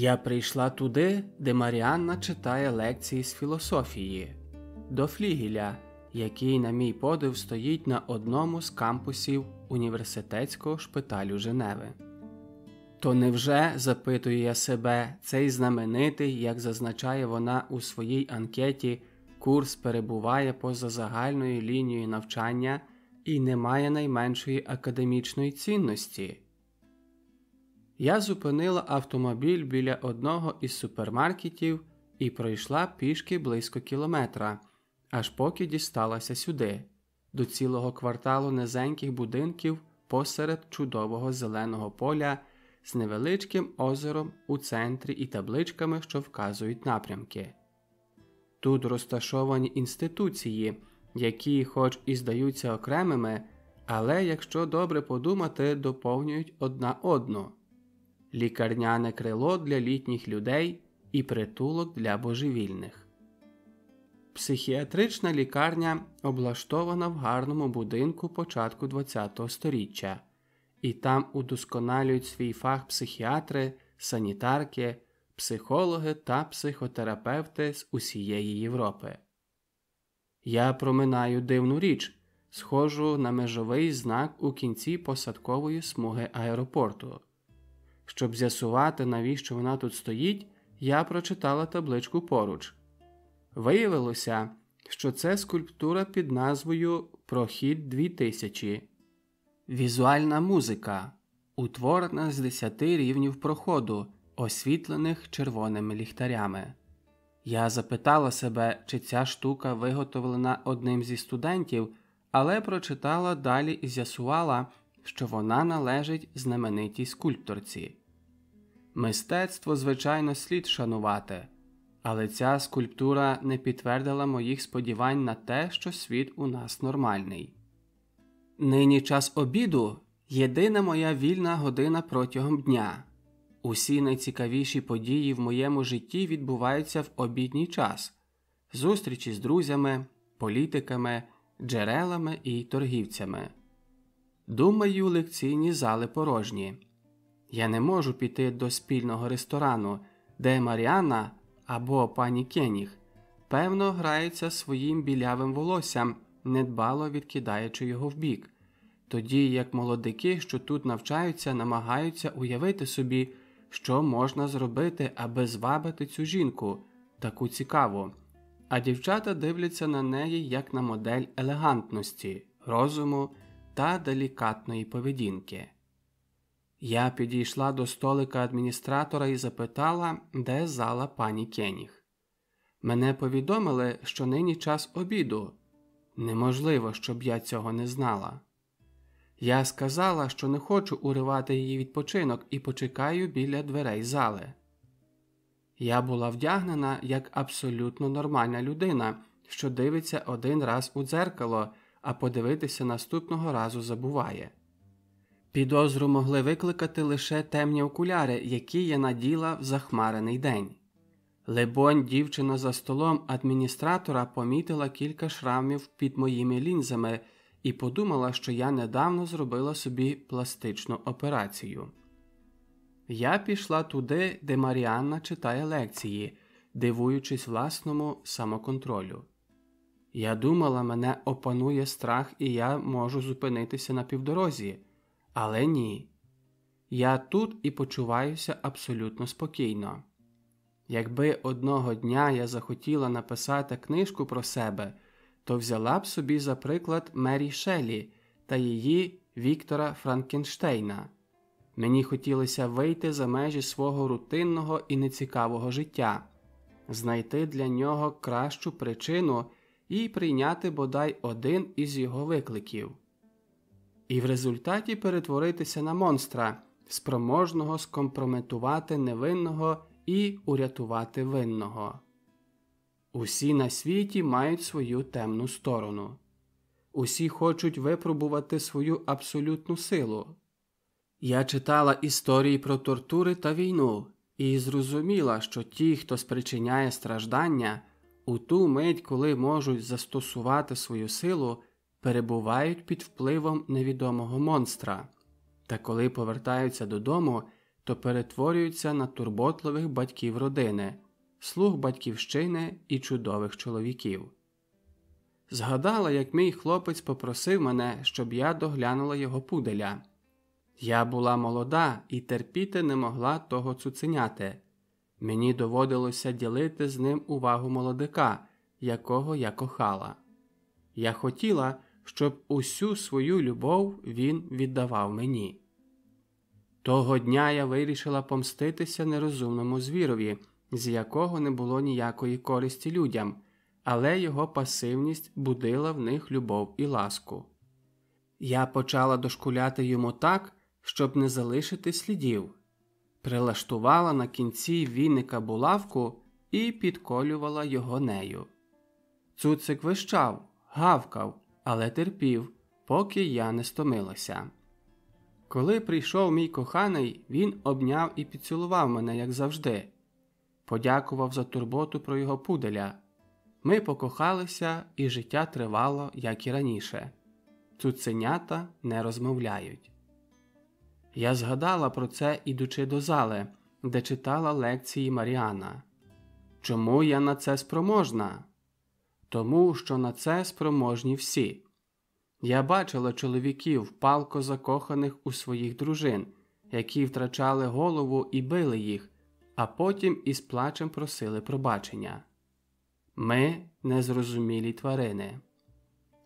Я прийшла туди, де Маріанна читає лекції з філософії, до Флігеля, який, на мій подив, стоїть на одному з кампусів університетського шпиталю Женеви. То невже, запитую я себе, цей знаменитий, як зазначає вона у своїй анкеті, курс перебуває поза загальною лінією навчання і не має найменшої академічної цінності? Я зупинила автомобіль біля одного із супермаркетів і пройшла пішки близько кілометра, аж поки дісталася сюди, до цілого кварталу низеньких будинків посеред чудового зеленого поля з невеличким озером у центрі і табличками, що вказують напрямки. Тут розташовані інституції, які, хоч і здаються окремими, але якщо добре подумати, доповнюють одна одну лікарняне крило для літніх людей і притулок для божевільних. Психіатрична лікарня облаштована в гарному будинку початку ХХ століття, і там удосконалюють свій фах психіатри, санітарки, психологи та психотерапевти з усієї Європи. Я проминаю дивну річ, схожу на межовий знак у кінці посадкової смуги аеропорту. Щоб з'ясувати, навіщо вона тут стоїть, я прочитала табличку поруч. Виявилося, що це скульптура під назвою Прохід 2000. Візуальна музика, утворена з 10 рівнів проходу, освітлених червоними ліхтарями. Я запитала себе, чи ця штука виготовлена одним зі студентів, але прочитала далі і з'ясувала, що вона належить знаменитій скульпторці. Мистецтво, звичайно, слід шанувати, але ця скульптура не підтвердила моїх сподівань на те, що світ у нас нормальний. Нині час обіду єдина моя вільна година протягом дня. Усі найцікавіші події в моєму житті відбуваються в обідній час зустрічі з друзями, політиками, джерелами і торгівцями. Думаю, лекційні зали порожні. Я не можу піти до спільного ресторану, де Маріанна або пані Кеніг, певно, грається своїм білявим волоссям, недбало відкидаючи його вбік, тоді як молодики, що тут навчаються, намагаються уявити собі, що можна зробити, аби звабити цю жінку, таку цікаву, а дівчата дивляться на неї як на модель елегантності, розуму та делікатної поведінки. Я підійшла до столика адміністратора і запитала, де зала пані Кеніг. Мене повідомили, що нині час обіду. Неможливо, щоб я цього не знала. Я сказала, що не хочу уривати її відпочинок і почекаю біля дверей зали. Я була вдягнена як абсолютно нормальна людина, що дивиться один раз у дзеркало, а подивитися наступного разу забуває. Підозру могли викликати лише темні окуляри, які я наділа в захмарений день. Лебонь, дівчина за столом адміністратора помітила кілька шрамів під моїми лінзами і подумала, що я недавно зробила собі пластичну операцію. Я пішла туди, де Маріанна читає лекції, дивуючись власному самоконтролю. Я думала, мене опанує страх, і я можу зупинитися на півдорозі. Але ні. Я тут і почуваюся абсолютно спокійно. Якби одного дня я захотіла написати книжку про себе, то взяла б собі за приклад Мері Шелі та її Віктора Франкенштейна. Мені хотілося вийти за межі свого рутинного і нецікавого життя, знайти для нього кращу причину і прийняти бодай один із його викликів і в результаті перетворитися на монстра, спроможного скомпрометувати невинного і урятувати винного. Усі на світі мають свою темну сторону, усі хочуть випробувати свою абсолютну силу. Я читала історії про тортури та війну і зрозуміла, що ті, хто спричиняє страждання, у ту мить, коли можуть застосувати свою силу, перебувають під впливом невідомого монстра, та коли повертаються додому, то перетворюються на турботливих батьків родини, слуг батьківщини і чудових чоловіків. Згадала, як мій хлопець попросив мене, щоб я доглянула його пуделя. Я була молода і терпіти не могла того цуценяти. Мені доводилося ділити з ним увагу молодика, якого я кохала. Я хотіла, щоб усю свою любов він віддавав мені. Того дня я вирішила помститися нерозумному звірові, з якого не було ніякої користі людям, але його пасивність будила в них любов і ласку. Я почала дошкуляти йому так, щоб не залишити слідів, прилаштувала на кінці віника булавку і підколювала його нею. Цуцик вищав, гавкав, але терпів, поки я не стомилася. Коли прийшов мій коханий, він обняв і поцілував мене, як завжди, подякував за турботу про його пуделя. Ми покохалися, і життя тривало, як і раніше. Цуценята не розмовляють. Я згадала про це, ідучи до зали, де читала лекції Маріана. Чому я на це спроможна? Тому що на це спроможні всі. Я бачила чоловіків, палко закоханих у своїх дружин, які втрачали голову і били їх, а потім із плачем просили пробачення. Ми незрозумілі тварини.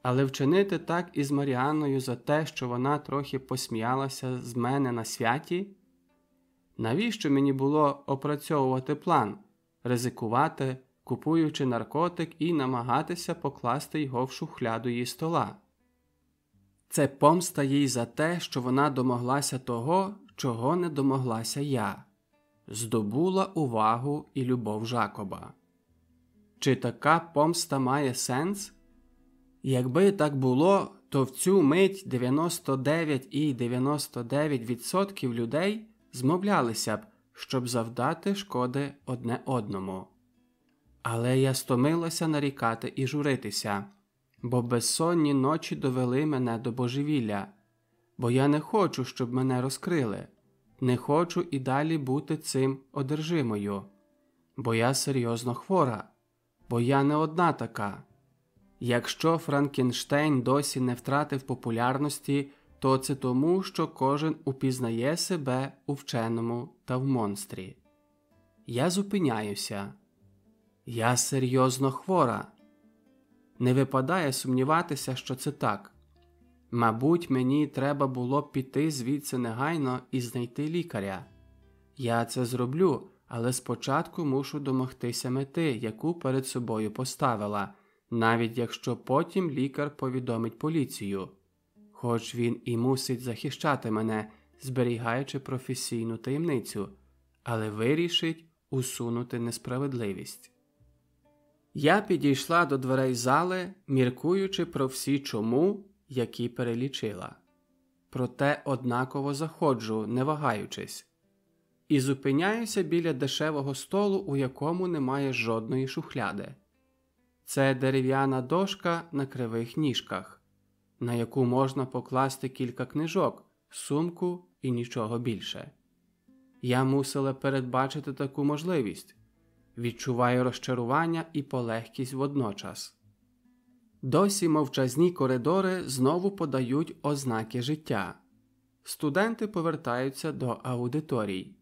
Але вчинити так із Маріанною за те, що вона трохи посміялася з мене на святі? Навіщо мені було опрацьовувати план, ризикувати, купуючи наркотик і намагатися покласти його в шухляду її стола? Це помста їй за те, що вона домоглася того, чого не домоглася я, здобула увагу і любов Жакоба. Чи така помста має сенс? Якби так було, то в цю мить 99,99% людей змовлялися б, щоб завдати шкоди одне одному. Але я стомилася нарікати і журитися, бо безсонні ночі довели мене до божевілля, бо я не хочу, щоб мене розкрили, не хочу і далі бути цим одержимою, бо я серйозно хвора, бо я не одна така. Якщо Франкенштейн досі не втратив популярності, то це тому, що кожен упізнає себе у вченому та в монстрі. Я зупиняюся. Я серйозно хвора. Не випадає сумніватися, що це так. Мабуть, мені треба було піти звідси негайно і знайти лікаря. Я це зроблю, але спочатку мушу домогтися мети, яку перед собою поставила навіть якщо потім лікар повідомить поліцію, хоч він і мусить захищати мене, зберігаючи професійну таємницю, але вирішить усунути несправедливість. Я підійшла до дверей зали, міркуючи про всі чому, які перелічила. Проте однаково заходжу, не вагаючись, і зупиняюся біля дешевого столу, у якому немає жодної шухляди. Це дерев'яна дошка на кривих ніжках, на яку можна покласти кілька книжок, сумку і нічого більше. Я мусила передбачити таку можливість, відчуваю розчарування і полегкість водночас. Досі мовчазні коридори знову подають ознаки життя. Студенти повертаються до аудиторій.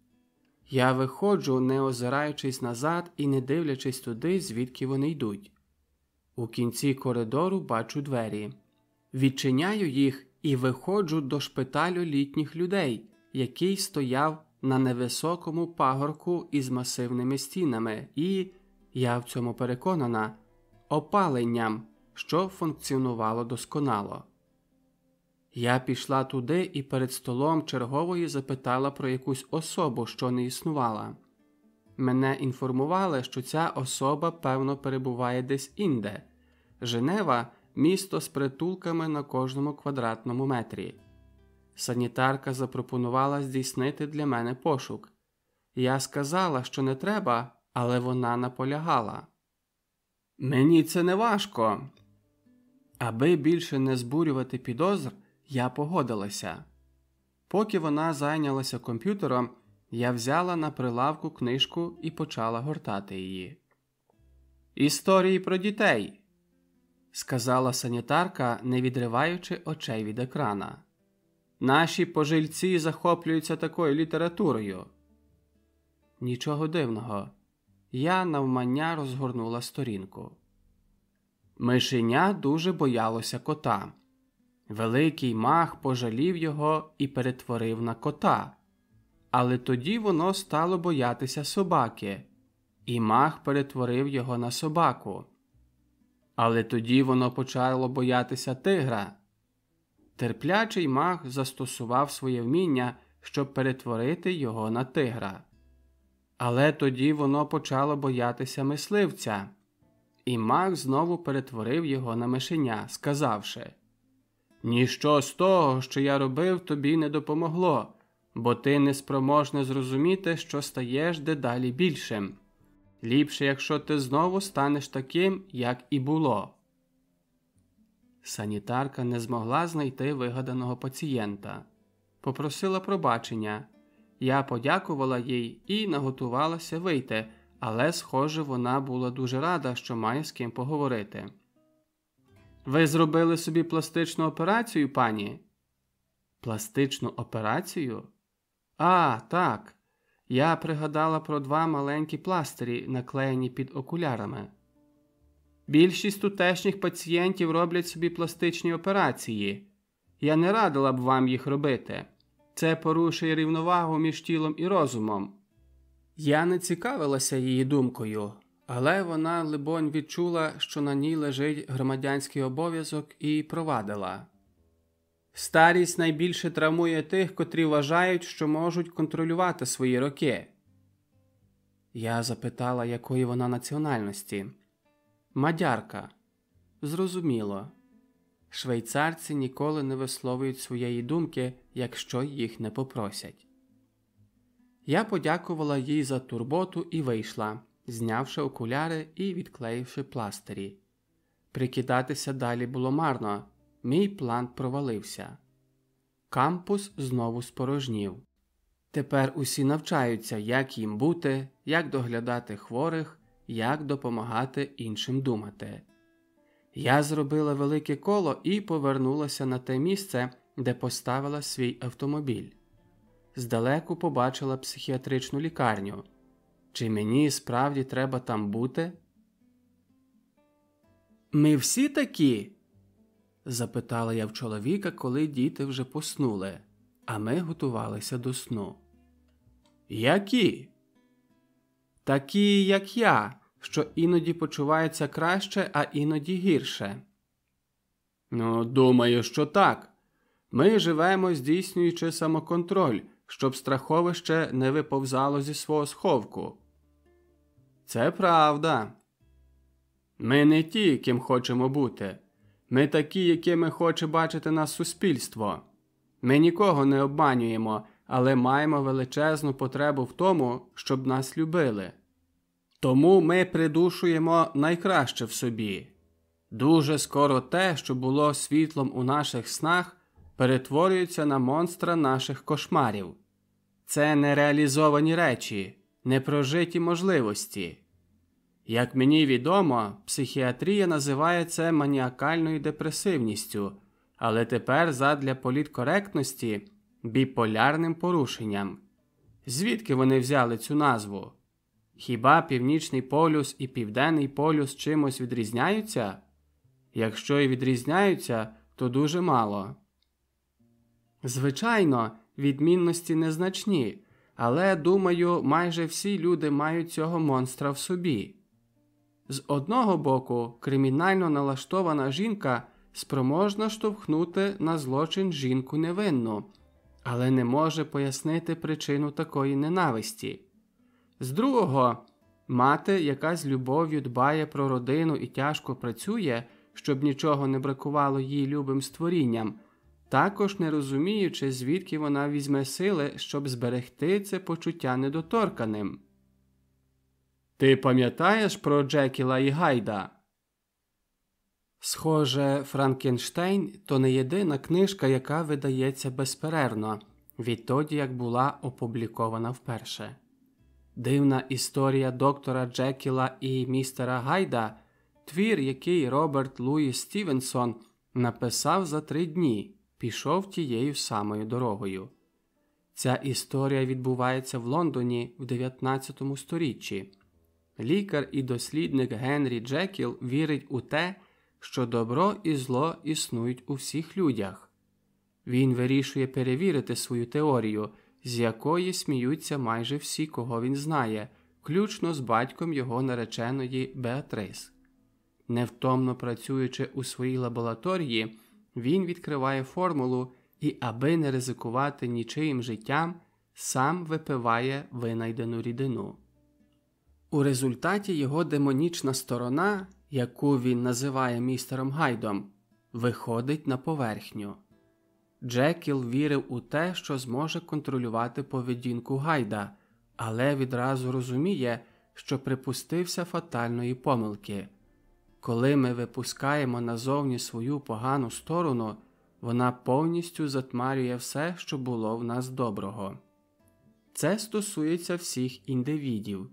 Я виходжу, не озираючись назад і не дивлячись туди, звідки вони йдуть. У кінці коридору бачу двері, відчиняю їх і виходжу до шпиталю літніх людей, який стояв на невисокому пагорку із масивними стінами, і, я в цьому переконана, опаленням, що функціонувало досконало. Я пішла туди і перед столом чергової запитала про якусь особу, що не існувала. Мене інформували, що ця особа, певно, перебуває десь інде. Женева місто з притулками на кожному квадратному метрі. Санітарка запропонувала здійснити для мене пошук. Я сказала, що не треба, але вона наполягала. Мені це не важко. Аби більше не збурювати підозр, я погодилася. Поки вона зайнялася комп'ютером, Я взяла на прилавку книжку і почала гортати її. Історії про дітей, сказала санітарка, не відриваючи очей від екрана. Наші пожильці захоплюються такою літературою. Нічого дивного. Я навмання розгорнула сторінку. Мишеня дуже боялося кота. Великий мах пожалів його і перетворив на кота. Але тоді воно стало боятися собаки, і мах перетворив його на собаку. Але тоді воно почало боятися тигра. Терплячий мах застосував своє вміння, щоб перетворити його на тигра. Але тоді воно почало боятися мисливця, і мах знову перетворив його на мишеня, сказавши Ніщо з того, що я робив, тобі не допомогло, бо ти неспроможне зрозуміти, що стаєш дедалі більшим. Ліпше, якщо ти знову станеш таким, як і було. Санітарка не змогла знайти вигаданого пацієнта, попросила пробачення. Я подякувала їй і наготувалася вийти, але, схоже, вона була дуже рада, що має з ким поговорити. Ви зробили собі пластичну операцію, пані? Пластичну операцію? А, так. Я пригадала про два маленькі пластирі, наклеєні під окулярами. Більшість тутешніх пацієнтів роблять собі пластичні операції. Я не радила б вам їх робити. Це порушує рівновагу між тілом і розумом. Я не цікавилася її думкою, але вона, либонь, відчула, що на ній лежить громадянський обов'язок і провадила. Старість найбільше травмує тих, котрі вважають, що можуть контролювати свої роки. Я запитала, якої вона національності. Мадярка. Зрозуміло. Швейцарці ніколи не висловлюють своєї думки, якщо їх не попросять. Я подякувала їй за турботу і вийшла, знявши окуляри і відклеївши пластирі. Прикидатися далі було марно, мій план провалився. Кампус знову спорожнів. Тепер усі навчаються, як їм бути, як доглядати хворих, як допомагати іншим думати. Я зробила велике коло і повернулася на те місце, де поставила свій автомобіль. Здалеку побачила психіатричну лікарню. Чи мені справді треба там бути? Ми всі такі? запитала я в чоловіка, коли діти вже поснули, а ми готувалися до сну. Які? Такі, як я, що іноді почуваються краще, а іноді гірше. Ну, думаю, що так. Ми живемо, здійснюючи самоконтроль, щоб страховище не виповзало зі свого сховку. Це правда. Ми не ті, ким хочемо бути. Ми такі, якими хоче бачити нас суспільство. Ми нікого не обманюємо, але маємо величезну потребу в тому, щоб нас любили. Тому ми придушуємо найкраще в собі. Дуже скоро те, що було світлом у наших снах, перетворюється на монстра наших кошмарів. Це нереалізовані речі, непрожиті можливості. Як мені відомо, психіатрія називає це маніакальною депресивністю, але тепер задля політкоректності біполярним порушенням. Звідки вони взяли цю назву? Хіба Північний полюс і Південний полюс чимось відрізняються? Якщо і відрізняються, то дуже мало. Звичайно, відмінності незначні, але думаю, майже всі люди мають цього монстра в собі. З одного боку, кримінально налаштована жінка спроможна штовхнути на злочин жінку невинну, але не може пояснити причину такої ненависті. З другого, мати, яка з любов'ю дбає про родину і тяжко працює, щоб нічого не бракувало їй любим створінням, також не розуміючи, звідки вона візьме сили, щоб зберегти це почуття недоторканим. Ти пам'ятаєш про Джекіла і Гайда? Схоже, Франкенштейн то не єдина книжка, яка видається безперервно, відтоді як була опублікована вперше. Дивна історія доктора Джекіла і містера Гайда, твір, який Роберт Луїс Стівенсон написав за три дні, пішов тією самою дорогою. Ця історія відбувається в Лондоні в 19 сторіччі. Лікар і дослідник Генрі Джекіл вірить у те, що добро і зло існують у всіх людях. Він вирішує перевірити свою теорію, з якої сміються майже всі, кого він знає, включно з батьком його нареченої Беатрис. Невтомно працюючи у своїй лабораторії, він відкриває формулу і, аби не ризикувати нічиїм життям, сам випиває винайдену рідину. У результаті його демонічна сторона, яку він називає містером Гайдом, виходить на поверхню. Джекіл вірив у те, що зможе контролювати поведінку Гайда, але відразу розуміє, що припустився фатальної помилки. Коли ми випускаємо назовні свою погану сторону, вона повністю затмарює все, що було в нас доброго. Це стосується всіх індивідів.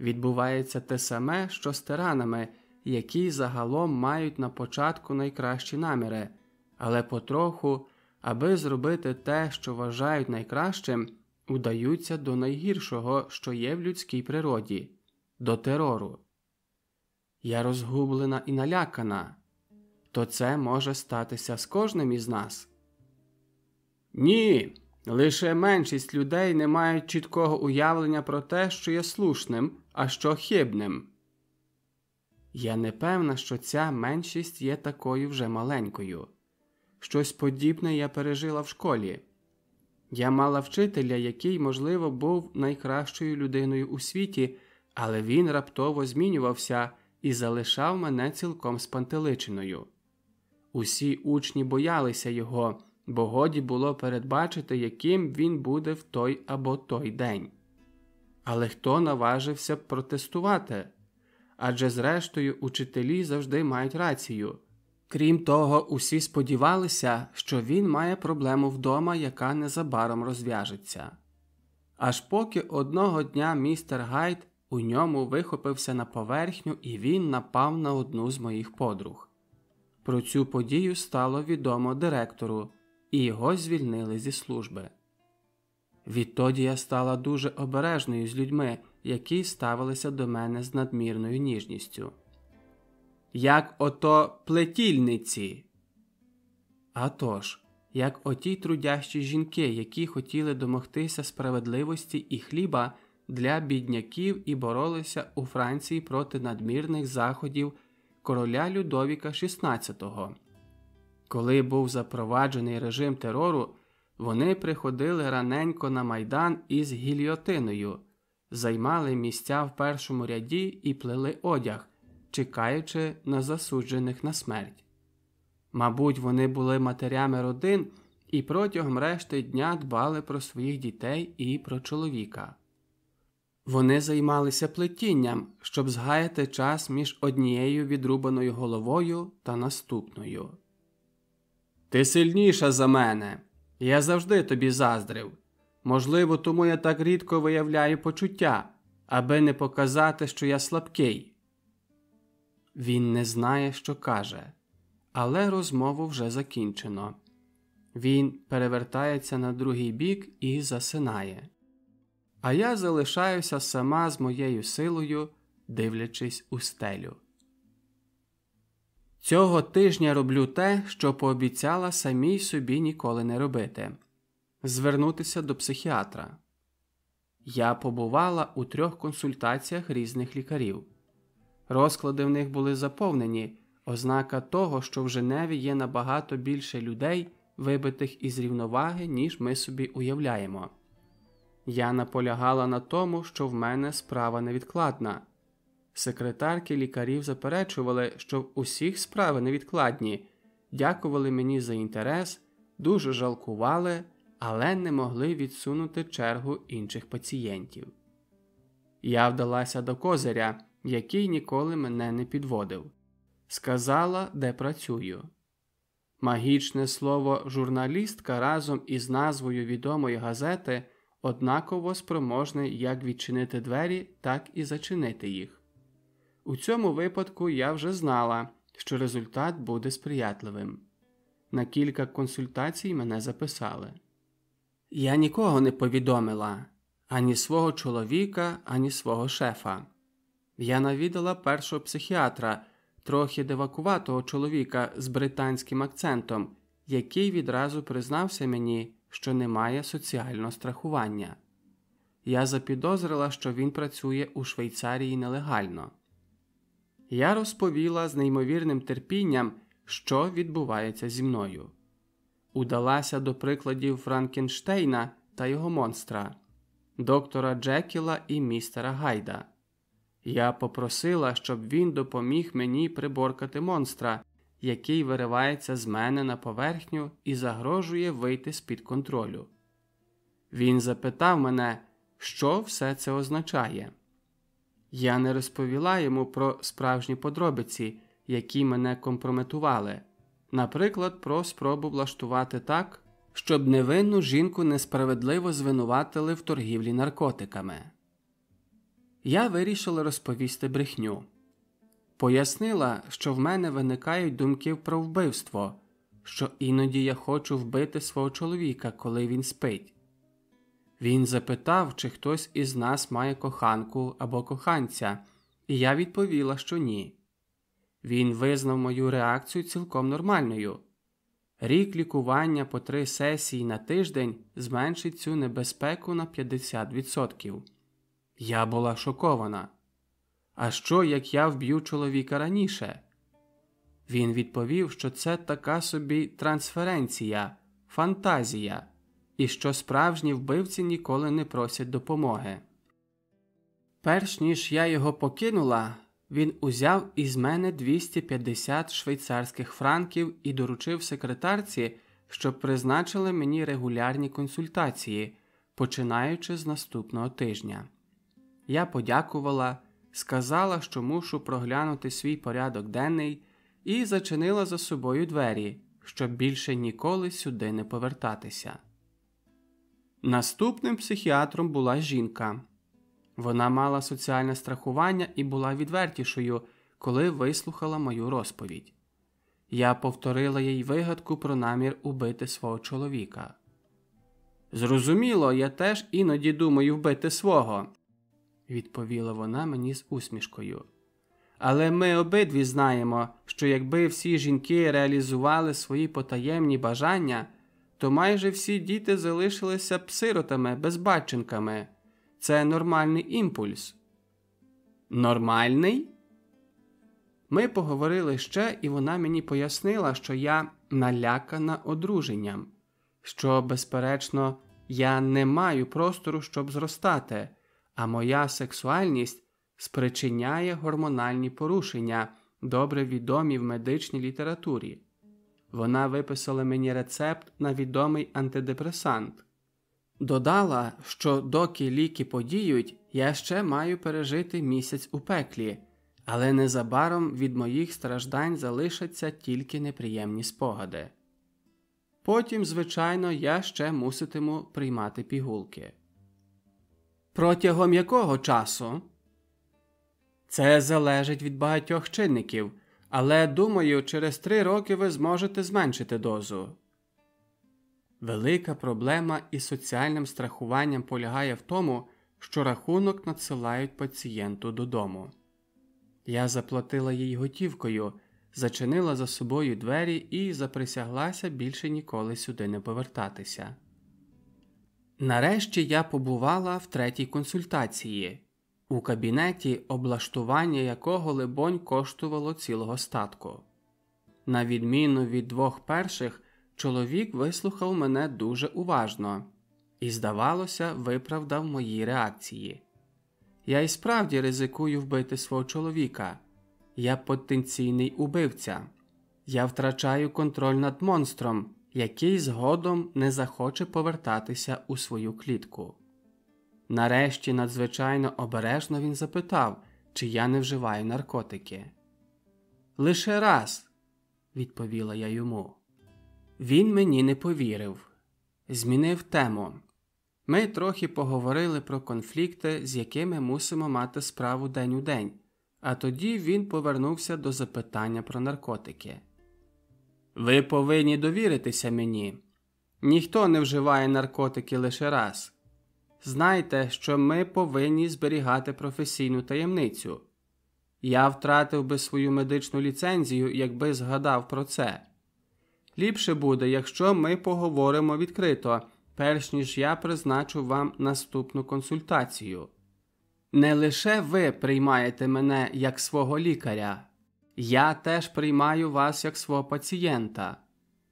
Відбувається те саме, що з тиранами, які загалом мають на початку найкращі наміри, але потроху, аби зробити те, що вважають найкращим, удаються до найгіршого, що є в людській природі до терору. Я розгублена і налякана, то це може статися з кожним із нас. Ні, лише меншість людей не мають чіткого уявлення про те, що є слушним, а що хибним. Я не певна, що ця меншість є такою вже маленькою. Щось подібне я пережила в школі. Я мала вчителя, який, можливо, був найкращою людиною у світі, але він раптово змінювався і залишав мене цілком спантеличеною. Усі учні боялися його, бо годі було передбачити, яким він буде в той або той день. Але хто наважився протестувати? Адже, зрештою, учителі завжди мають рацію. Крім того, усі сподівалися, що він має проблему вдома, яка незабаром розв'яжеться. Аж поки одного дня містер Гайд у ньому вихопився на поверхню і він напав на одну з моїх подруг. Про цю подію стало відомо директору, і його звільнили зі служби. Відтоді я стала дуже обережною з людьми, які ставилися до мене з надмірною ніжністю. Як ото плетільниці. А тож, як оті трудящі жінки, які хотіли домогтися справедливості і хліба для бідняків і боролися у Франції проти надмірних заходів короля Людовіка XVI. Коли був запроваджений режим терору, вони приходили раненько на майдан із гільйотиною, займали місця в першому ряді і плели одяг, чекаючи на засуджених на смерть. Мабуть, вони були матерями родин і протягом решти дня дбали про своїх дітей і про чоловіка. Вони займалися плетінням, щоб згаяти час між однією відрубаною головою та наступною. Ти сильніша за мене. Я завжди тобі заздрив. Можливо, тому я так рідко виявляю почуття, аби не показати, що я слабкий. Він не знає, що каже, але розмову вже закінчено. Він перевертається на другий бік і засинає а я залишаюся сама з моєю силою, дивлячись у стелю. Цього тижня роблю те, що пообіцяла самій собі ніколи не робити звернутися до психіатра. Я побувала у трьох консультаціях різних лікарів. Розклади в них були заповнені, ознака того, що в Женеві є набагато більше людей, вибитих із рівноваги, ніж ми собі уявляємо. Я наполягала на тому, що в мене справа невідкладна. Секретарки лікарів заперечували, що в усіх справи невідкладні, дякували мені за інтерес, дуже жалкували, але не могли відсунути чергу інших пацієнтів. Я вдалася до козиря, який ніколи мене не підводив. Сказала, де працюю. Магічне слово журналістка разом із назвою відомої газети однаково спроможне як відчинити двері, так і зачинити їх. У цьому випадку я вже знала, що результат буде сприятливим. На кілька консультацій мене записали. Я нікого не повідомила ані свого чоловіка, ані свого шефа. Я навідала першого психіатра, трохи девакуватого чоловіка з британським акцентом, який відразу признався мені, що немає соціального страхування. Я запідозрила, що він працює у Швейцарії нелегально. Я розповіла з неймовірним терпінням, що відбувається зі мною. Удалася до прикладів Франкенштейна та його монстра, доктора Джекіла і містера Гайда. Я попросила, щоб він допоміг мені приборкати монстра, який виривається з мене на поверхню і загрожує вийти з під контролю. Він запитав мене, що все це означає. Я не розповіла йому про справжні подробиці, які мене компрометували, наприклад, про спробу влаштувати так, щоб невинну жінку несправедливо звинуватили в торгівлі наркотиками. Я вирішила розповісти брехню. Пояснила, що в мене виникають думки про вбивство, що іноді я хочу вбити свого чоловіка, коли він спить. Він запитав, чи хтось із нас має коханку або коханця, і я відповіла, що ні. Він визнав мою реакцію цілком нормальною. Рік лікування по три сесії на тиждень зменшить цю небезпеку на 50%. Я була шокована. А що, як я вб'ю чоловіка раніше? Він відповів, що це така собі трансференція, фантазія, і що справжні вбивці ніколи не просять допомоги. Перш ніж я його покинула, він узяв із мене 250 швейцарських франків і доручив секретарці, щоб призначили мені регулярні консультації, починаючи з наступного тижня. Я подякувала, сказала, що мушу проглянути свій порядок денний, і зачинила за собою двері, щоб більше ніколи сюди не повертатися. Наступним психіатром була жінка. Вона мала соціальне страхування і була відвертішою, коли вислухала мою розповідь. Я повторила їй вигадку про намір убити свого чоловіка. Зрозуміло, я теж іноді думаю вбити свого, відповіла вона мені з усмішкою. Але ми обидві знаємо, що якби всі жінки реалізували свої потаємні бажання, то майже всі діти залишилися б сиротами, безбатченками. Це нормальний імпульс. Нормальний? Ми поговорили ще, і вона мені пояснила, що я налякана одруженням, що, безперечно, я не маю простору, щоб зростати, а моя сексуальність спричиняє гормональні порушення, добре відомі в медичній літературі. Вона виписала мені рецепт на відомий антидепресант. Додала, що доки ліки подіють, я ще маю пережити місяць у пеклі, але незабаром від моїх страждань залишаться тільки неприємні спогади. Потім, звичайно, я ще муситиму приймати пігулки. Протягом якого часу? Це залежить від багатьох чинників, але думаю, через три роки ви зможете зменшити дозу. Велика проблема із соціальним страхуванням полягає в тому, що рахунок надсилають пацієнту додому. Я заплатила їй готівкою, зачинила за собою двері і заприсяглася більше ніколи сюди не повертатися. Нарешті я побувала в третій консультації, у кабінеті, облаштування якого, либонь, коштувало цілого статку. На відміну від двох перших, чоловік вислухав мене дуже уважно і, здавалося, виправдав мої реакції. Я і справді ризикую вбити свого чоловіка. Я потенційний убивця. Я втрачаю контроль над монстром, який згодом не захоче повертатися у свою клітку. Нарешті, надзвичайно обережно він запитав, чи я не вживаю наркотики. Лише раз, відповіла я йому. Він мені не повірив, змінив тему. Ми трохи поговорили про конфлікти, з якими мусимо мати справу день у день, а тоді він повернувся до запитання про наркотики. Ви повинні довіритися мені. Ніхто не вживає наркотики лише раз. Знайте, що ми повинні зберігати професійну таємницю. Я втратив би свою медичну ліцензію, якби згадав про це. Ліпше буде, якщо ми поговоримо відкрито, перш ніж я призначу вам наступну консультацію. Не лише ви приймаєте мене як свого лікаря, я теж приймаю вас як свого пацієнта.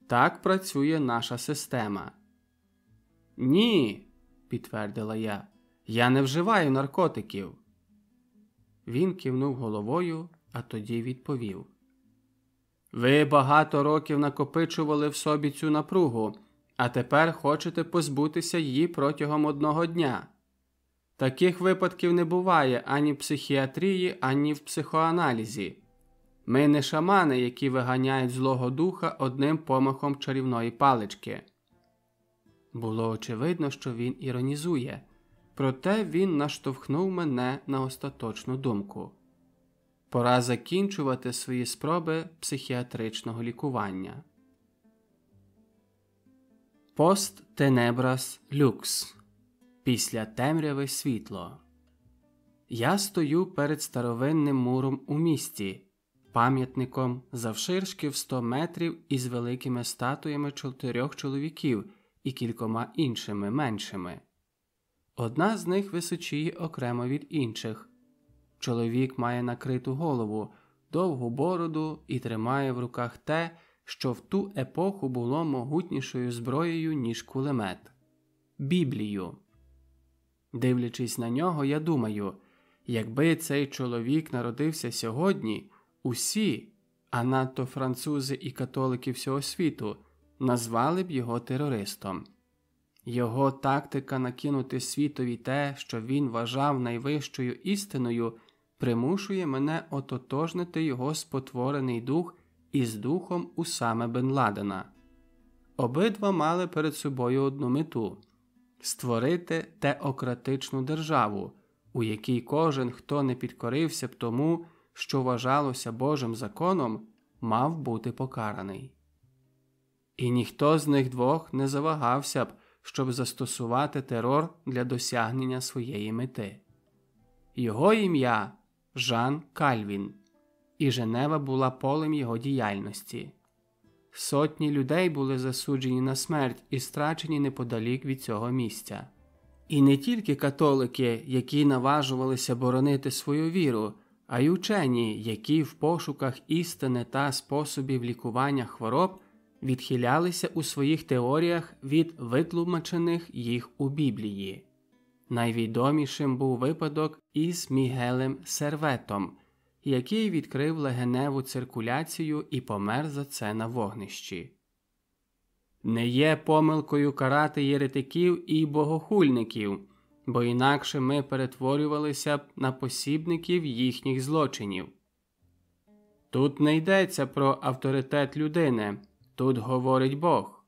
Так працює наша система. Ні, підтвердила я, я не вживаю наркотиків. Він кивнув головою, а тоді відповів. Ви багато років накопичували в собі цю напругу, а тепер хочете позбутися її протягом одного дня. Таких випадків не буває ані в психіатрії, ані в психоаналізі. Ми не шамани, які виганяють злого духа одним помахом чарівної палички. Було очевидно, що він іронізує, проте він наштовхнув мене на остаточну думку пора закінчувати свої спроби психіатричного лікування. Пост Тенебрас Люкс Після темряви світло. Я стою перед старовинним муром у місті, пам'ятником завширшки в 100 метрів із великими статуями чотирьох чоловіків і кількома іншими меншими. Одна з них височіє окремо від інших. Чоловік має накриту голову, довгу бороду і тримає в руках те, що в ту епоху було могутнішою зброєю, ніж кулемет Біблію. Дивлячись на нього, я думаю, якби цей чоловік народився сьогодні, усі, а надто французи і католики всього світу, назвали б його терористом. Його тактика накинути світові те, що він вважав найвищою істиною, примушує мене ототожнити його спотворений дух із духом Усаме Бен Ладена. Обидва мали перед собою одну мету створити теократичну державу, у якій кожен, хто не підкорився б тому, що вважалося Божим законом, мав бути покараний. І ніхто з них двох не завагався б, щоб застосувати терор для досягнення своєї мети. Його ім'я Жан Кальвін, і Женева була полем його діяльності. Сотні людей були засуджені на смерть і страчені неподалік від цього місця. І не тільки католики, які наважувалися боронити свою віру, а й учені, які в пошуках істини та способів лікування хвороб відхилялися у своїх теоріях від витлумачених їх у Біблії. Найвідомішим був випадок із Мігелем Серветом, який відкрив легеневу циркуляцію і помер за це на вогнищі. Не є помилкою карати єретиків і богохульників, бо інакше ми перетворювалися б на посібників їхніх злочинів. Тут не йдеться про авторитет людини, тут говорить Бог.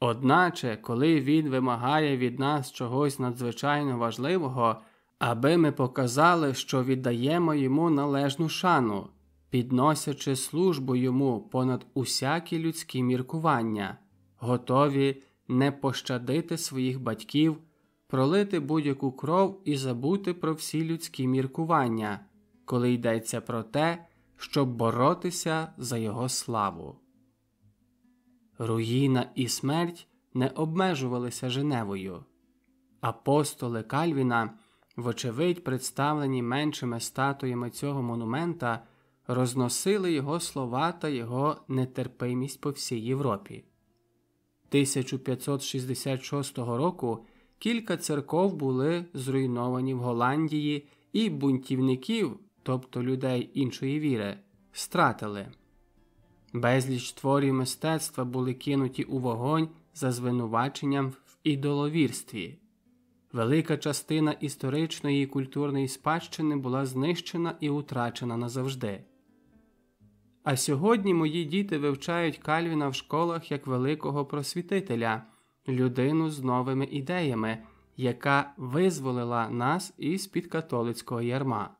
Одначе, коли він вимагає від нас чогось надзвичайно важливого, аби ми показали, що віддаємо йому належну шану, підносячи службу йому понад усякі людські міркування, готові не пощадити своїх батьків, пролити будь-яку кров і забути про всі людські міркування, коли йдеться про те, щоб боротися за його славу. Руїна і смерть не обмежувалися Женевою. Апостоли Кальвіна, вочевидь, представлені меншими статуями цього монумента, розносили його слова та його нетерпимість по всій Європі. 1566 року кілька церков були зруйновані в Голландії, і бунтівників, тобто людей іншої віри, стратили. Безліч творів мистецтва були кинуті у вогонь за звинуваченням в ідоловірстві. Велика частина історичної і культурної спадщини була знищена і утрачена назавжди. А сьогодні мої діти вивчають Кальвіна в школах як великого просвітителя, людину з новими ідеями, яка визволила нас із під католицького ярма,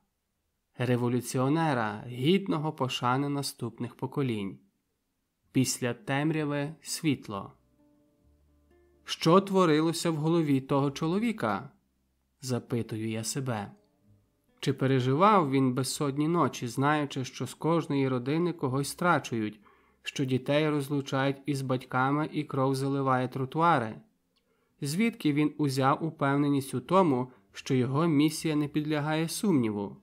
революціонера, гідного пошани наступних поколінь. Після темряви світло. Що творилося в голові того чоловіка? запитую я себе. Чи переживав він безсодні ночі, знаючи, що з кожної родини когось страчують, що дітей розлучають із батьками і кров заливає тротуари? Звідки він узяв упевненість у тому, що його місія не підлягає сумніву?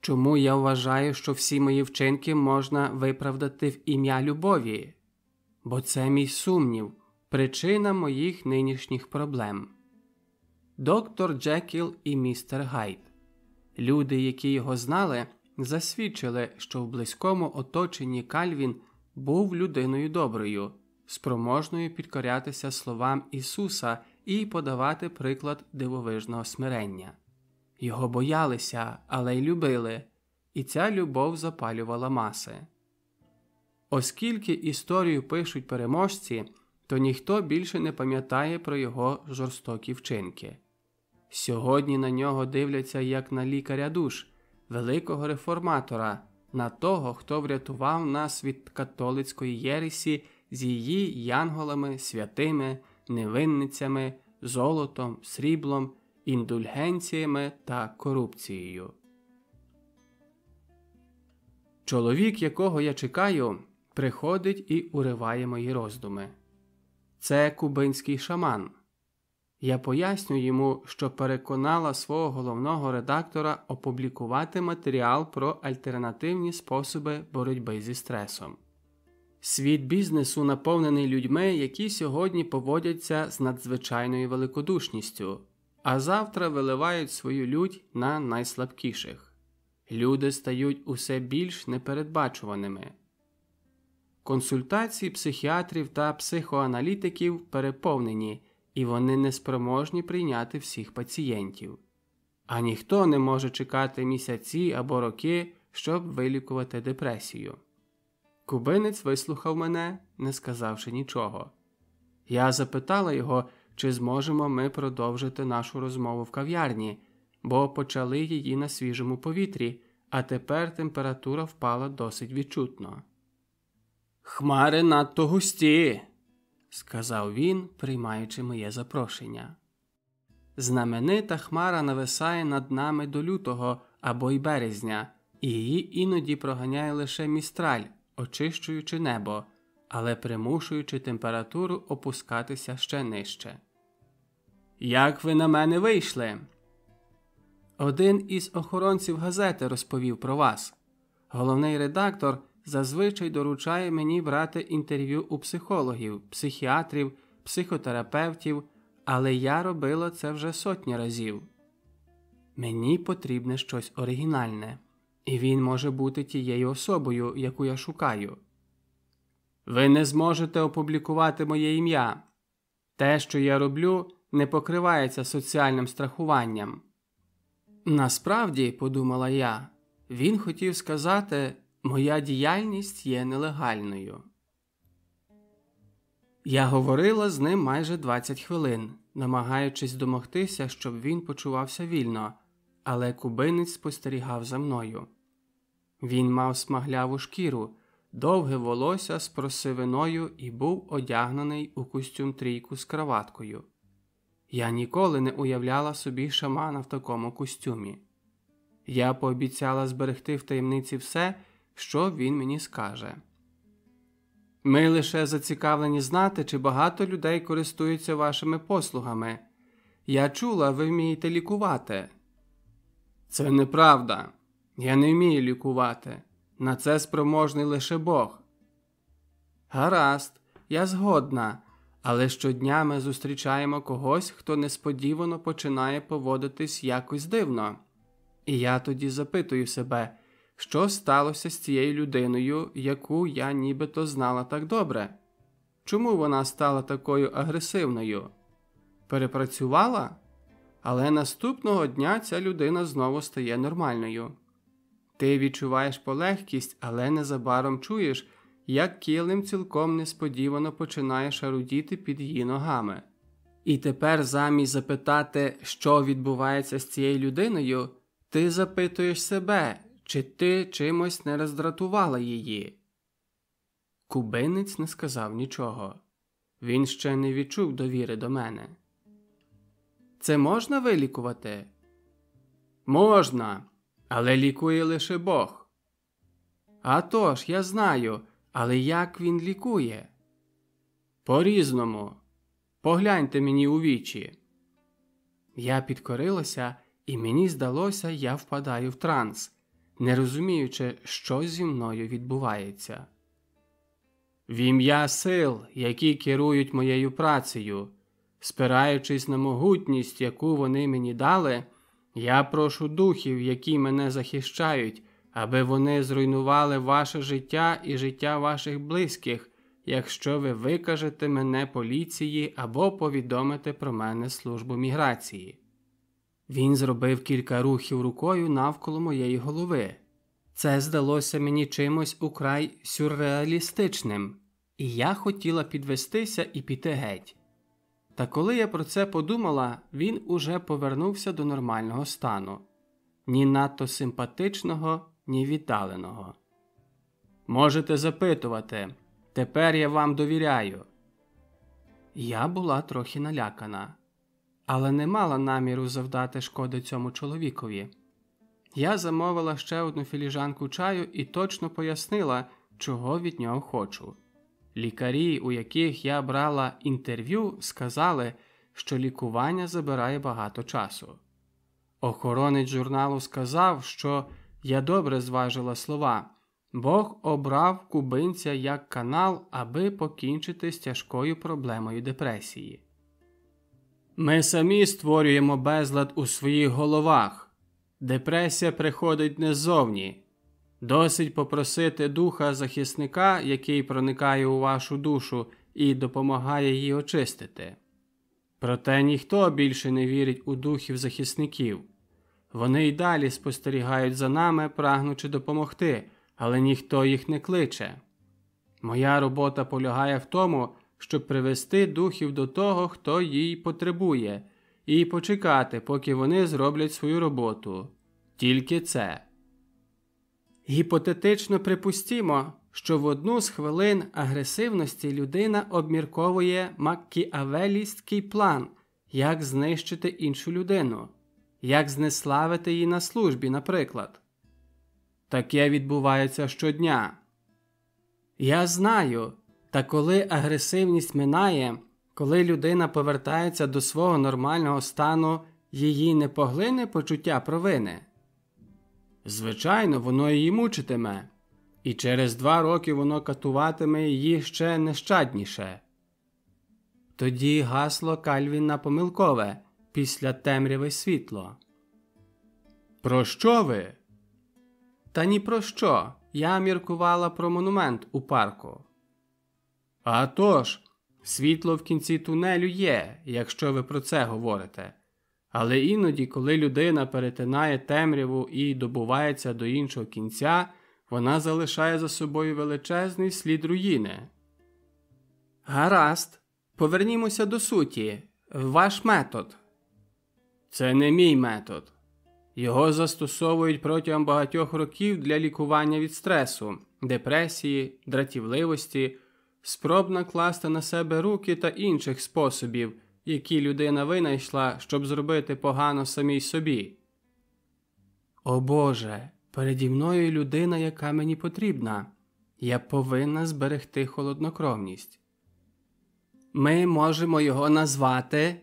Чому я вважаю, що всі мої вчинки можна виправдати в ім'я любові? Бо це мій сумнів, причина моїх нинішніх проблем. Доктор Джекіл і містер Гайд. Люди, які його знали, засвідчили, що в близькому оточенні Кальвін був людиною доброю, спроможною підкорятися словам Ісуса і подавати приклад дивовижного смирення. Його боялися, але й любили, і ця любов запалювала маси. Оскільки історію пишуть переможці, то ніхто більше не пам'ятає про його жорстокі вчинки. Сьогодні на нього дивляться як на лікаря душ, великого реформатора, на того, хто врятував нас від католицької єресі з її янголами, святими, невинницями, золотом, сріблом, індульгенціями та корупцією. Чоловік, якого я чекаю, приходить і уриває мої роздуми. Це кубинський шаман. Я поясню йому, що переконала свого головного редактора опублікувати матеріал про альтернативні способи боротьби зі стресом. Світ бізнесу наповнений людьми, які сьогодні поводяться з надзвичайною великодушністю, а завтра виливають свою лють на найслабкіших. Люди стають усе більш непередбачуваними. Консультації психіатрів та психоаналітиків переповнені і вони не спроможні прийняти всіх пацієнтів. А ніхто не може чекати місяці або роки, щоб вилікувати депресію. Кубинець вислухав мене, не сказавши нічого. Я запитала його, чи зможемо ми продовжити нашу розмову в кав'ярні, бо почали її на свіжому повітрі, а тепер температура впала досить відчутно. Хмари надто густі, сказав він, приймаючи моє запрошення. Знаменита хмара нависає над нами до лютого або й березня, і її іноді проганяє лише містраль, очищуючи небо, але примушуючи температуру опускатися ще нижче. Як ви на мене вийшли? Один із охоронців газети розповів про вас. Головний редактор зазвичай доручає мені брати інтерв'ю у психологів, психіатрів, психотерапевтів, але я робила це вже сотні разів. Мені потрібне щось оригінальне, і він може бути тією особою, яку я шукаю. Ви не зможете опублікувати моє ім'я. Те, що я роблю, не покривається соціальним страхуванням. Насправді, подумала я, він хотів сказати, Моя діяльність є нелегальною. Я говорила з ним майже 20 хвилин, намагаючись домогтися, щоб він почувався вільно, але кубинець спостерігав за мною. Він мав смагляву шкіру, довге волосся з просивиною і був одягнений у костюм трійку з краваткою. Я ніколи не уявляла собі шамана в такому костюмі. Я пообіцяла зберегти в таємниці все що він мені скаже. Ми лише зацікавлені знати, чи багато людей користуються вашими послугами. Я чула, ви вмієте лікувати. Це неправда. Я не вмію лікувати. На це спроможний лише Бог. Гаразд, я згодна, але щодня ми зустрічаємо когось, хто несподівано починає поводитись якось дивно. І я тоді запитую себе, що сталося з цією людиною, яку я нібито знала так добре? Чому вона стала такою агресивною? Перепрацювала? Але наступного дня ця людина знову стає нормальною. Ти відчуваєш полегкість, але незабаром чуєш, як килим цілком несподівано починає шарудіти під її ногами. І тепер, замість запитати, що відбувається з цією людиною, ти запитуєш себе, чи ти чимось не роздратувала її. Кубинець не сказав нічого. Він ще не відчув довіри до мене. Це можна вилікувати? Можна, але лікує лише Бог. «А тож, я знаю, але як він лікує? По різному. Погляньте мені у вічі. Я підкорилася, і мені здалося, я впадаю в транс, не розуміючи, що зі мною відбувається. В ім'я сил, які керують моєю працею, спираючись на могутність, яку вони мені дали, я прошу духів, які мене захищають, аби вони зруйнували ваше життя і життя ваших близьких, якщо ви викажете мене поліції або повідомите про мене службу міграції. Він зробив кілька рухів рукою навколо моєї голови. Це здалося мені чимось украй сюрреалістичним, і я хотіла підвестися і піти геть. Та коли я про це подумала, він уже повернувся до нормального стану ні надто симпатичного, ні віддаленого. Можете запитувати, тепер я вам довіряю. Я була трохи налякана, але не мала наміру завдати шкоди цьому чоловікові. Я замовила ще одну філіжанку чаю і точно пояснила, чого від нього хочу. Лікарі, у яких я брала інтерв'ю, сказали, що лікування забирає багато часу. Охоронець журналу сказав, що я добре зважила слова. Бог обрав кубинця як канал, аби покінчити з тяжкою проблемою депресії. Ми самі створюємо безлад у своїх головах. Депресія приходить не ззовні. Досить попросити духа захисника, який проникає у вашу душу і допомагає її очистити. Проте ніхто більше не вірить у духів захисників. Вони й далі спостерігають за нами, прагнучи допомогти, але ніхто їх не кличе. Моя робота полягає в тому, щоб привести духів до того, хто їй потребує, і почекати, поки вони зроблять свою роботу. Тільки це. Гіпотетично припустімо, що в одну з хвилин агресивності людина обмірковує маккіавелістський план, як знищити іншу людину, як знеславити її на службі, наприклад. Таке відбувається щодня. Я знаю, та коли агресивність минає, коли людина повертається до свого нормального стану, її не поглине почуття провини. Звичайно, воно її мучитиме, і через два роки воно катуватиме її ще нещадніше. Тоді гасло Кальвіна помилкове після темряви світло. Про що ви? Та ні про що. Я міркувала про монумент у парку. «А тож, світло в кінці тунелю є, якщо ви про це говорите. Але іноді, коли людина перетинає темряву і добувається до іншого кінця, вона залишає за собою величезний слід руїни. Гаразд, повернімося до суті. Ваш метод. Це не мій метод. Його застосовують протягом багатьох років для лікування від стресу, депресії, дратівливості, спроб накласти на себе руки та інших способів, які людина винайшла, щоб зробити погано самій собі. О Боже, переді мною людина, яка мені потрібна. Я повинна зберегти холоднокровність. Ми можемо його назвати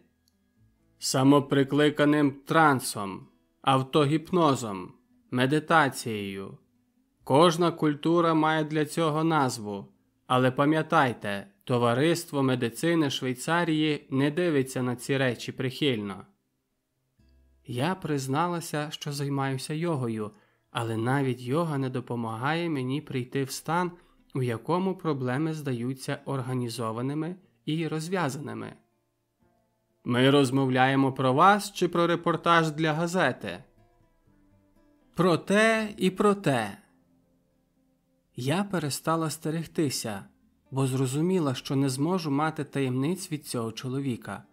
самоприкликаним трансом, автогіпнозом, медитацією. Кожна культура має для цього назву, але пам'ятайте, Товариство медицини Швейцарії не дивиться на ці речі прихильно. Я призналася, що займаюся йогою, але навіть йога не допомагає мені прийти в стан, у якому проблеми здаються організованими і розв'язаними. Ми розмовляємо про вас чи про репортаж для газети. Про те і про те. Я перестала стерегтися, бо зрозуміла, що не зможу мати таємниць від цього чоловіка.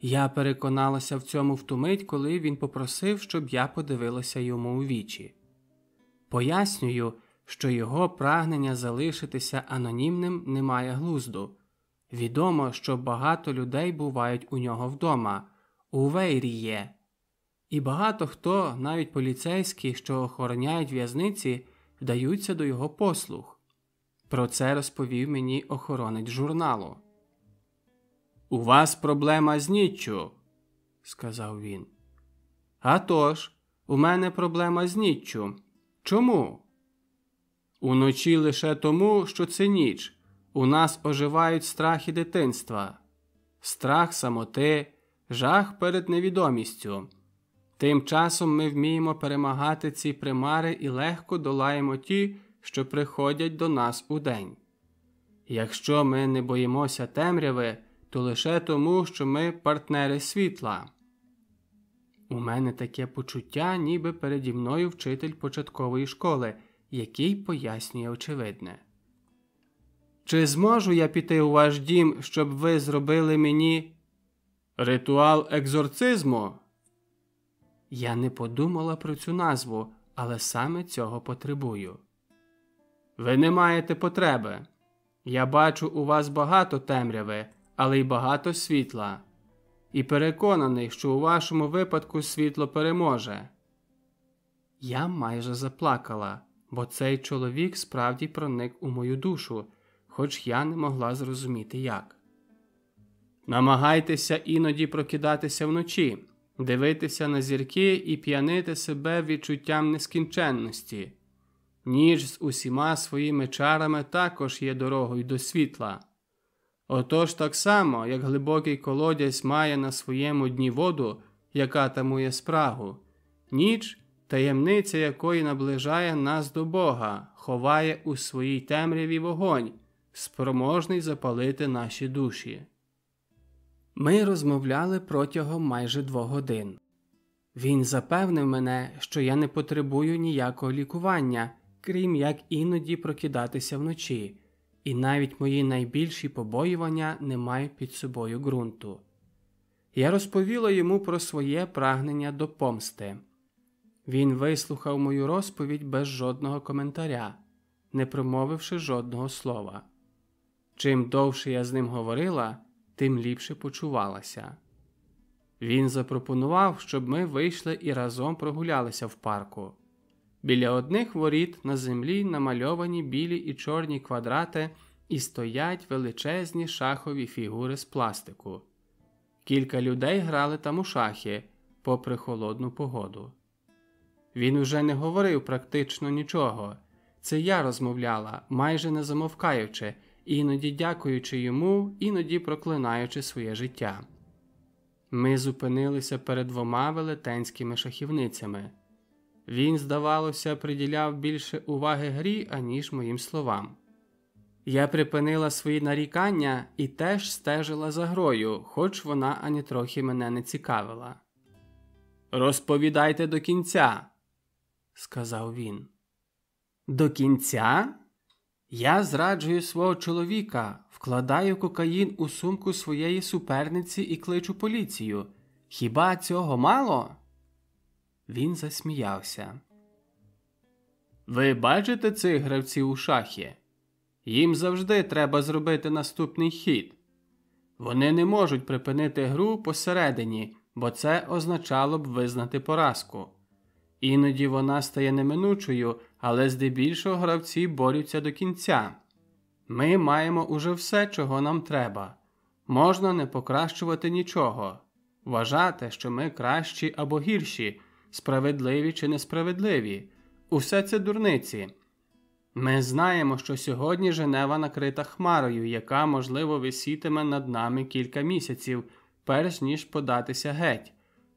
Я переконалася в цьому в ту мить, коли він попросив, щоб я подивилася йому у вічі. Пояснюю, що його прагнення залишитися анонімним не має глузду. Відомо, що багато людей бувають у нього вдома, у Вейріє. І багато хто, навіть поліцейські, що охороняють в'язниці, вдаються до його послуг. Про це розповів мені охоронець журналу. У вас проблема з ніччю, сказав він. «А тож, у мене проблема з ніччю. Чому? Уночі лише тому, що це ніч. У нас оживають страхи дитинства, страх самоти, жах перед невідомістю. Тим часом ми вміємо перемагати ці примари і легко долаємо ті, що приходять до нас у день. Якщо ми не боїмося темряви, то лише тому, що ми партнери світла. У мене таке почуття, ніби переді мною вчитель початкової школи, який пояснює очевидне. Чи зможу я піти у ваш дім, щоб ви зробили мені ритуал екзорцизму? Я не подумала про цю назву, але саме цього потребую. Ви не маєте потреби. Я бачу у вас багато темряви, але й багато світла, і переконаний, що у вашому випадку світло переможе. Я майже заплакала, бо цей чоловік справді проник у мою душу, хоч я не могла зрозуміти як. Намагайтеся іноді прокидатися вночі, дивитися на зірки і п'янити себе відчуттям нескінченності. Ніж з усіма своїми чарами також є дорогою до світла. Отож, так само, як глибокий колодязь має на своєму дні воду, яка тамує спрагу, ніч, таємниця якої наближає нас до Бога, ховає у своїй темряві вогонь, спроможний запалити наші душі. Ми розмовляли протягом майже двох годин. Він запевнив мене, що я не потребую ніякого лікування, крім як іноді прокидатися вночі і навіть мої найбільші побоювання не мають під собою ґрунту. Я розповіла йому про своє прагнення до помсти. Він вислухав мою розповідь без жодного коментаря, не промовивши жодного слова. Чим довше я з ним говорила, тим ліпше почувалася. Він запропонував, щоб ми вийшли і разом прогулялися в парку. Біля одних воріт на землі намальовані білі і чорні квадрати і стоять величезні шахові фігури з пластику. Кілька людей грали там у шахи, попри холодну погоду. Він уже не говорив практично нічого. Це я розмовляла, майже не замовкаючи, іноді дякуючи йому, іноді проклинаючи своє життя. Ми зупинилися перед двома велетенськими шахівницями. Він, здавалося, приділяв більше уваги грі, аніж моїм словам. Я припинила свої нарікання і теж стежила за грою, хоч вона ані трохи мене не цікавила. Розповідайте до кінця, сказав він. До кінця? Я зраджую свого чоловіка, вкладаю кокаїн у сумку своєї суперниці і кличу поліцію. Хіба цього мало? Він засміявся. Ви бачите цих гравців у шахі? Їм завжди треба зробити наступний хід. Вони не можуть припинити гру посередині, бо це означало б визнати поразку. Іноді вона стає неминучою, але здебільшого гравці борються до кінця. Ми маємо уже все, чого нам треба. Можна не покращувати нічого, вважати, що ми кращі або гірші, справедливі чи несправедливі. Усе це дурниці. Ми знаємо, що сьогодні Женева накрита хмарою, яка, можливо, висітиме над нами кілька місяців, перш ніж податися геть,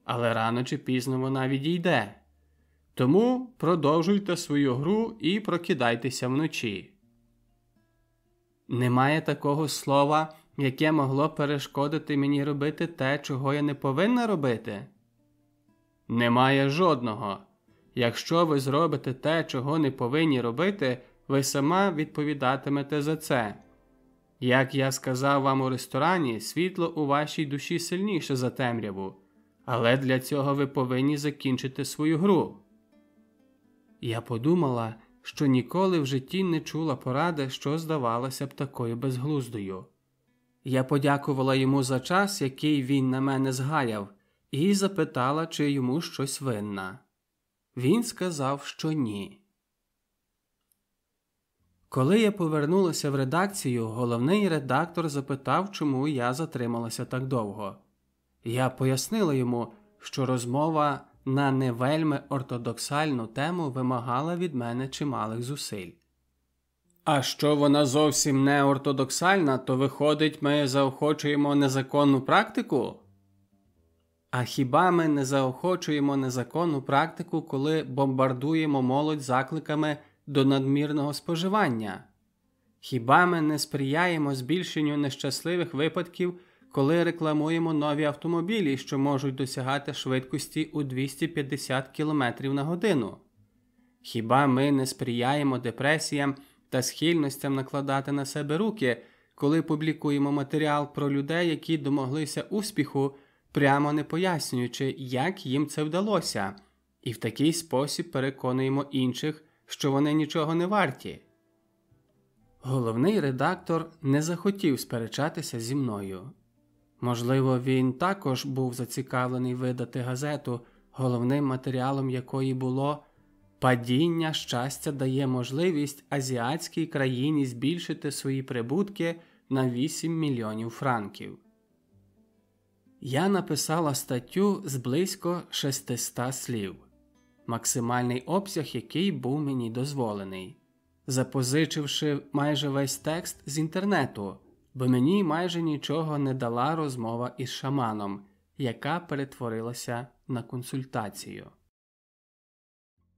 але рано чи пізно вона відійде. Тому продовжуйте свою гру і прокидайтеся вночі. Немає такого слова, яке могло перешкодити мені робити те, чого я не повинна робити. Немає жодного. Якщо ви зробите те, чого не повинні робити, ви сама відповідатимете за це. Як я сказав вам у ресторані, світло у вашій душі сильніше за темряву, але для цього ви повинні закінчити свою гру. Я подумала, що ніколи в житті не чула поради, що здавалося б такою безглуздою. Я подякувала йому за час, який він на мене згаяв, і запитала, чи йому щось винна. Він сказав, що ні. Коли я повернулася в редакцію, головний редактор запитав, чому я затрималася так довго. Я пояснила йому, що розмова на не вельми ортодоксальну тему вимагала від мене чималих зусиль. А що вона зовсім не ортодоксальна, то виходить, ми заохочуємо незаконну практику? А хіба ми не заохочуємо незаконну практику, коли бомбардуємо молодь закликами до надмірного споживання? Хіба ми не сприяємо збільшенню нещасливих випадків, коли рекламуємо нові автомобілі, що можуть досягати швидкості у 250 км на годину? Хіба ми не сприяємо депресіям та схильностям накладати на себе руки, коли публікуємо матеріал про людей, які домоглися успіху? прямо не пояснюючи, як їм це вдалося, і в такий спосіб переконуємо інших, що вони нічого не варті. Головний редактор не захотів сперечатися зі мною. Можливо, він також був зацікавлений видати газету, головним матеріалом якої було Падіння щастя дає можливість азіатській країні збільшити свої прибутки на 8 мільйонів франків. Я написала статтю з близько 600 слів, максимальний обсяг, який був мені дозволений, запозичивши майже весь текст з інтернету, бо мені майже нічого не дала розмова із шаманом, яка перетворилася на консультацію.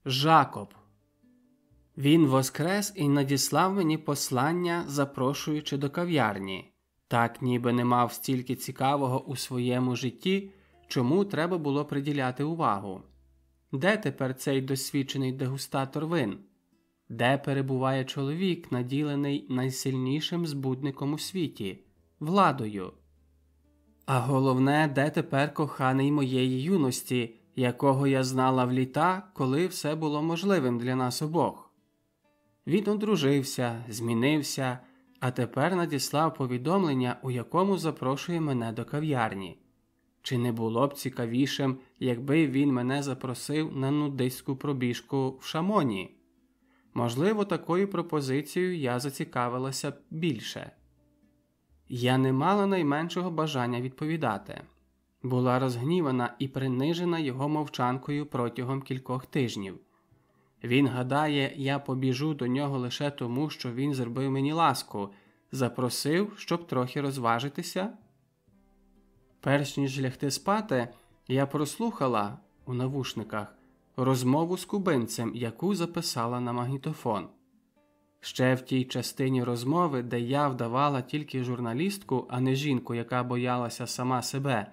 Жакоб. Він воскрес і надіслав мені послання, запрошуючи до кав'ярні так ніби не мав стільки цікавого у своєму житті, чому треба було приділяти увагу. Де тепер цей досвідчений дегустатор вин? Де перебуває чоловік, наділений найсильнішим збудником у світі, владою? А головне, де тепер коханий моєї юності, якого я знала в літа, коли все було можливим для нас обох? Він одружився, змінився, а тепер надіслав повідомлення, у якому запрошує мене до кав'ярні. Чи не було б цікавішим, якби він мене запросив на нудистську пробіжку в шамоні? Можливо, такою пропозицією я зацікавилася більше. Я не мала найменшого бажання відповідати, була розгнівана і принижена його мовчанкою протягом кількох тижнів. Він гадає, я побіжу до нього лише тому, що він зробив мені ласку, запросив, щоб трохи розважитися. Перш ніж лягти спати, я прослухала у навушниках розмову з кубинцем, яку записала на магнітофон. Ще в тій частині розмови, де я вдавала тільки журналістку, а не жінку, яка боялася сама себе,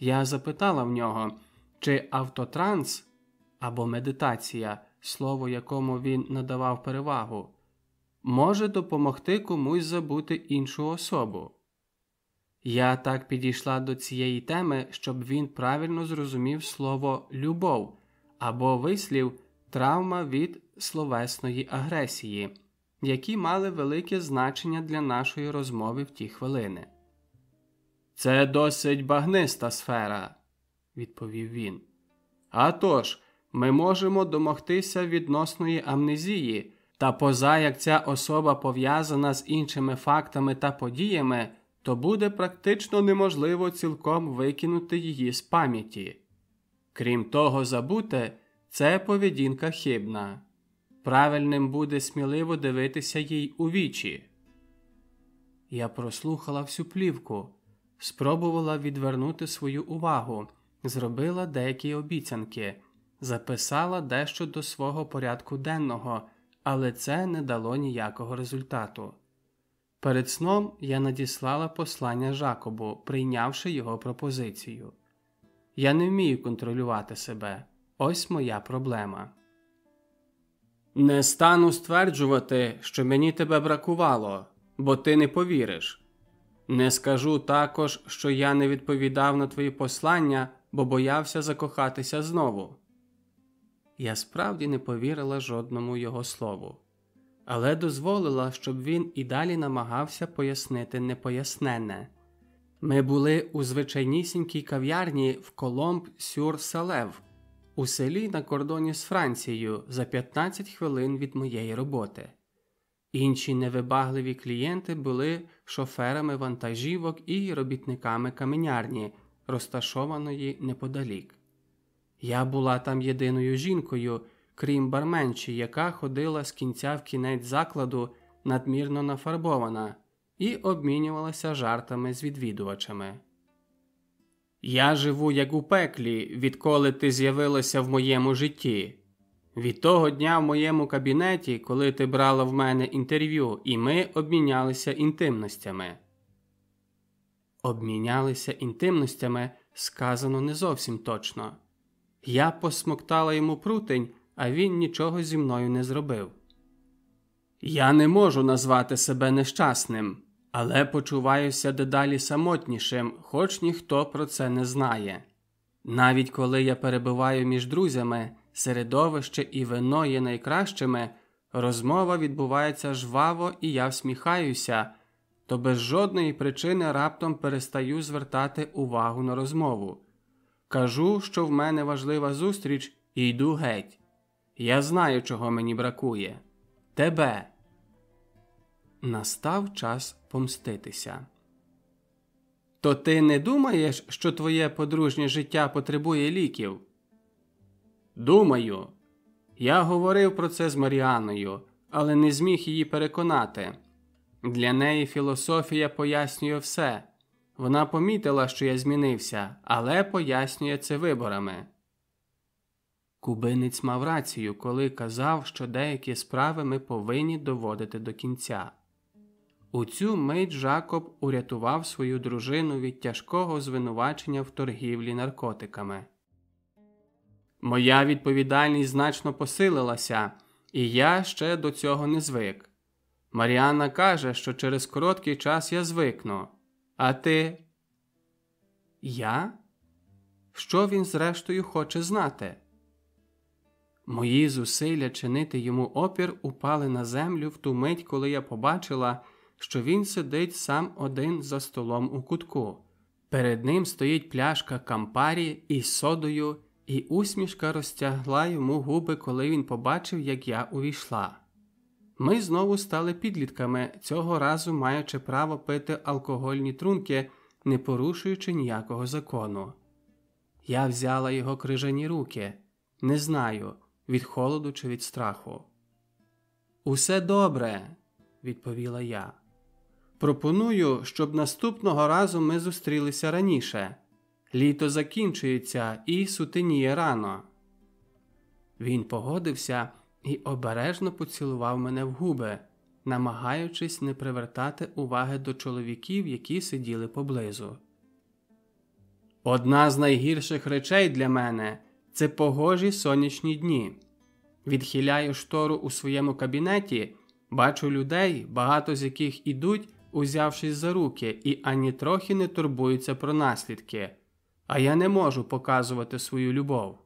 я запитала в нього, чи автотранс або медитація слово якому він надавав перевагу, може допомогти комусь забути іншу особу. Я так підійшла до цієї теми, щоб він правильно зрозумів слово любов або вислів травма від словесної агресії, які мали велике значення для нашої розмови в ті хвилини. Це досить багниста сфера, відповів він. «А тож, ми можемо домогтися відносної амнезії, та поза як ця особа пов'язана з іншими фактами та подіями, то буде практично неможливо цілком викинути її з пам'яті. Крім того, забути це поведінка хибна. Правильним буде сміливо дивитися їй у вічі. Я прослухала всю плівку, спробувала відвернути свою увагу, зробила деякі обіцянки записала дещо до свого порядку денного, але це не дало ніякого результату. Перед сном я надіслала послання Жакобу, прийнявши його пропозицію. Я не вмію контролювати себе. Ось моя проблема. Не стану стверджувати, що мені тебе бракувало, бо ти не повіриш. Не скажу також, що я не відповідав на твої послання, бо боявся закохатися знову. Я справді не повірила жодному його слову, але дозволила, щоб він і далі намагався пояснити непояснене. Ми були у звичайнісінькій кав'ярні в Коломб Сюр Салев, у селі на кордоні з Францією за 15 хвилин від моєї роботи. Інші невибагливі клієнти були шоферами вантажівок і робітниками каменярні, розташованої неподалік. Я була там єдиною жінкою, крім барменчі, яка ходила з кінця в кінець закладу, надмірно нафарбована, і обмінювалася жартами з відвідувачами. Я живу як у пеклі, відколи ти з'явилася в моєму житті. Від того дня в моєму кабінеті, коли ти брала в мене інтерв'ю, і ми обмінялися інтимностями. Обмінялися інтимностями сказано не зовсім точно. Я посмоктала йому прутень, а він нічого зі мною не зробив. Я не можу назвати себе нещасним, але почуваюся дедалі самотнішим, хоч ніхто про це не знає. Навіть коли я перебуваю між друзями, середовище і вино є найкращими, розмова відбувається жваво, і я всміхаюся, то без жодної причини раптом перестаю звертати увагу на розмову. Кажу, що в мене важлива зустріч, і йду геть. Я знаю, чого мені бракує. Тебе. Настав час помститися. То ти не думаєш, що твоє подружнє життя потребує ліків? Думаю. Я говорив про це з Маріаною, але не зміг її переконати. Для неї філософія пояснює все. Вона помітила, що я змінився, але пояснює це виборами. Кубинець мав рацію, коли казав, що деякі справи ми повинні доводити до кінця. У цю мить Жакоб урятував свою дружину від тяжкого звинувачення в торгівлі наркотиками. Моя відповідальність значно посилилася, і я ще до цього не звик. Маріанна каже, що через короткий час я звикну. А ти? Я? Що він, зрештою, хоче знати? Мої зусилля чинити йому опір упали на землю в ту мить, коли я побачила, що він сидить сам один за столом у кутку. Перед ним стоїть пляшка кампарі із содою, і усмішка розтягла йому губи, коли він побачив, як я увійшла. Ми знову стали підлітками, цього разу маючи право пити алкогольні трунки, не порушуючи ніякого закону. Я взяла його крижані руки, не знаю, від холоду чи від страху. Усе добре, відповіла я. Пропоную, щоб наступного разу ми зустрілися раніше. Літо закінчується і сутеніє рано. Він погодився і обережно поцілував мене в губи, намагаючись не привертати уваги до чоловіків, які сиділи поблизу. Одна з найгірших речей для мене це погожі сонячні дні. Відхиляю штору у своєму кабінеті, бачу людей, багато з яких ідуть, узявшись за руки, і ані трохи не турбуються про наслідки, а я не можу показувати свою любов.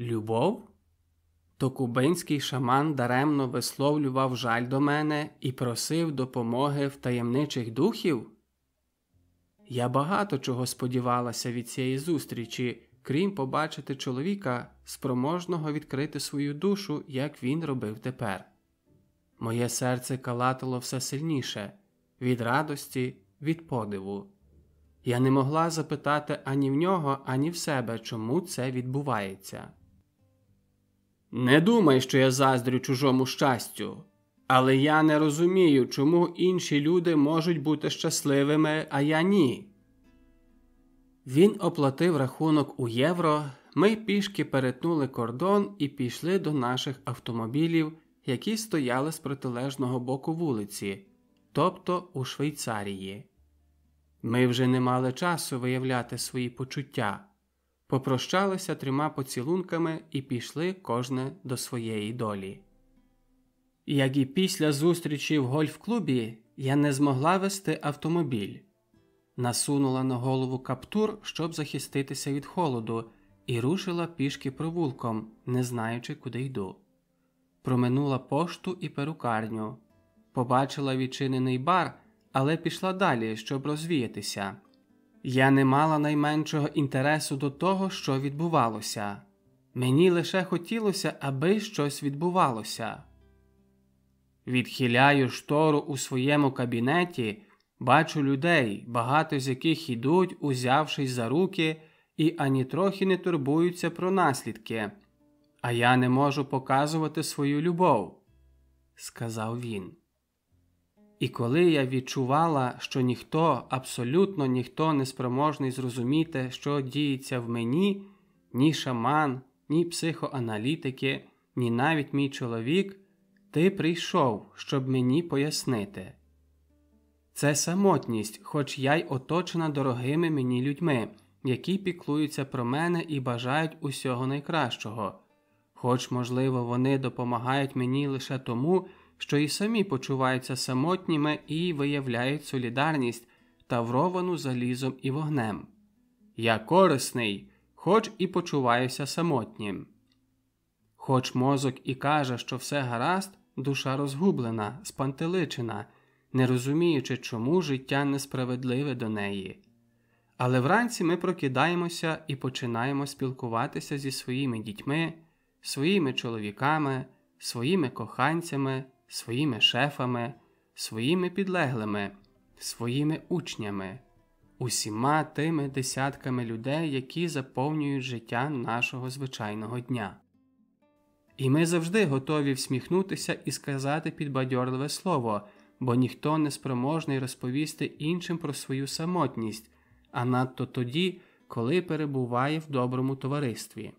Любов? то кубинський шаман даремно висловлював жаль до мене і просив допомоги в таємничих духів? Я багато чого сподівалася від цієї зустрічі, крім побачити чоловіка, спроможного відкрити свою душу, як він робив тепер. Моє серце калатало все сильніше від радості, від подиву. Я не могла запитати ані в нього, ані в себе, чому це відбувається. Не думай, що я заздрю чужому щастю, але я не розумію, чому інші люди можуть бути щасливими, а я ні. Він оплатив рахунок у євро. Ми пішки перетнули кордон і пішли до наших автомобілів, які стояли з протилежного боку вулиці, тобто у Швейцарії. Ми вже не мали часу виявляти свої почуття. попрощалися трьома поцілунками і пішли кожне до своєї долі. Як і після зустрічі в гольф-клубі я не змогла вести автомобіль, насунула на голову каптур, щоб захиститися від холоду, і рушила пішки провулком, не знаючи, куди йду. Проминула пошту і перукарню, побачила відчинений бар, але пішла далі, щоб розвіятися. Я не мала найменшого інтересу до того, що відбувалося. Мені лише хотілося, аби щось відбувалося. Відхиляю штору у своєму кабінеті, бачу людей, багато з яких ідуть, узявшись за руки, і ані трохи не турбуються про наслідки, а я не можу показувати свою любов, сказав він. І коли я відчувала, що ніхто, абсолютно ніхто не спроможний зрозуміти, що діється в мені, ні шаман, ні психоаналітики, ні навіть мій чоловік, ти прийшов, щоб мені пояснити. Це самотність, хоч я й оточена дорогими мені людьми, які піклуються про мене і бажають усього найкращого, хоч, можливо, вони допомагають мені лише тому що і самі почуваються самотніми і виявляють солідарність тавровану залізом і вогнем. Я корисний, хоч і почуваюся самотнім. Хоч мозок і каже, що все гаразд, душа розгублена, спантеличена, не розуміючи, чому життя несправедливе до неї. Але вранці ми прокидаємося і починаємо спілкуватися зі своїми дітьми, своїми чоловіками, своїми коханцями, своїми шефами, своїми підлеглими, своїми учнями, усіма тими десятками людей, які заповнюють життя нашого звичайного дня. І ми завжди готові всміхнутися і сказати підбадьорливе слово, бо ніхто не спроможний розповісти іншим про свою самотність, а надто тоді, коли перебуває в доброму товаристві.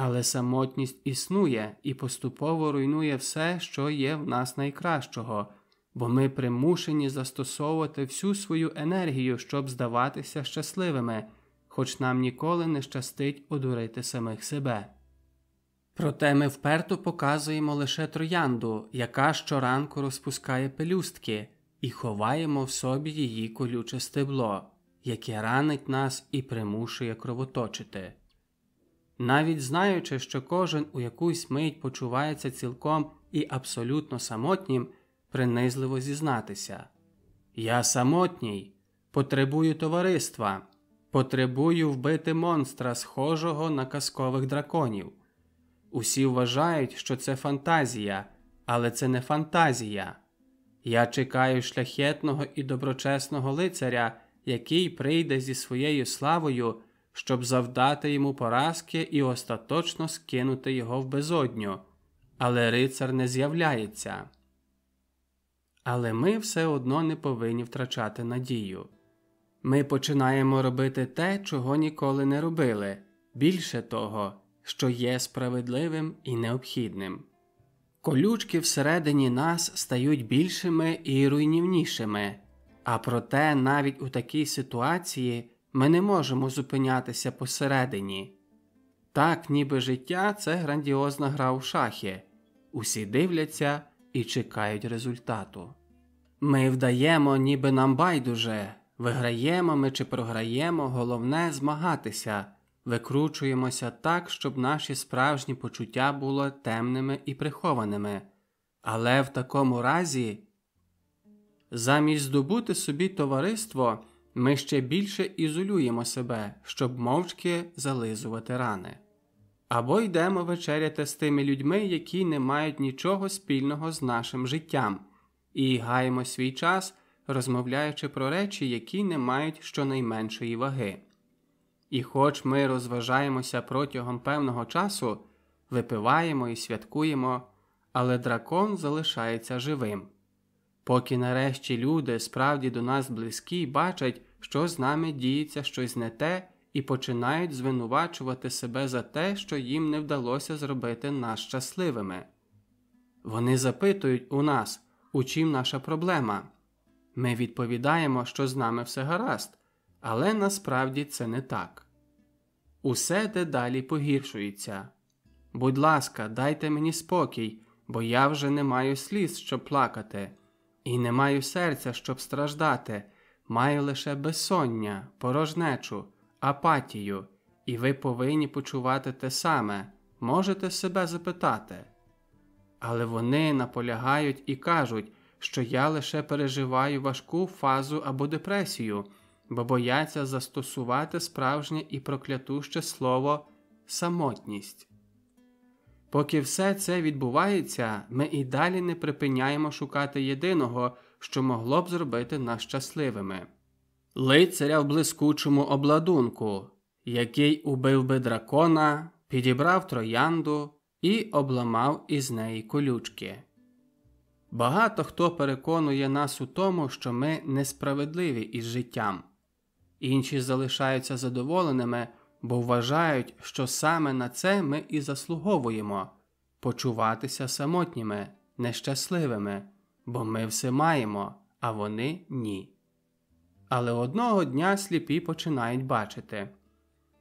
Але самотність існує і поступово руйнує все, що є в нас найкращого, бо ми примушені застосовувати всю свою енергію, щоб здаватися щасливими, хоч нам ніколи не щастить одурити самих себе. Проте ми вперто показуємо лише троянду, яка щоранку розпускає пелюстки, і ховаємо в собі її колюче стебло, яке ранить нас і примушує кровоточити. Навіть знаючи, що кожен у якусь мить почувається цілком і абсолютно самотнім, принизливо зізнатися Я самотній, потребую товариства, потребую вбити монстра, схожого на казкових драконів. Усі вважають, що це фантазія, але це не фантазія. Я чекаю шляхетного і доброчесного лицаря, який прийде зі своєю славою щоб завдати йому поразки і остаточно скинути його в безодню, але рицар не з'являється. Але ми все одно не повинні втрачати надію. Ми починаємо робити те, чого ніколи не робили, більше того, що є справедливим і необхідним. Колючки всередині нас стають більшими і руйнівнішими, а проте навіть у такій ситуації ми не можемо зупинятися посередині. Так, ніби життя це грандіозна гра у шахи, усі дивляться і чекають результату. Ми вдаємо, ніби нам байдуже, виграємо ми чи програємо, головне змагатися, викручуємося так, щоб наші справжні почуття були темними і прихованими. Але в такому разі, замість здобути собі товариство ми ще більше ізолюємо себе, щоб мовчки зализувати рани. Або йдемо вечеряти з тими людьми, які не мають нічого спільного з нашим життям, і гаємо свій час, розмовляючи про речі, які не мають щонайменшої ваги. І хоч ми розважаємося протягом певного часу, випиваємо і святкуємо, але дракон залишається живим. Поки нарешті люди справді до нас близькі бачать, що з нами діється щось не те, і починають звинувачувати себе за те, що їм не вдалося зробити нас щасливими. Вони запитують у нас, у чим наша проблема. Ми відповідаємо, що з нами все гаразд, але насправді це не так. усе дедалі погіршується. Будь ласка, дайте мені спокій, бо я вже не маю сліз, щоб плакати, і не маю серця, щоб страждати, маю лише безсоння, порожнечу, апатію, і ви повинні почувати те саме, можете себе запитати. Але вони наполягають і кажуть, що я лише переживаю важку фазу або депресію, бо бояться застосувати справжнє і проклятуще слово самотність. Поки все це відбувається, ми і далі не припиняємо шукати єдиного, що могло б зробити нас щасливими лицаря в блискучому обладунку, який убив би дракона, підібрав троянду і обламав із неї колючки. Багато хто переконує нас у тому, що ми несправедливі із життям, інші залишаються задоволеними, бо вважають, що саме на це ми і заслуговуємо почуватися самотніми, нещасливими, бо ми все маємо, а вони ні. Але одного дня сліпі починають бачити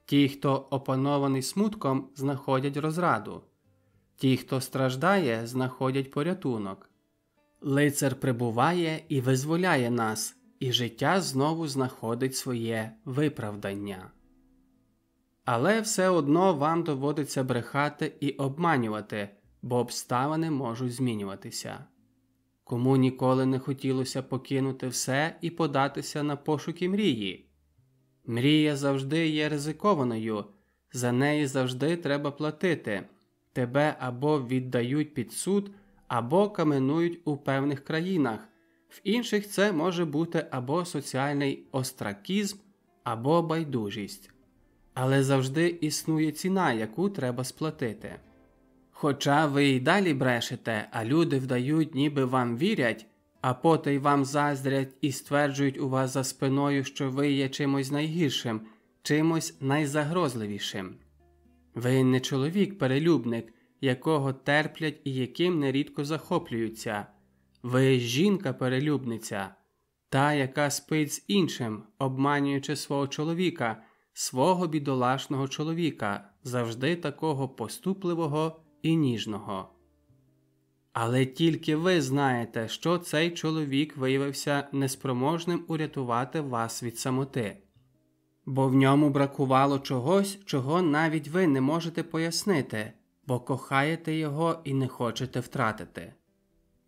ті, хто опанований смутком, знаходять розраду, ті, хто страждає, знаходять порятунок. Лицар прибуває і визволяє нас, і життя знову знаходить своє виправдання. Але все одно вам доводиться брехати і обманювати, бо обставини можуть змінюватися. Кому ніколи не хотілося покинути все і податися на пошуки мрії. Мрія завжди є ризикованою, за неї завжди треба платити, тебе або віддають під суд, або каменують у певних країнах, в інших це може бути або соціальний остракізм, або байдужість. Але завжди існує ціна, яку треба сплатити. Хоча ви й далі брешете, а люди вдають, ніби вам вірять, а потай вам заздрять і стверджують у вас за спиною, що ви є чимось найгіршим, чимось найзагрозливішим. Ви не чоловік-перелюбник, якого терплять і яким нерідко захоплюються, ви жінка-перелюбниця, та, яка спить з іншим, обманюючи свого чоловіка, свого бідолашного чоловіка, завжди такого поступливого і ніжного. Але тільки ви знаєте, що цей чоловік виявився неспроможним урятувати вас від самоти, бо в ньому бракувало чогось, чого навіть ви не можете пояснити, бо кохаєте його і не хочете втратити.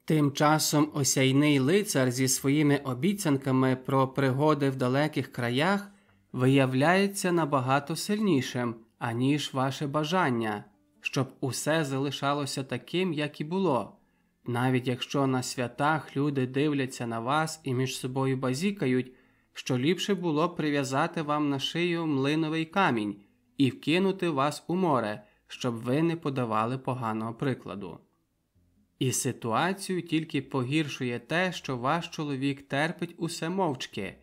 Тим часом осяйний лицар зі своїми обіцянками про пригоди в далеких краях виявляється набагато сильнішим, аніж ваше бажання, щоб усе залишалося таким, як і було. Навіть якщо на святах люди дивляться на вас і між собою базікають, що ліпше було прив'язати вам на шию млиновий камінь і вкинути вас у море, щоб ви не подавали поганого прикладу. І ситуацію тільки погіршує те, що ваш чоловік терпить усе мовчки,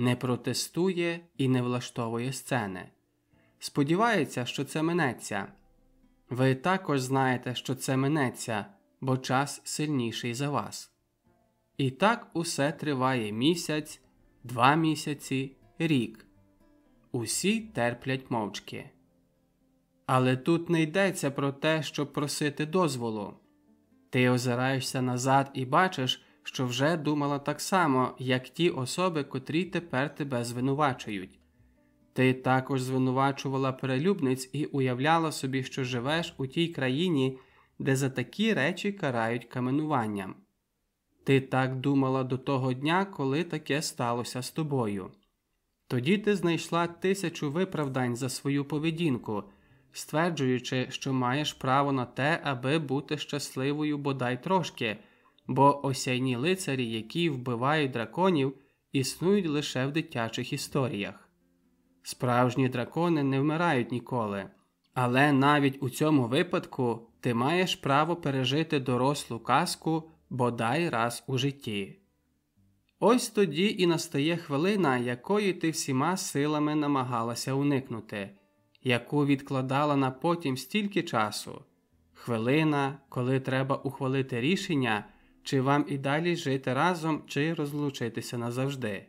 не протестує і не влаштовує сцени. Сподівається, що це минеться. Ви також знаєте, що це минеться, бо час сильніший за вас. І так усе триває місяць, два місяці, рік. Усі терплять мовчки. Але тут не йдеться про те, щоб просити дозволу. Ти озираєшся назад і бачиш, що вже думала так само, як ті особи, котрі тепер тебе звинувачують. Ти також звинувачувала перелюбниць і уявляла собі, що живеш у тій країні, де за такі речі карають каменуванням. Ти так думала до того дня, коли таке сталося з тобою. Тоді ти знайшла тисячу виправдань за свою поведінку стверджуючи, що маєш право на те, аби бути щасливою бодай трошки, бо осяйні лицарі, які вбивають драконів, існують лише в дитячих історіях. Справжні дракони не вмирають ніколи, але навіть у цьому випадку ти маєш право пережити дорослу казку бодай раз у житті. Ось тоді і настає хвилина, якої ти всіма силами намагалася уникнути яку відкладала на потім стільки часу, хвилина, коли треба ухвалити рішення, чи вам і далі жити разом, чи розлучитися назавжди.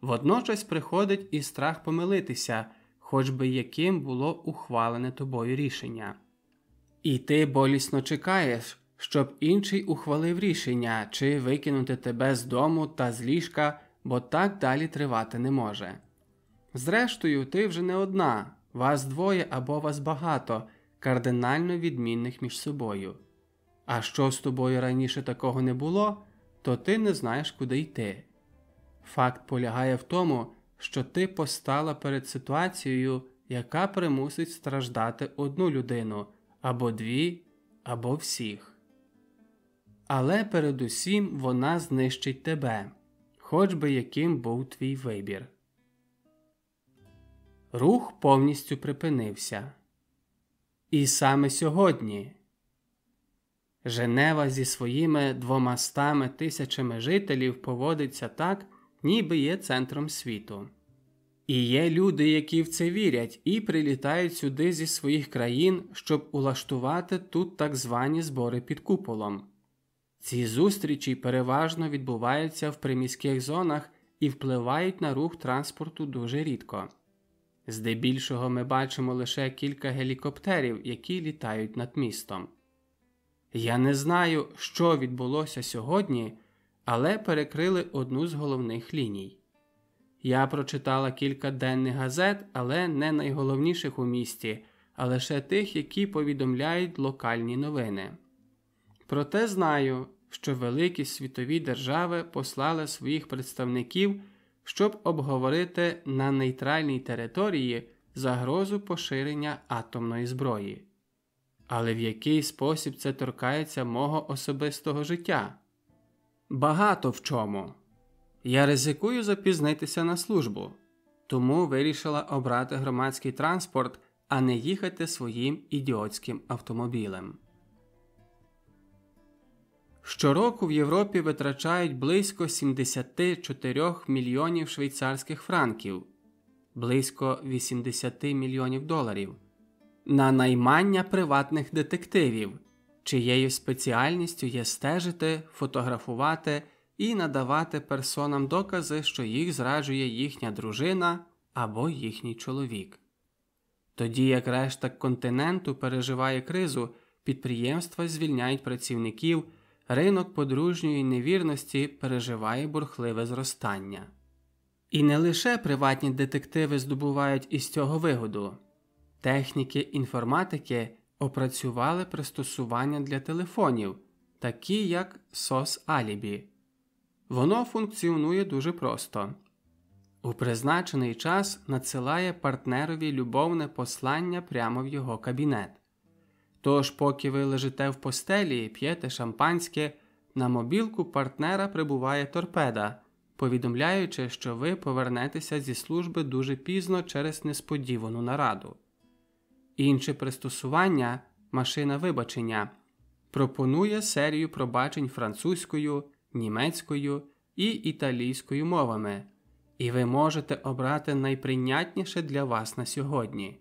Водночас приходить і страх помилитися, хоч би яким було ухвалене тобою рішення. І ти болісно чекаєш, щоб інший ухвалив рішення чи викинути тебе з дому та з ліжка, бо так далі тривати не може. Зрештою, ти вже не одна, вас двоє або вас багато, кардинально відмінних між собою. А що з тобою раніше такого не було, то ти не знаєш, куди йти. Факт полягає в тому, що ти постала перед ситуацією, яка примусить страждати одну людину або дві, або всіх. Але передусім вона знищить тебе, хоч би яким був твій вибір. Рух повністю припинився. І саме сьогодні Женева зі своїми двомастами тисячами жителів поводиться так, ніби є центром світу. І є люди, які в це вірять, і прилітають сюди зі своїх країн, щоб улаштувати тут так звані збори під куполом. Ці зустрічі переважно відбуваються в приміських зонах і впливають на рух транспорту дуже рідко. Здебільшого ми бачимо лише кілька гелікоптерів, які літають над містом. Я не знаю, що відбулося сьогодні, але перекрили одну з головних ліній. Я прочитала кілька денних газет, але не найголовніших у місті, а лише тих, які повідомляють локальні новини. Проте знаю, що великі світові держави послали своїх представників, щоб обговорити на нейтральній території загрозу поширення атомної зброї. Але в який спосіб це торкається мого особистого життя? Багато в чому. Я ризикую запізнитися на службу, тому вирішила обрати громадський транспорт, а не їхати своїм ідіотським автомобілем. Щороку в Європі витрачають близько 74 мільйонів швейцарських франків, близько 80 мільйонів доларів на наймання приватних детективів, чиєю спеціальністю є стежити, фотографувати і надавати персонам докази, що їх зраджує їхня дружина або їхній чоловік. Тоді як решта континенту переживає кризу, підприємства звільняють працівників, ринок подружньої невірності переживає бурхливе зростання. І не лише приватні детективи здобувають із цього вигоду. Техніки інформатики опрацювали пристосування для телефонів, такі як SOS Alibi. Воно функціонує дуже просто. У призначений час надсилає партнерові любовне послання прямо в його кабінет. Тож, поки ви лежите в постелі і п'єте шампанське, на мобілку партнера прибуває торпеда, повідомляючи, що ви повернетеся зі служби дуже пізно через несподівану нараду. Інше пристосування, машина вибачення, пропонує серію пробачень французькою, німецькою і італійською мовами, і ви можете обрати найприйнятніше для вас на сьогодні.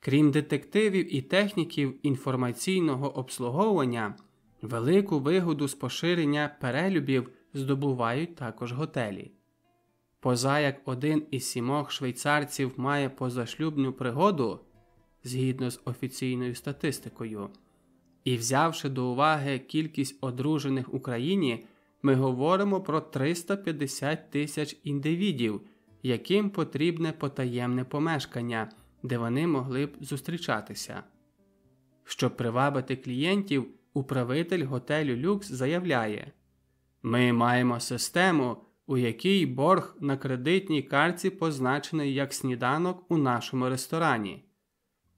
Крім детективів і техніків інформаційного обслуговування, велику вигоду з поширення перелюбів здобувають також готелі. Поза як один із сімох швейцарців має позашлюбну пригоду згідно з офіційною статистикою. І взявши до уваги кількість одружених в Україні, ми говоримо про 350 тисяч індивідів, яким потрібне потаємне помешкання, де вони могли б зустрічатися. Щоб привабити клієнтів, управитель готелю Люкс заявляє: Ми маємо систему, у якій борг на кредитній картці позначений як сніданок у нашому ресторані.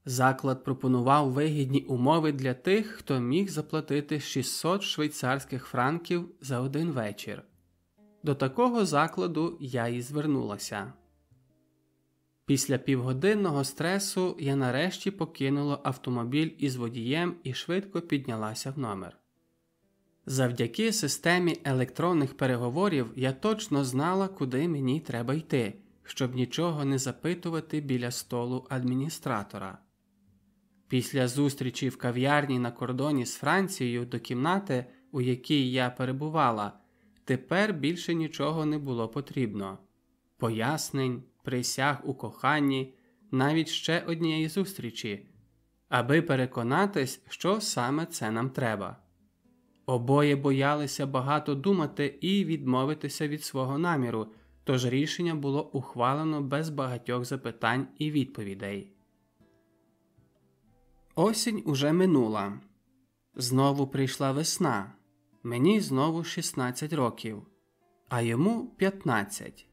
Заклад пропонував вигідні умови для тих, хто міг заплатити 600 швейцарських франків за один вечір. До такого закладу я і звернулася. Після півгодинного стресу я нарешті покинула автомобіль із водієм і швидко піднялася в номер. Завдяки системі електронних переговорів я точно знала, куди мені треба йти, щоб нічого не запитувати біля столу адміністратора. Після зустрічі в кав'ярні на кордоні з Францією до кімнати, у якій я перебувала, тепер більше нічого не було потрібно. Пояснень, присяг у коханні, навіть ще однієї зустрічі, аби переконатись, що саме це нам треба. Обоє боялися багато думати і відмовитися від свого наміру, тож рішення було ухвалено без багатьох запитань і відповідей. Осінь уже минула. Знову прийшла весна. Мені знову 16 років, а йому 15.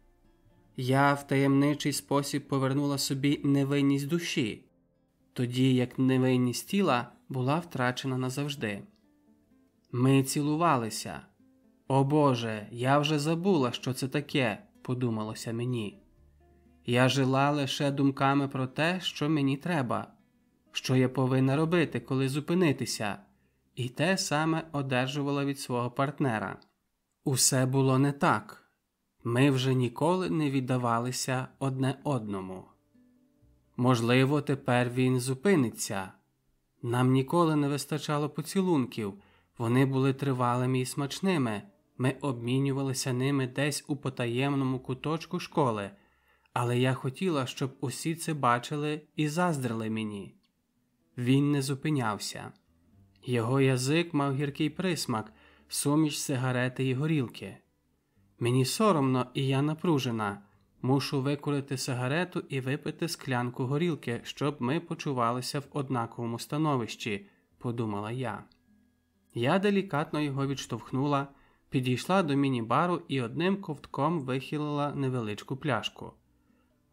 Я в таємничий спосіб повернула собі невинність душі, тоді як невинність тіла була втрачена назавжди. Ми цілувалися. О Боже, я вже забула, що це таке, подумалося мені. Я жила лише думками про те, що мені треба, що я повинна робити, коли зупинитися, і те саме одержувала від свого партнера. Усе було не так. Ми вже ніколи не віддавалися одне одному. Можливо, тепер він зупиниться. Нам ніколи не вистачало поцілунків, вони були тривалими і смачними. Ми обмінювалися ними десь у потаємному куточку школи, але я хотіла, щоб усі це бачили і заздрили мені. Він не зупинявся. Його язик мав гіркий присмак, суміш сигарети і горілки. Мені соромно, і я напружена. Мушу викурити сигарету і випити склянку горілки, щоб ми почувалися в однаковому становищі, подумала я. Я делікатно його відштовхнула, підійшла до міні-бару і одним ковтком вихилила невеличку пляшку.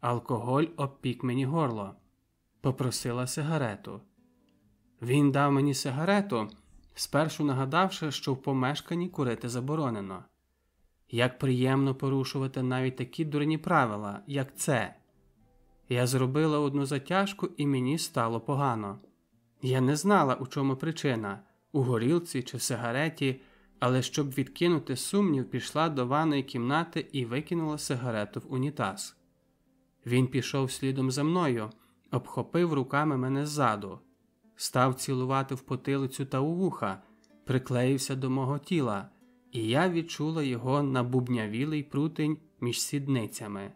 Алкоголь обпік мені горло, попросила сигарету. Він дав мені сигарету, спершу нагадавши, що в помешканні курити заборонено. Як приємно порушувати навіть такі дурні правила, як це. Я зробила одну затяжку, і мені стало погано. Я не знала, у чому причина у горілці чи в сигареті, але щоб відкинути сумнів, пішла до ванної кімнати і викинула сигарету в унітаз. Він пішов слідом за мною, обхопив руками мене ззаду, став цілувати в потилицю та у вуха, приклеївся до мого тіла і я відчула його набубнявілий прутень між сідницями.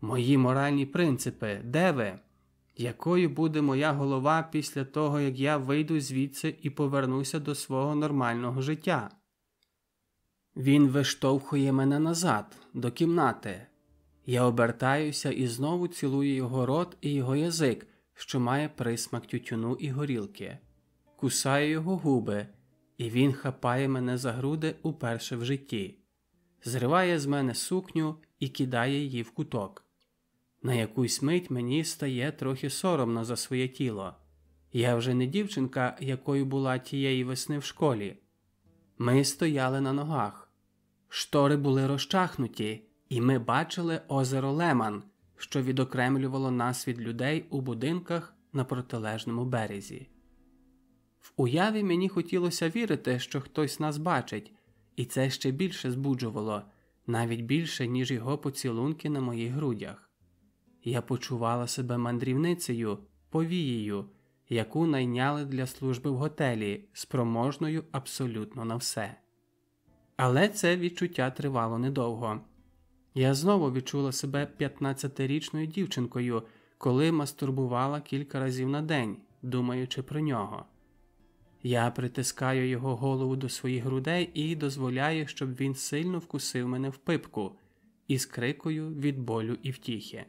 Мої моральні принципи, де ви? Якою буде моя голова після того, як я вийду звідси і повернуся до свого нормального життя? Він виштовхує мене назад, до кімнати. Я обертаюся і знову цілую його рот і його язик, що має присмак тютюну і горілки, кусаю його губи, і він хапає мене за груди уперше в житті, зриває з мене сукню і кидає її в куток. На якусь мить мені стає трохи соромно за своє тіло. Я вже не дівчинка, якою була тієї весни в школі. Ми стояли на ногах, штори були розчахнуті, і ми бачили озеро Леман, що відокремлювало нас від людей у будинках на протилежному березі. В уяві мені хотілося вірити, що хтось нас бачить, і це ще більше збуджувало, навіть більше, ніж його поцілунки на моїх грудях. Я почувала себе мандрівницею, повією, яку найняли для служби в готелі, спроможною абсолютно на все. Але це відчуття тривало недовго. Я знову відчула себе 15-річною дівчинкою, коли мастурбувала кілька разів на день, думаючи про нього. Я притискаю його голову до своїх грудей і дозволяю, щоб він сильно вкусив мене в пипку із крикою від болю і втіхи.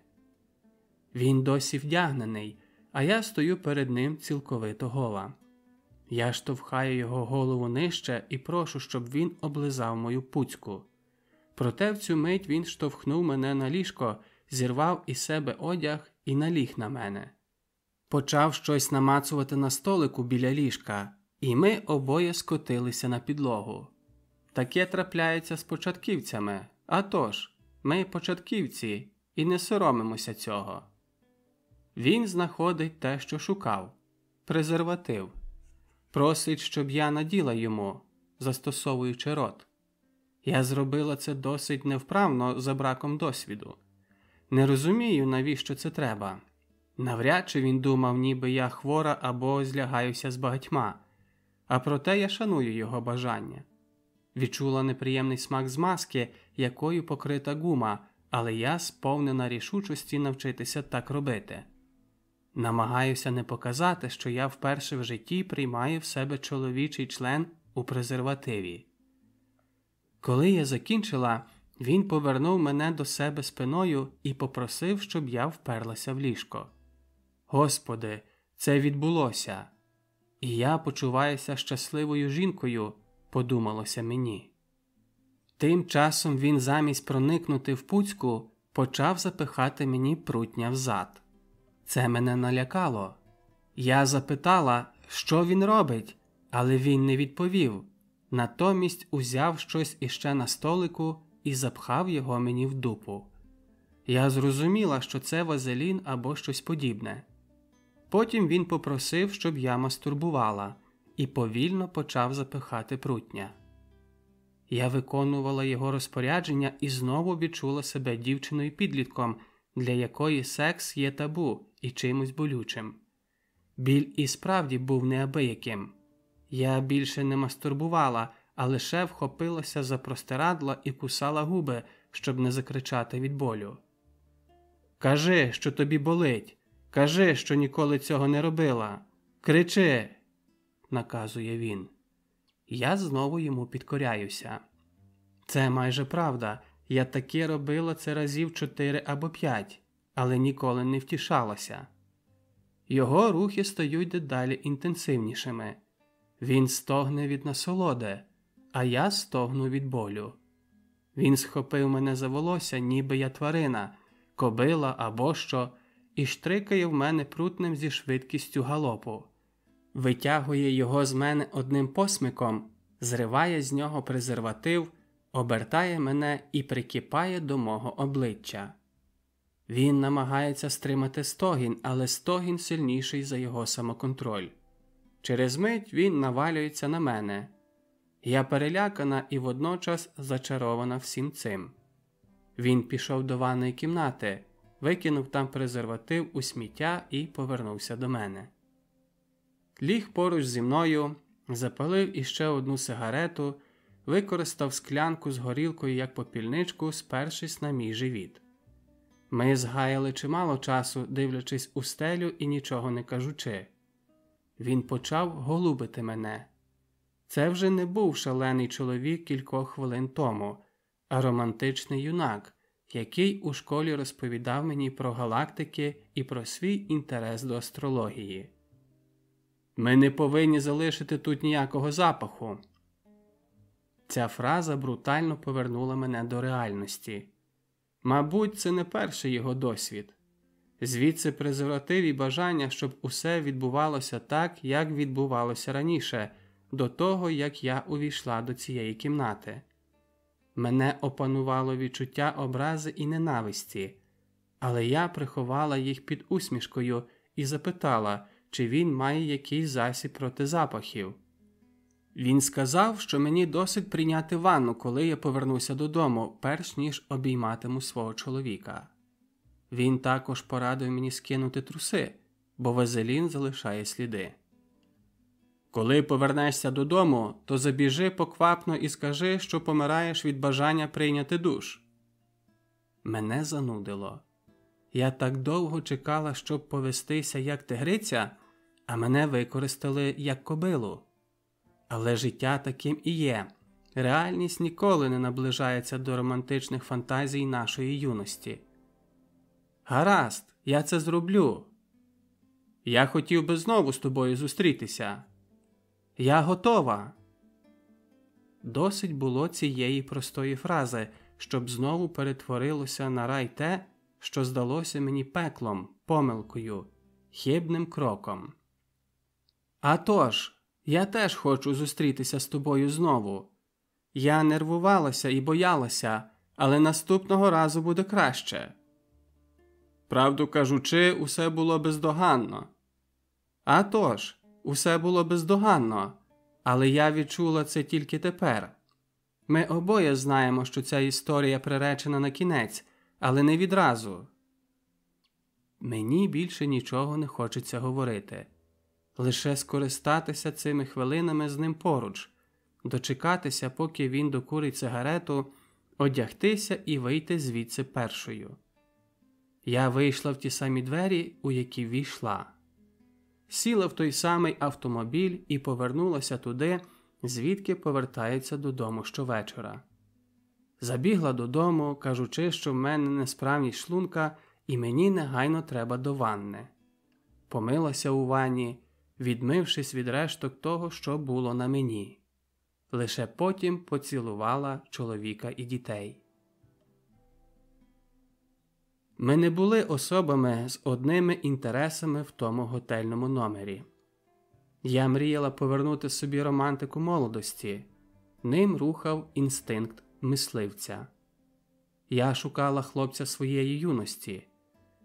Він досі вдягнений, а я стою перед ним цілковито гола. Я штовхаю його голову нижче і прошу, щоб він облизав мою пуцьку. Проте в цю мить він штовхнув мене на ліжко, зірвав із себе одяг і наліг на мене. Почав щось намацувати на столику біля ліжка, і ми обоє скотилися на підлогу. Таке трапляється з початківцями. А тож, ми початківці і не соромимося цього. Він знаходить те, що шукав презерватив, просить, щоб я наділа йому, застосовуючи рот. Я зробила це досить невправно за браком досвіду. Не розумію, навіщо це треба. Навряд чи він думав, ніби я хвора або злягаюся з багатьма а проте я шаную його бажання. Відчула неприємний смак змазки, якою покрита гума, але я сповнена рішучості навчитися так робити. Намагаюся не показати, що я вперше в житті приймаю в себе чоловічий член у презервативі. Коли я закінчила, він повернув мене до себе спиною і попросив, щоб я вперлася в ліжко. Господи, це відбулося, і я почуваюся щасливою жінкою, подумалося мені. Тим часом він замість проникнути в пуцьку почав запихати мені прутня взад. Це мене налякало. Я запитала, що він робить, але він не відповів. Натомість узяв щось іще на столику і запхав його мені в дупу. Я зрозуміла, що це вазелін або щось подібне. Потім він попросив, щоб я мастурбувала, і повільно почав запихати прутня. Я виконувала його розпорядження і знову відчула себе дівчиною підлітком, для якої секс є табу і чимось болючим. Біль і справді був неабияким. Я більше не мастурбувала, а лише вхопилася за простирадла і кусала губи, щоб не закричати від болю. Кажи, що тобі болить, кажи, що ніколи цього не робила. Кричи, наказує він. Я знову йому підкоряюся. Це майже правда. Я таки робила це разів чотири або п'ять, але ніколи не втішалася. Його рухи стають дедалі інтенсивнішими. Він стогне від насолоди, а я стогну від болю. Він схопив мене за волосся, ніби я тварина, кобила або що, і штрикає в мене прутним зі швидкістю галопу, витягує його з мене одним посмиком, зриває з нього презерватив, обертає мене і прикипає до мого обличчя. Він намагається стримати стогін, але стогін сильніший за його самоконтроль. Через мить він навалюється на мене. Я перелякана і водночас зачарована всім цим. Він пішов до ванної кімнати, викинув там презерватив у сміття і повернувся до мене. Ліг поруч зі мною, запалив іще одну сигарету, використав склянку з горілкою як попільничку, спершись на мій живіт. Ми згаяли чимало часу, дивлячись у стелю і нічого не кажучи. Він почав голубити мене. Це вже не був шалений чоловік кількох хвилин тому, а романтичний юнак, який у школі розповідав мені про галактики і про свій інтерес до астрології. Ми не повинні залишити тут ніякого запаху. Ця фраза брутально повернула мене до реальності. Мабуть, це не перший його досвід. Звідси презерватив і бажання, щоб усе відбувалося так, як відбувалося раніше, до того як я увійшла до цієї кімнати. Мене опанувало відчуття образи і ненависті, але я приховала їх під усмішкою і запитала, чи він має якийсь засіб проти запахів. Він сказав, що мені досить прийняти ванну, коли я повернуся додому, перш ніж обійматиму свого чоловіка. Він також порадив мені скинути труси, бо вазелін залишає сліди. Коли повернешся додому, то забіжи поквапно і скажи, що помираєш від бажання прийняти душ. Мене занудило. Я так довго чекала, щоб повестися як тигриця, а мене використали як кобилу. Але життя таким і є. Реальність ніколи не наближається до романтичних фантазій нашої юності. Гаразд, я це зроблю. Я хотів би знову з тобою зустрітися. Я готова. Досить було цієї простої фрази, щоб знову перетворилося на рай те, що здалося мені пеклом, помилкою, хибним кроком. «А тож, я теж хочу зустрітися з тобою знову. Я нервувалася і боялася, але наступного разу буде краще. Правду кажучи, усе було бездоганно. «А тож, усе було бездоганно, але я відчула це тільки тепер. Ми обоє знаємо, що ця історія приречена на кінець, але не відразу. Мені більше нічого не хочеться говорити, лише скористатися цими хвилинами з ним поруч, дочекатися, поки він докурить сигарету, одягтися і вийти звідси першою. Я вийшла в ті самі двері, у які війшла, сіла в той самий автомобіль і повернулася туди, звідки повертається додому щовечора. Забігла додому, кажучи, що в мене несправність шлунка, і мені негайно треба до ванни. Помилася у ванні, відмившись від решток того, що було на мені. Лише потім поцілувала чоловіка і дітей. Ми не були особами з одними інтересами в тому готельному номері. Я мріяла повернути собі романтику молодості, ним рухав інстинкт мисливця. Я шукала хлопця своєї юності.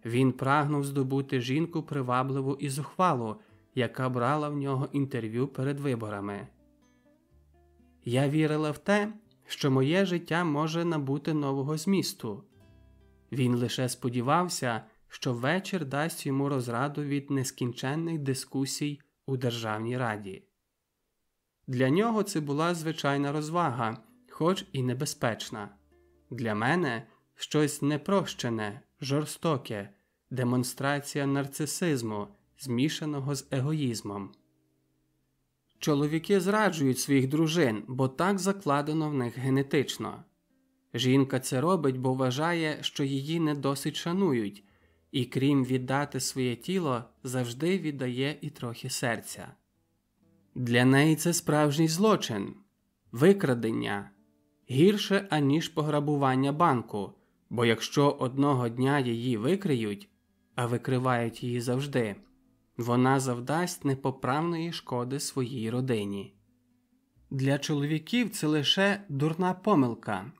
Він прагнув здобути жінку привабливу і зухвалу, яка брала в нього інтерв'ю перед виборами. Я вірила в те, що моє життя може набути нового змісту. Він лише сподівався, що вечір дасть йому розраду від нескінченних дискусій у Державній раді. Для нього це була звичайна розвага, хоч і небезпечна. Для мене щось непрощене, жорстоке, демонстрація нарцисизму, змішаного з егоїзмом. Чоловіки зраджують своїх дружин, бо так закладено в них генетично. Жінка це робить, бо вважає, що її не досить шанують, і крім віддати своє тіло, завжди віддає і трохи серця. Для неї це справжній злочин, викрадення гірше, аніж пограбування банку, бо якщо одного дня її викриють, а викривають її завжди, вона завдасть непоправної шкоди своїй родині. Для чоловіків це лише дурна помилка.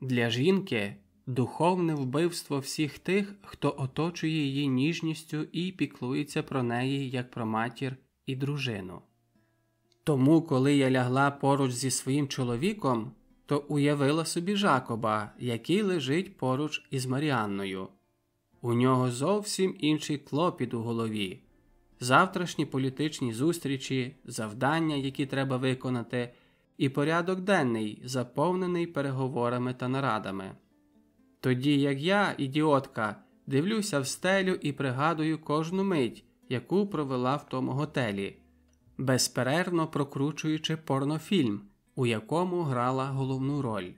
Для жінки духовне вбивство всіх тих, хто оточує її ніжністю і піклується про неї як про матір і дружину. Тому, коли я лягла поруч зі своїм чоловіком, то уявила собі Жакоба, який лежить поруч із Маріанною. У нього зовсім інший клопіт у голові, завтрашні політичні зустрічі, завдання, які треба виконати і порядок денний, заповнений переговорами та нарадами. Тоді як я, ідіотка, дивлюся в стелю і пригадую кожну мить, яку провела в тому готелі, безперервно прокручуючи порнофільм, у якому грала головну роль.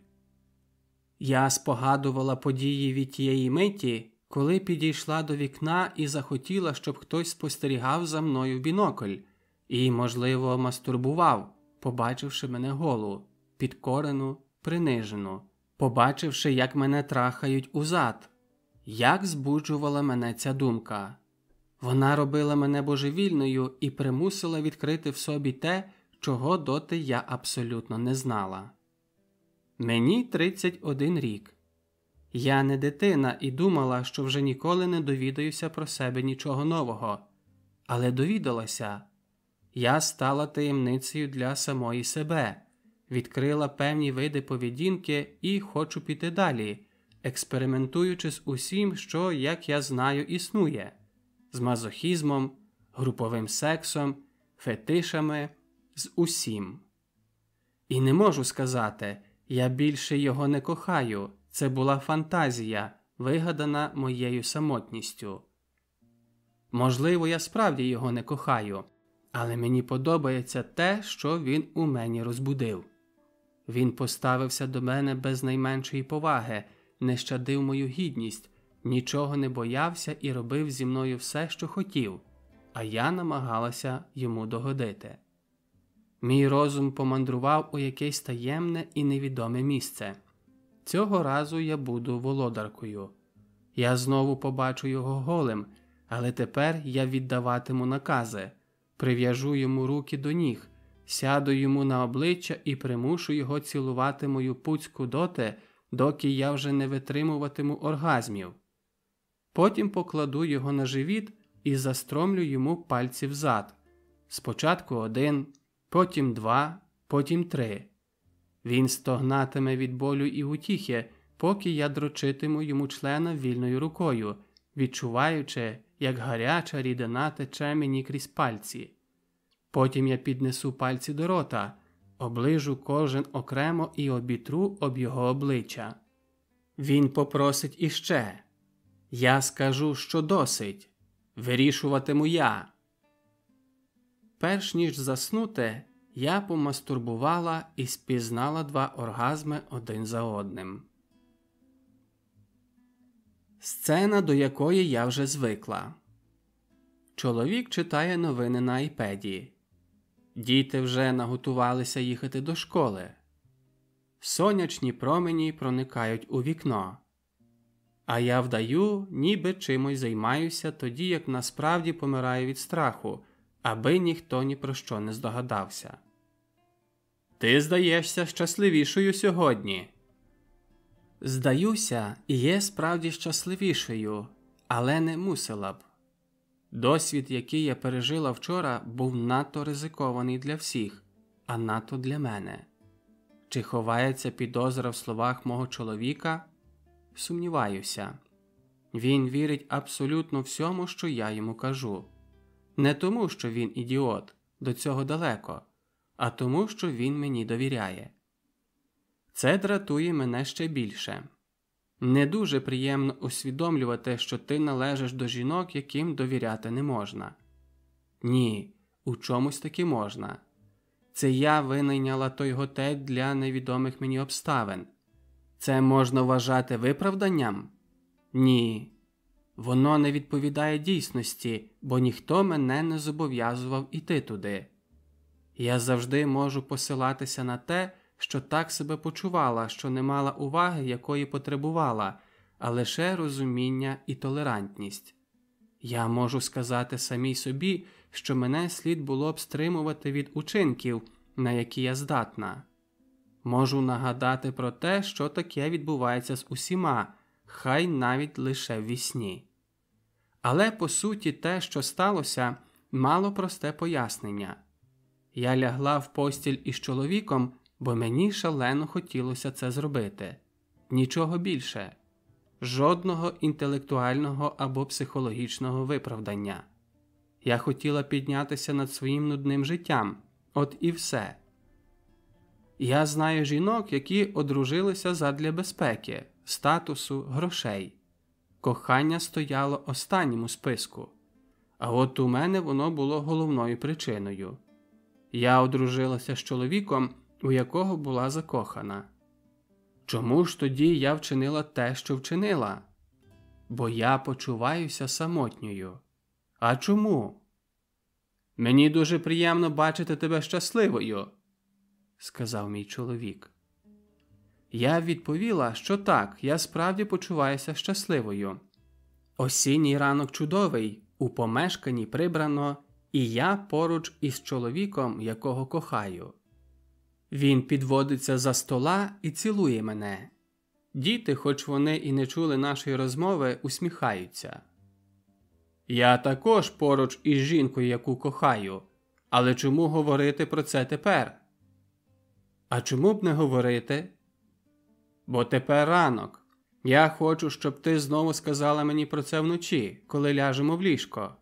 Я спогадувала події від тієї миті, коли підійшла до вікна і захотіла, щоб хтось спостерігав за мною в бінокль і, можливо, мастурбував побачивши мене голу, підкорену, принижену, побачивши, як мене трахають узад, як збуджувала мене ця думка. Вона робила мене божевільною і примусила відкрити в собі те, чого доти я абсолютно не знала. Мені 31 рік. Я не дитина і думала, що вже ніколи не довідаюся про себе нічого нового, але довідалася, я стала таємницею для самої себе, відкрила певні види поведінки і хочу піти далі, експериментуючи з усім, що, як я знаю, існує, з мазохізмом, груповим сексом, фетишами, з усім. І не можу сказати, я більше його не кохаю, це була фантазія, вигадана моєю самотністю. Можливо, я справді його не кохаю. Але мені подобається те, що він у мені розбудив. Він поставився до мене без найменшої поваги, не щадив мою гідність, нічого не боявся і робив зі мною все, що хотів, а я намагалася йому догодити. Мій розум помандрував у якесь таємне і невідоме місце. Цього разу я буду володаркою. Я знову побачу його голим, але тепер я віддаватиму накази прив'яжу йому руки до ніг, сяду йому на обличчя і примушу його цілувати мою пуцьку доти, доки я вже не витримуватиму оргазмів. Потім покладу його на живіт і застромлю йому пальці взад. Спочатку один, потім два, потім три. Він стогнатиме від болю і утіхи, поки я дрочитиму йому члена вільною рукою, відчуваючи, як гаряча рідина тече мені крізь пальці. Потім я піднесу пальці до рота, оближу кожен окремо і обітру об його обличчя. Він попросить іще. Я скажу, що досить. Вирішуватиму я. Перш ніж заснути, я помастурбувала і спізнала два оргазми один за одним. Сцена, до якої я вже звикла. Чоловік читає новини на айпеді. Діти вже наготувалися їхати до школи. Сонячні промені проникають у вікно. А я вдаю, ніби чимось займаюся, тоді як насправді помираю від страху, аби ніхто ні про що не здогадався. Ти здаєшся щасливішою сьогодні. Здаюся, і є справді щасливішою, але не мусила б. Досвід, який я пережила вчора, був надто ризикований для всіх, а надто для мене. Чи ховається підозра в словах мого чоловіка? Сумніваюся. Він вірить абсолютно всьому, що я йому кажу. Не тому, що він ідіот, до цього далеко, а тому, що він мені довіряє. Це дратує мене ще більше. Не дуже приємно усвідомлювати, що ти належиш до жінок, яким довіряти не можна. Ні, у чомусь таки можна. Це я винайняла той готель для невідомих мені обставин. Це можна вважати виправданням? Ні. Воно не відповідає дійсності, бо ніхто мене не зобов'язував іти туди. Я завжди можу посилатися на те, що так себе почувала, що не мала уваги, якої потребувала, а лише розуміння і толерантність. Я можу сказати самій собі, що мене слід було б стримувати від учинків, на які я здатна. Можу нагадати про те, що таке відбувається з усіма, хай навіть лише в вісні. Але по суті, те, що сталося, мало просте пояснення. Я лягла в постіль із чоловіком, бо мені шалено хотілося це зробити. Нічого більше, жодного інтелектуального або психологічного виправдання. Я хотіла піднятися над своїм нудним життям, от і все. Я знаю жінок, які одружилися задля безпеки, статусу, грошей. Кохання стояло останнім у списку, а от у мене воно було головною причиною. Я одружилася з чоловіком, у якого була закохана. Чому ж тоді я вчинила те, що вчинила? Бо я почуваюся самотньою. А чому? Мені дуже приємно бачити тебе щасливою, сказав мій чоловік. Я відповіла, що так, я справді почуваюся щасливою. Осінній ранок чудовий, у помешканні прибрано, і я поруч із чоловіком, якого кохаю. Він підводиться за стола і цілує мене. Діти, хоч вони і не чули нашої розмови, усміхаються. Я також поруч із жінкою, яку кохаю, але чому говорити про це тепер? А чому б не говорити? Бо тепер ранок. Я хочу, щоб ти знову сказала мені про це вночі, коли ляжемо в ліжко.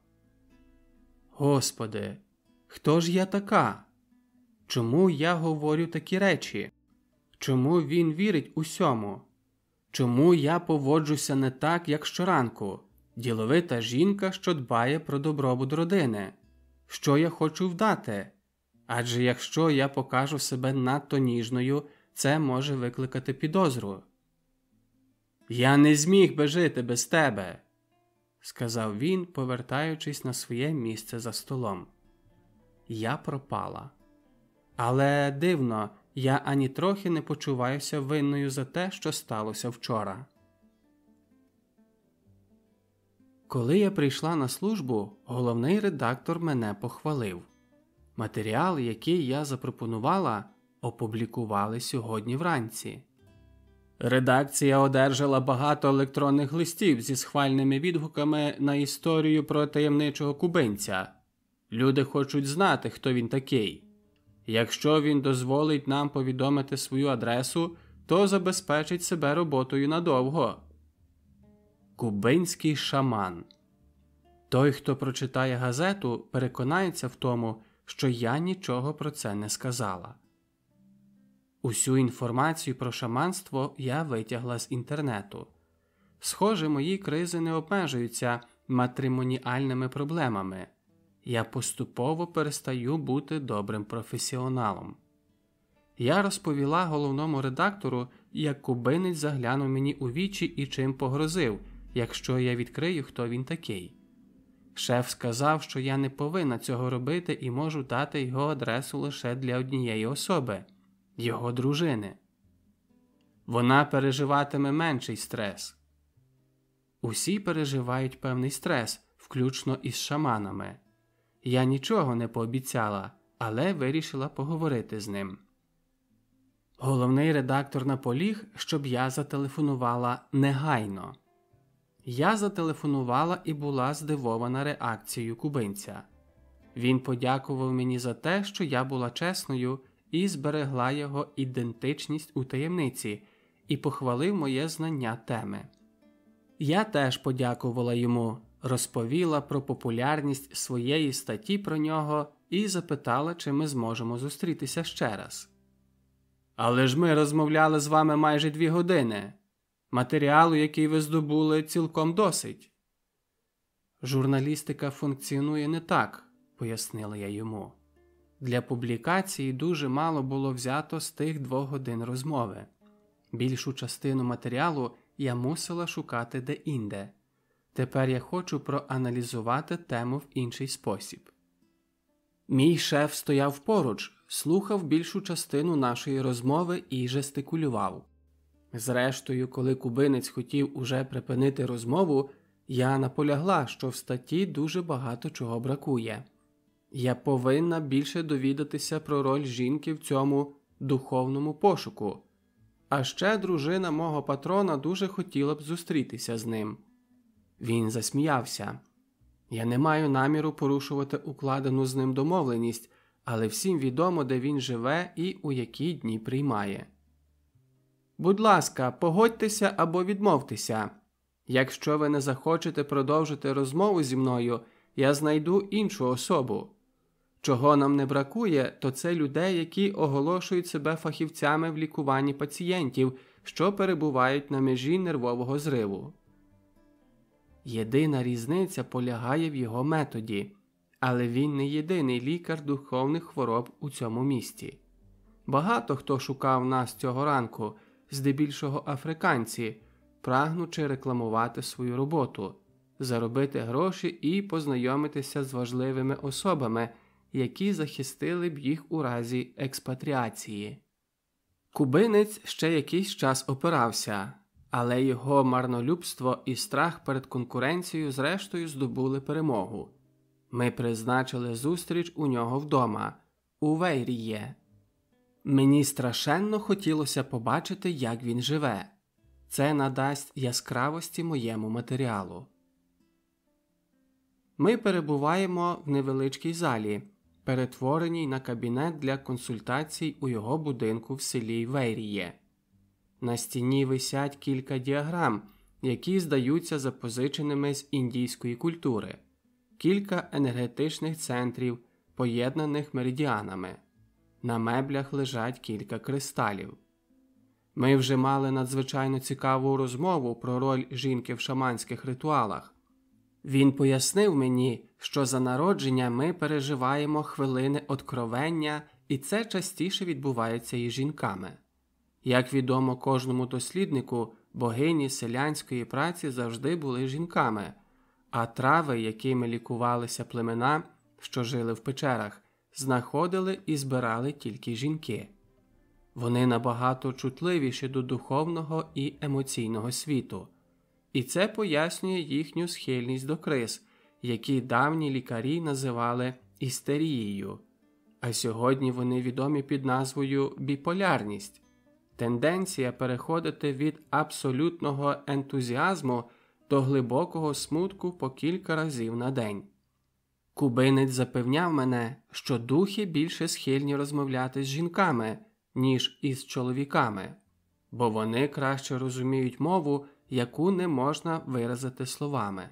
Господи, хто ж я така? Чому я говорю такі речі? Чому він вірить усьому? Чому я поводжуся не так, як щоранку, діловита жінка, що дбає про добробут родини? Що я хочу вдати? Адже якщо я покажу себе надто ніжною, це може викликати підозру. Я не зміг би жити без тебе, сказав він, повертаючись на своє місце за столом. Я пропала. Але дивно, я ані трохи не почуваюся винною за те, що сталося вчора. Коли я прийшла на службу, головний редактор мене похвалив. Матеріал, який я запропонувала, опублікували сьогодні вранці. Редакція одержала багато електронних листів зі схвальними відгуками на історію про таємничого кубинця. Люди хочуть знати, хто він такий. Якщо він дозволить нам повідомити свою адресу, то забезпечить себе роботою надовго. Кубинський шаман. Той, хто прочитає газету, переконається в тому, що я нічого про це не сказала. Усю інформацію про шаманство я витягла з інтернету. Схоже, мої кризи не обмежуються матримоніальними проблемами. Я поступово перестаю бути добрим професіоналом. Я розповіла головному редактору, як кубинець заглянув мені у вічі і чим погрозив, якщо я відкрию, хто він такий. Шеф сказав, що я не повинна цього робити і можу дати його адресу лише для однієї особи його дружини. Вона переживатиме менший стрес. Усі переживають певний стрес, включно із шаманами. Я нічого не пообіцяла, але вирішила поговорити з ним. Головний редактор наполіг, щоб я зателефонувала негайно. Я зателефонувала і була здивована реакцією кубинця. Він подякував мені за те, що я була чесною і зберегла його ідентичність у таємниці, і похвалив моє знання теми. Я теж подякувала йому, розповіла про популярність своєї статті про нього і запитала, чи ми зможемо зустрітися ще раз. Але ж ми розмовляли з вами майже дві години. Матеріалу, який ви здобули, цілком досить. Журналістика функціонує не так, пояснила я йому. Для публікації дуже мало було взято з тих двох годин розмови. Більшу частину матеріалу я мусила шукати де-інде. Тепер я хочу проаналізувати тему в інший спосіб. Мій шеф стояв поруч, слухав більшу частину нашої розмови і жестикулював. Зрештою, коли кубинець хотів уже припинити розмову, я наполягла, що в статті дуже багато чого бракує. Я повинна більше довідатися про роль жінки в цьому духовному пошуку. А ще дружина мого патрона дуже хотіла б зустрітися з ним. Він засміявся. Я не маю наміру порушувати укладену з ним домовленість, але всім відомо, де він живе і у які дні приймає. Будь ласка, погодьтеся або відмовтеся. Якщо ви не захочете продовжити розмову зі мною, я знайду іншу особу. Чого нам не бракує, то це людей, які оголошують себе фахівцями в лікуванні пацієнтів, що перебувають на межі нервового зриву. Єдина різниця полягає в його методі, але він не єдиний лікар духовних хвороб у цьому місті. Багато хто шукав нас цього ранку, здебільшого африканці, прагнучи рекламувати свою роботу, заробити гроші і познайомитися з важливими особами які захистили б їх у разі експатріації. Кубинець ще якийсь час опирався, але його марнолюбство і страх перед конкуренцією зрештою здобули перемогу. Ми призначили зустріч у нього вдома, у Вейріє. Мені страшенно хотілося побачити, як він живе. Це надасть яскравості моєму матеріалу. Ми перебуваємо в невеличкій залі, перетвореній на кабінет для консультацій у його будинку в селі Вейріє. На стіні висять кілька діаграм, які здаються запозиченими з індійської культури, кілька енергетичних центрів, поєднаних меридіанами. На меблях лежать кілька кристалів. Ми вже мали надзвичайно цікаву розмову про роль жінки в шаманських ритуалах. Він пояснив мені, що за народження ми переживаємо хвилини откровення, і це частіше відбувається і жінками. Як відомо кожному досліднику, богині селянської праці завжди були жінками, а трави, якими лікувалися племена, що жили в печерах, знаходили і збирали тільки жінки. Вони набагато чутливіші до духовного і емоційного світу. І це пояснює їхню схильність до криз, які давні лікарі називали істерією, а сьогодні вони відомі під назвою біполярність, тенденція переходити від абсолютного ентузіазму до глибокого смутку по кілька разів на день. Кубинець запевняв мене, що духи більше схильні розмовляти з жінками, ніж із чоловіками, бо вони краще розуміють мову яку не можна виразити словами.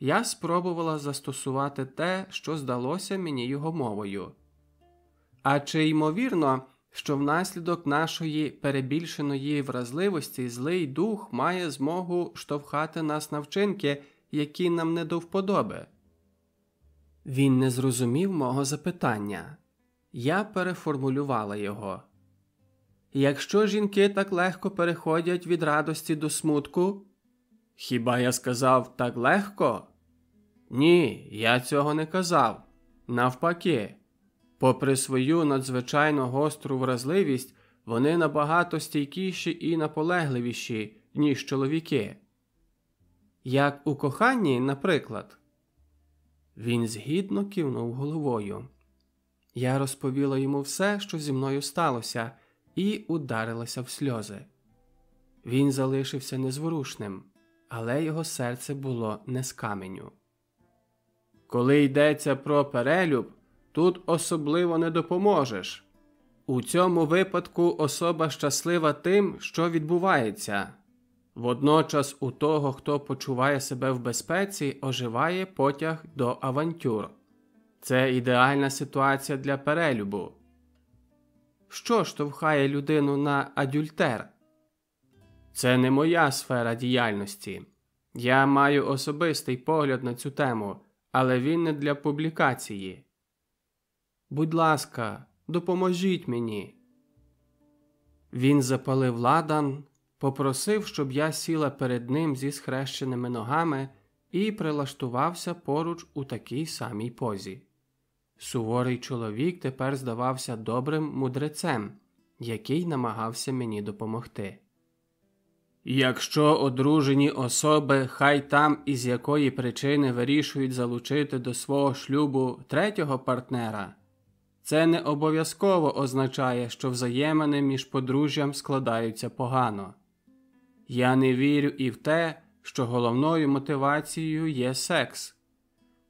Я спробувала застосувати те, що здалося мені його мовою. А чи ймовірно, що внаслідок нашої перебільшеної вразливості злий дух має змогу штовхати нас на вчинки, які нам не до вподоби. Він не зрозумів мого запитання. Я переформулювала його. Якщо жінки так легко переходять від радості до смутку, хіба я сказав так легко? Ні, я цього не казав. Навпаки, попри свою надзвичайно гостру вразливість, вони набагато стійкіші і наполегливіші, ніж чоловіки. Як у коханні, наприклад, він згідно кивнув головою. Я розповіла йому все, що зі мною сталося, і ударилася в сльози. Він залишився незворушним, але його серце було не з каменю. Коли йдеться про перелюб, тут особливо не допоможеш. У цьому випадку особа щаслива тим, що відбувається. Водночас у того, хто почуває себе в безпеці, оживає потяг до авантюр. Це ідеальна ситуація для перелюбу. Що штовхає людину на адюльтер? Це не моя сфера діяльності. Я маю особистий погляд на цю тему, але він не для публікації. Будь ласка, допоможіть мені. Він запалив ладан, попросив, щоб я сіла перед ним зі схрещеними ногами і прилаштувався поруч у такій самій позі. Суворий чоловік тепер здавався добрим мудрецем, який намагався мені допомогти. Якщо одружені особи, хай там із якої причини вирішують залучити до свого шлюбу третього партнера, це не обов'язково означає, що взаємини між подружжям складаються погано. Я не вірю і в те, що головною мотивацією є секс.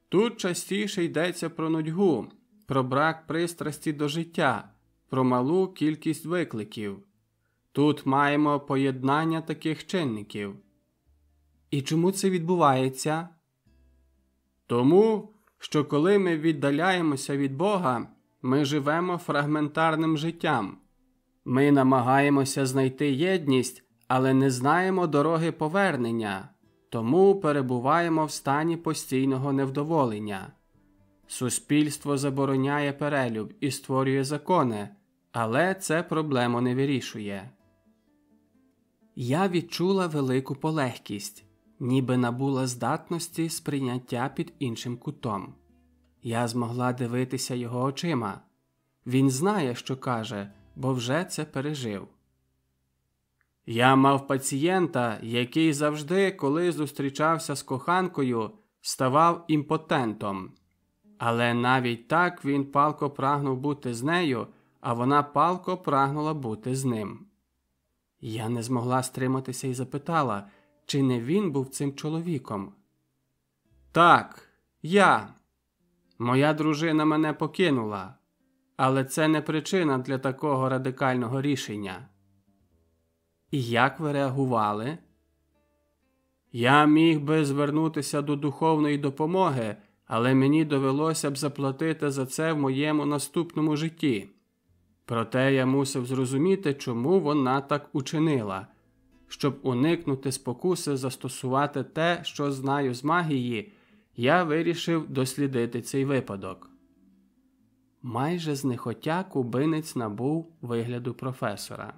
Тут частіше йдеться про нудьгу, про брак пристрасті до життя, про малу кількість викликів. Тут маємо поєднання таких чинників. І чому це відбувається? Тому, що коли ми віддаляємося від Бога, ми живемо фрагментарним життям. Ми намагаємося знайти єдність, але не знаємо дороги повернення, тому перебуваємо в стані постійного невдоволення. Суспільство забороняє перелюб і створює закони, але це проблему не вирішує. Я відчула велику полегкість, ніби набула здатності сприйняття під іншим кутом. Я змогла дивитися його очима. Він знає, що каже, бо вже це пережив. Я мав пацієнта, який завжди, коли зустрічався з коханкою, ставав імпотентом. Але навіть так він палко прагнув бути з нею, а вона палко прагнула бути з ним. Я не змогла стриматися і запитала, чи не він був цим чоловіком. Так, я. Моя дружина мене покинула, але це не причина для такого радикального рішення. І як ви реагували? Я міг би звернутися до духовної допомоги, але мені довелося б заплатити за це в моєму наступному житті. Проте я мусив зрозуміти, чому вона так учинила, щоб уникнути спокуси застосувати те, що знаю з магії, я вирішив дослідити цей випадок. Майже знехотя кубинець набув вигляду професора.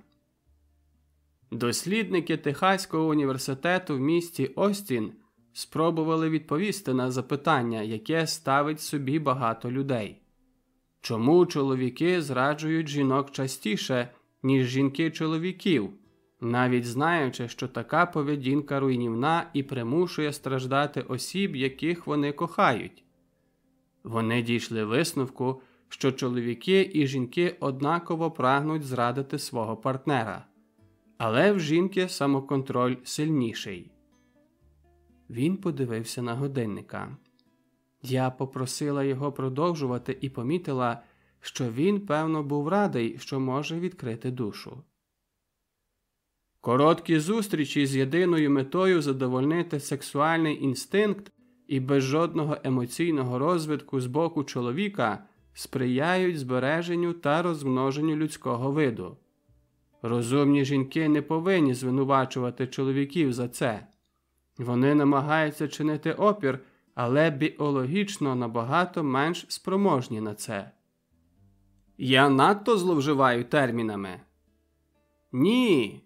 Дослідники Техаського університету в місті Остін спробували відповісти на запитання, яке ставить собі багато людей. Чому чоловіки зраджують жінок частіше, ніж жінки чоловіків, навіть знаючи, що така поведінка руйнівна і примушує страждати осіб, яких вони кохають? Вони дійшли висновку, що чоловіки і жінки однаково прагнуть зрадити свого партнера, але в жінки самоконтроль сильніший. Він подивився на годинника. Я попросила його продовжувати і помітила, що він, певно, був радий, що може відкрити душу. Короткі зустрічі з єдиною метою задовольнити сексуальний інстинкт і без жодного емоційного розвитку з боку чоловіка сприяють збереженню та розмноженню людського виду. Розумні жінки не повинні звинувачувати чоловіків за це. Вони намагаються чинити опір, але біологічно набагато менш спроможні на це. Я надто зловживаю термінами. Ні.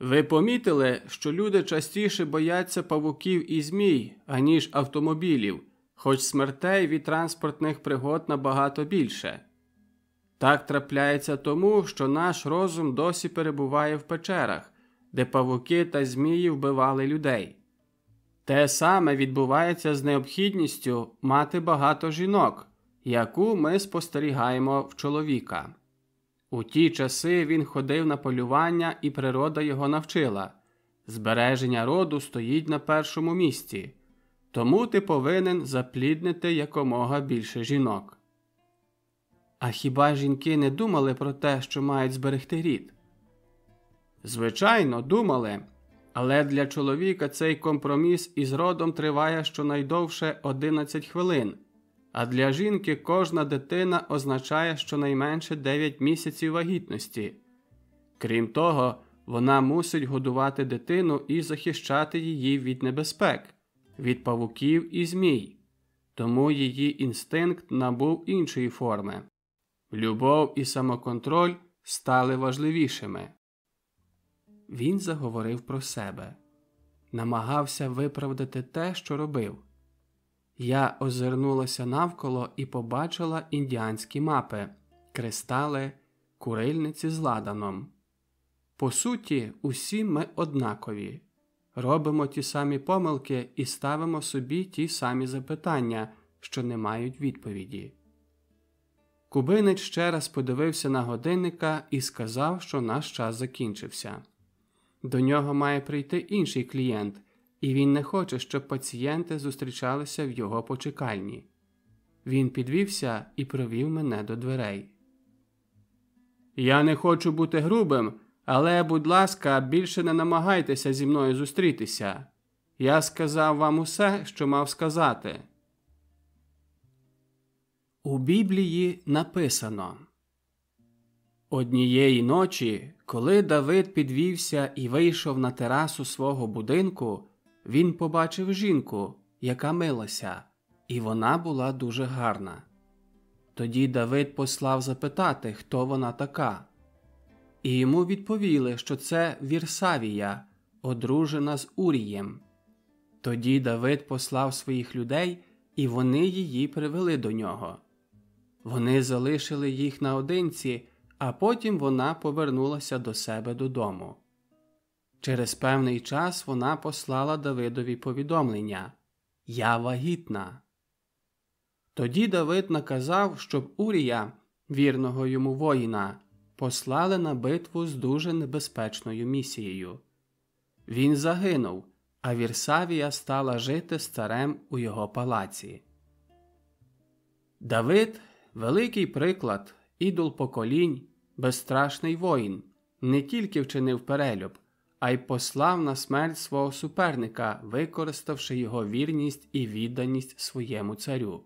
Ви помітили, що люди частіше бояться павуків і змій, аніж автомобілів, хоч смертей від транспортних пригод набагато більше. Так трапляється тому, що наш розум досі перебуває в печерах, де павуки та змії вбивали людей. Те саме відбувається з необхідністю мати багато жінок, яку ми спостерігаємо в чоловіка. У ті часи він ходив на полювання, і природа його навчила збереження роду стоїть на першому місці, тому ти повинен запліднити якомога більше жінок. А хіба жінки не думали про те, що мають зберегти рід? Звичайно, думали, але для чоловіка цей компроміс із родом триває щонайдовше 11 хвилин, а для жінки кожна дитина означає щонайменше 9 місяців вагітності. Крім того, вона мусить годувати дитину і захищати її від небезпек, від павуків і змій, тому її інстинкт набув іншої форми. Любов і самоконтроль стали важливішими. Він заговорив про себе, намагався виправдати те, що робив. Я озирнулася навколо і побачила індіанські мапи, кристали, курильниці з ладаном. По суті, усі ми однакові, робимо ті самі помилки і ставимо собі ті самі запитання, що не мають відповіді. Кубинець ще раз подивився на годинника і сказав, що наш час закінчився. До нього має прийти інший клієнт, і він не хоче, щоб пацієнти зустрічалися в його почекальні. Він підвівся і провів мене до дверей. Я не хочу бути грубим, але, будь ласка, більше не намагайтеся зі мною зустрітися. Я сказав вам усе, що мав сказати. У Біблії написано Однієї ночі, коли Давид підвівся і вийшов на терасу свого будинку, він побачив жінку, яка милася, і вона була дуже гарна. Тоді Давид послав запитати, хто вона така, і йому відповіли, що це Вірсавія, одружена з Урієм. Тоді Давид послав своїх людей, і вони її привели до нього. Вони залишили їх наодинці, а потім вона повернулася до себе додому. Через певний час вона послала Давидові повідомлення Я вагітна. Тоді Давид наказав, щоб Урія, вірного йому воїна, послали на битву з дуже небезпечною місією. Він загинув, а Вірсавія стала жити з царем у його палаці. Давид великий приклад, ідол поколінь, безстрашний воїн, не тільки вчинив перелюб, а й послав на смерть свого суперника, використавши його вірність і відданість своєму царю.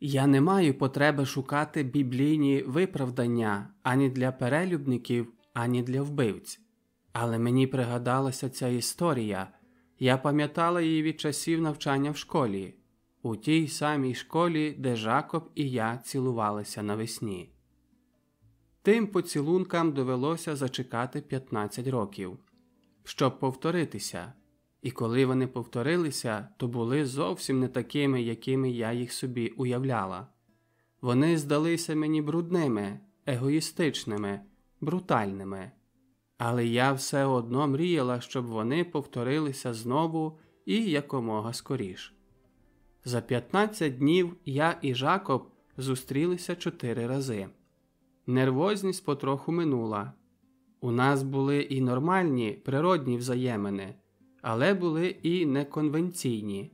Я не маю потреби шукати біблійні виправдання ані для перелюбників, ані для вбивць. Але мені пригадалася ця історія, я пам'ятала її від часів навчання в школі, у тій самій школі, де Жакоб і я цілувалися навесні. Тим поцілункам довелося зачекати 15 років, щоб повторитися, і коли вони повторилися, то були зовсім не такими, якими я їх собі уявляла. Вони здалися мені брудними, егоїстичними, брутальними, але я все одно мріяла, щоб вони повторилися знову і якомога скоріш. За 15 днів я і Жакоб зустрілися чотири рази. Нервозність потроху минула. У нас були і нормальні природні взаємини, але були і неконвенційні.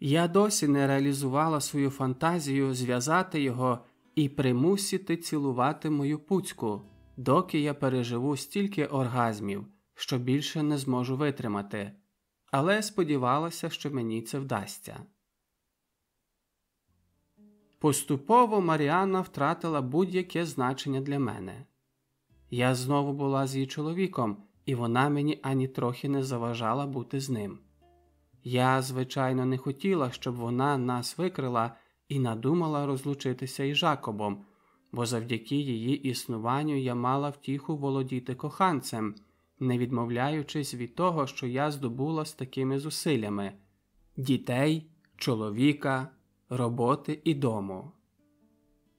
Я досі не реалізувала свою фантазію зв'язати його і примусити цілувати мою пуцьку, доки я переживу стільки оргазмів, що більше не зможу витримати, але сподівалася, що мені це вдасться. Поступово Маріанна втратила будь-яке значення для мене. Я знову була з її чоловіком, і вона мені ані трохи не заважала бути з ним. Я, звичайно, не хотіла, щоб вона нас викрила і надумала розлучитися із Жакобом, бо завдяки її існуванню я мала втіху володіти коханцем, не відмовляючись від того, що я здобула з такими зусиллями дітей, чоловіка, роботи і дому.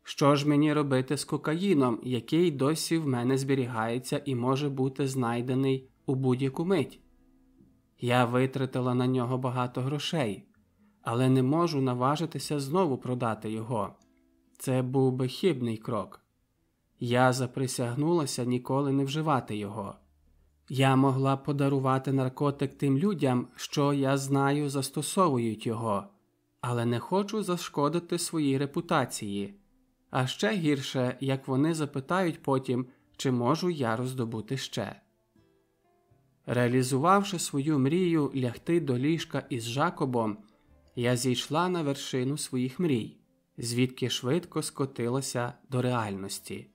Що ж мені робити з кокаїном, який досі в мене зберігається і може бути знайдений у будь-яку мить? Я витратила на нього багато грошей, але не можу наважитися знову продати його. Це був би хибний крок. Я заприсягнулася ніколи не вживати його. Я могла подарувати наркотик тим людям, що я знаю, застосовують його, але не хочу зашкодити своїй репутації. А ще гірше, як вони запитають потім, чи можу я роздобути ще. Реалізувавши свою мрію лягти до ліжка із Жакобом, я зійшла на вершину своїх мрій, звідки швидко скотилася до реальності.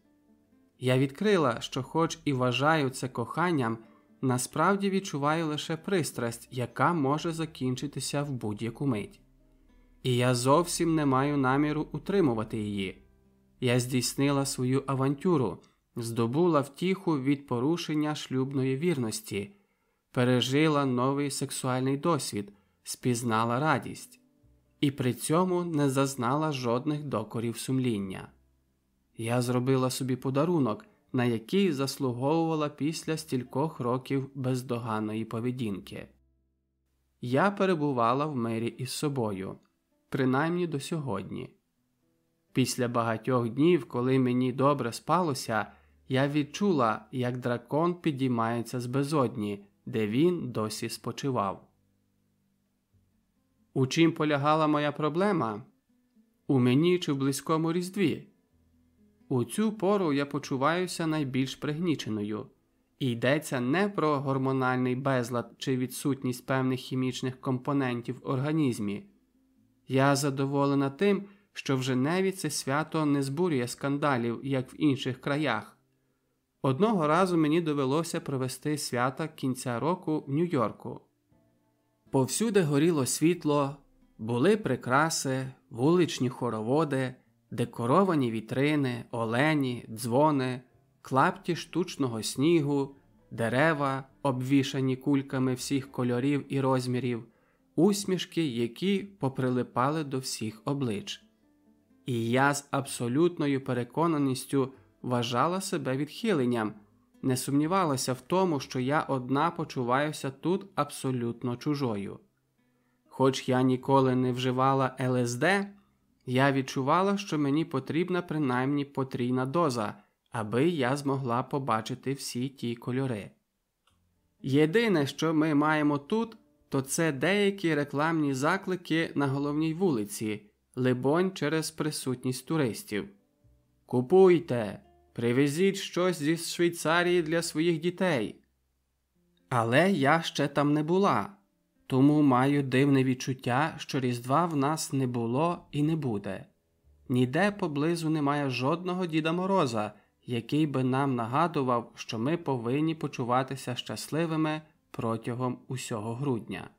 Я відкрила, що, хоч і вважаю це коханням, насправді відчуваю лише пристрасть, яка може закінчитися в будь-яку мить. І я зовсім не маю наміру утримувати її. Я здійснила свою авантюру, здобула втіху від порушення шлюбної вірності, пережила новий сексуальний досвід, спізнала радість, і при цьому не зазнала жодних докорів сумління. Я зробила собі подарунок, на який заслуговувала після стількох років бездоганної поведінки. Я перебувала в мирі із собою, принаймні до сьогодні. Після багатьох днів, коли мені добре спалося, я відчула, як дракон підіймається з безодні, де він досі спочивав. У чим полягала моя проблема? У мені чи в близькому різдві. У цю пору я почуваюся найбільш пригніченою, і йдеться не про гормональний безлад чи відсутність певних хімічних компонентів в організмі. Я задоволена тим, що в Женеві це свято не збурює скандалів, як в інших краях. Одного разу мені довелося провести свята кінця року в Нью-Йорку. Повсюди горіло світло, були прикраси, вуличні хороводи, декоровані вітрини, олені, дзвони, клапті штучного снігу, дерева, обвішані кульками всіх кольорів і розмірів, усмішки, які поприлипали до всіх облич. І я з абсолютною переконаністю вважала себе відхиленням, не сумнівалася в тому, що я одна почуваюся тут абсолютно чужою. Хоч я ніколи не вживала ЛСД, я відчувала, що мені потрібна принаймні потрійна доза, аби я змогла побачити всі ті кольори. Єдине, що ми маємо тут, то це деякі рекламні заклики на головній вулиці, либонь, через присутність туристів. Купуйте, привезіть щось зі Швейцарії для своїх дітей. Але я ще там не була, тому маю дивне відчуття, що Різдва в нас не було і не буде. Ніде поблизу немає жодного Діда Мороза, який би нам нагадував, що ми повинні почуватися щасливими протягом усього грудня.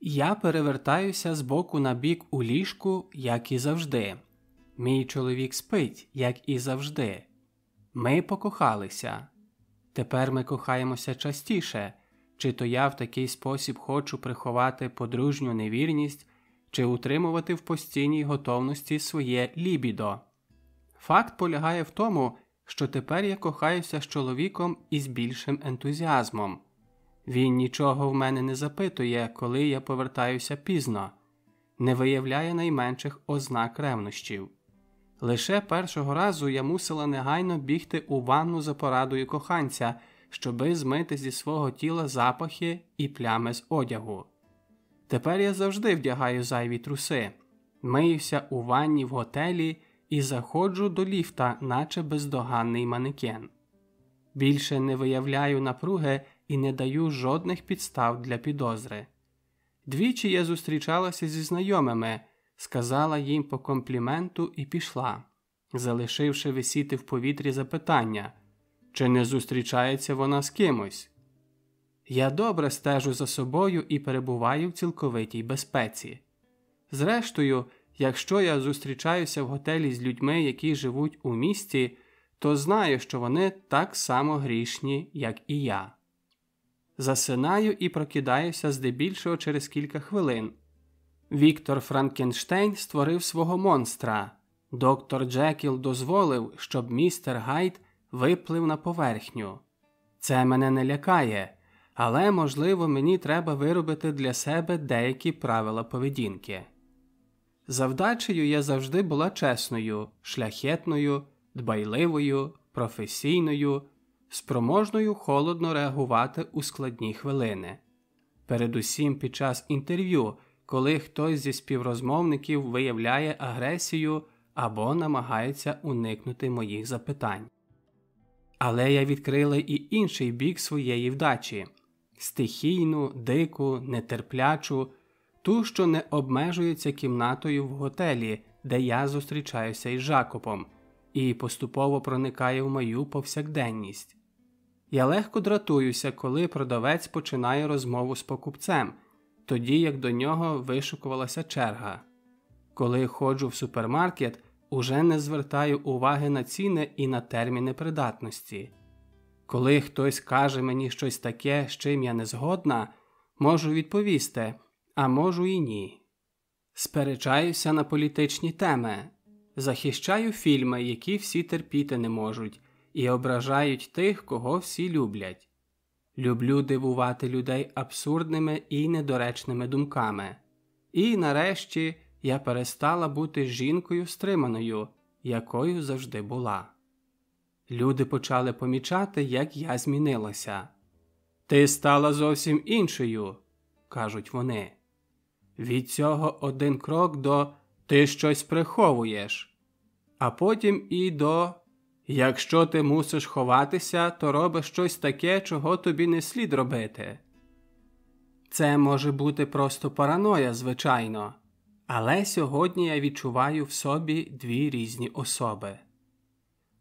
Я перевертаюся з боку на бік у ліжку, як і завжди. Мій чоловік спить, як і завжди. Ми покохалися. Тепер ми кохаємося частіше, чи то я в такий спосіб хочу приховати подружню невірність, чи утримувати в постійній готовності своє лібідо. Факт полягає в тому, що тепер я кохаюся з чоловіком із більшим ентузіазмом. Він нічого в мене не запитує, коли я повертаюся пізно, не виявляє найменших ознак ревнощів. Лише першого разу я мусила негайно бігти у ванну за порадою коханця, щоби змити зі свого тіла запахи і плями з одягу. Тепер я завжди вдягаю зайві труси, миюся у ванні в готелі і заходжу до ліфта, наче бездоганний манекен. Більше не виявляю напруги і не даю жодних підстав для підозри. Двічі я зустрічалася зі знайомими, сказала їм по компліменту і пішла, залишивши висіти в повітрі запитання, чи не зустрічається вона з кимось. Я добре стежу за собою і перебуваю в цілковитій безпеці. Зрештою, якщо я зустрічаюся в готелі з людьми, які живуть у місті, то знаю, що вони так само грішні, як і я. Засинаю і прокидаюся здебільшого через кілька хвилин. Віктор Франкенштейн створив свого монстра. Доктор Джекіл дозволив, щоб містер Гайд виплив на поверхню. Це мене не лякає, але, можливо, мені треба виробити для себе деякі правила поведінки. Завдачею я завжди була чесною, шляхетною, дбайливою, професійною, спроможною холодно реагувати у складні хвилини. Передусім під час інтерв'ю, коли хтось зі співрозмовників виявляє агресію або намагається уникнути моїх запитань. Але я відкрила і інший бік своєї вдачі стихійну, дику, нетерплячу, ту, що не обмежується кімнатою в готелі, де я зустрічаюся із Жакопом, і поступово проникає в мою повсякденність. Я легко дратуюся, коли продавець починає розмову з покупцем, тоді як до нього вишукувалася черга. Коли ходжу в супермаркет, уже не звертаю уваги на ціни і на терміни придатності. Коли хтось каже мені щось таке, з чим я не згодна, можу відповісти, а можу і ні. Сперечаюся на політичні теми, захищаю фільми, які всі терпіти не можуть, і ображають тих, кого всі люблять. Люблю дивувати людей абсурдними і недоречними думками. І нарешті я перестала бути жінкою стриманою, якою завжди була. Люди почали помічати, як я змінилася. Ти стала зовсім іншою, кажуть вони. Від цього один крок до ти щось приховуєш, а потім і до якщо ти мусиш ховатися, то робиш щось таке, чого тобі не слід робити. Це може бути просто параноя, звичайно, але сьогодні я відчуваю в собі дві різні особи.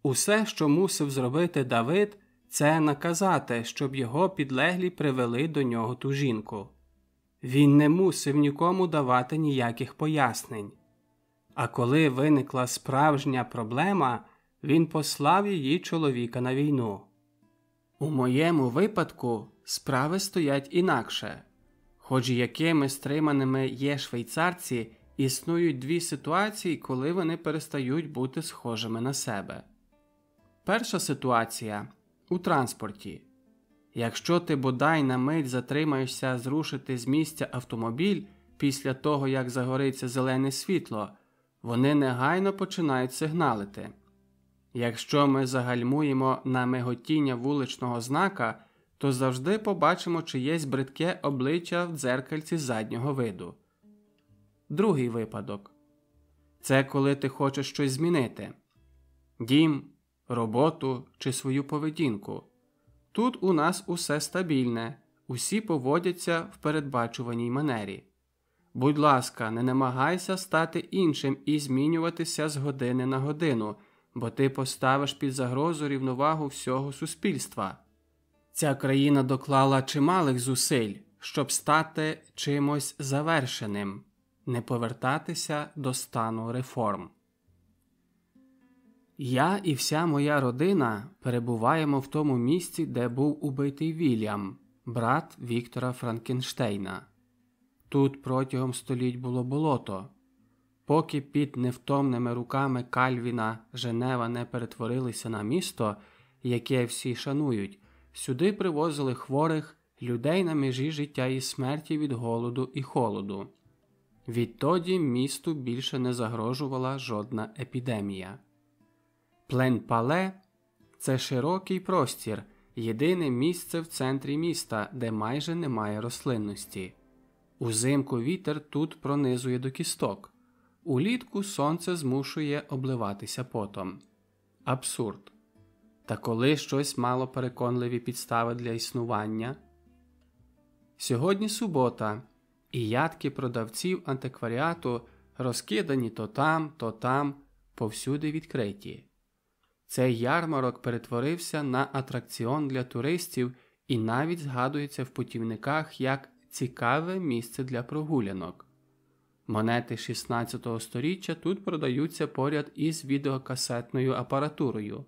Усе, що мусив зробити Давид, це наказати, щоб його підлеглі привели до нього ту жінку. Він не мусив нікому давати ніяких пояснень. А коли виникла справжня проблема, він послав її чоловіка на війну. У моєму випадку справи стоять інакше, хоч якими стриманими є швейцарці, існують дві ситуації, коли вони перестають бути схожими на себе. Перша ситуація у транспорті. Якщо ти бодай на мить затримаєшся зрушити з місця автомобіль після того, як загориться зелене світло, вони негайно починають сигналити. Якщо ми загальмуємо на миготіння вуличного знака, то завжди побачимо чиєсь бридке обличчя в дзеркальці заднього виду. Другий випадок це коли ти хочеш щось змінити дім, роботу чи свою поведінку. Тут у нас усе стабільне, усі поводяться в передбачуваній манері. Будь ласка, не намагайся стати іншим і змінюватися з години на годину, бо ти поставиш під загрозу рівновагу всього суспільства. Ця країна доклала чималих зусиль, щоб стати чимось завершеним, не повертатися до стану реформ. Я і вся моя родина перебуваємо в тому місці, де був убитий Вільям, брат Віктора Франкенштейна. Тут протягом століть було болото. Поки під невтомними руками Кальвіна Женева не перетворилися на місто, яке всі шанують, сюди привозили хворих людей на межі життя і смерті від голоду і холоду. Відтоді місту більше не загрожувала жодна епідемія. Плен Пале це широкий простір, єдине місце в центрі міста, де майже немає рослинності. Узимку вітер тут пронизує до кісток, улітку сонце змушує обливатися потом. Абсурд. Та коли щось мало переконливі підстави для існування. Сьогодні субота, і ядки продавців антикваріату розкидані то там, то там, повсюди відкриті. Цей ярмарок перетворився на атракціон для туристів і навіть згадується в путівниках як цікаве місце для прогулянок. Монети 16 століття тут продаються поряд із відеокасетною апаратурою.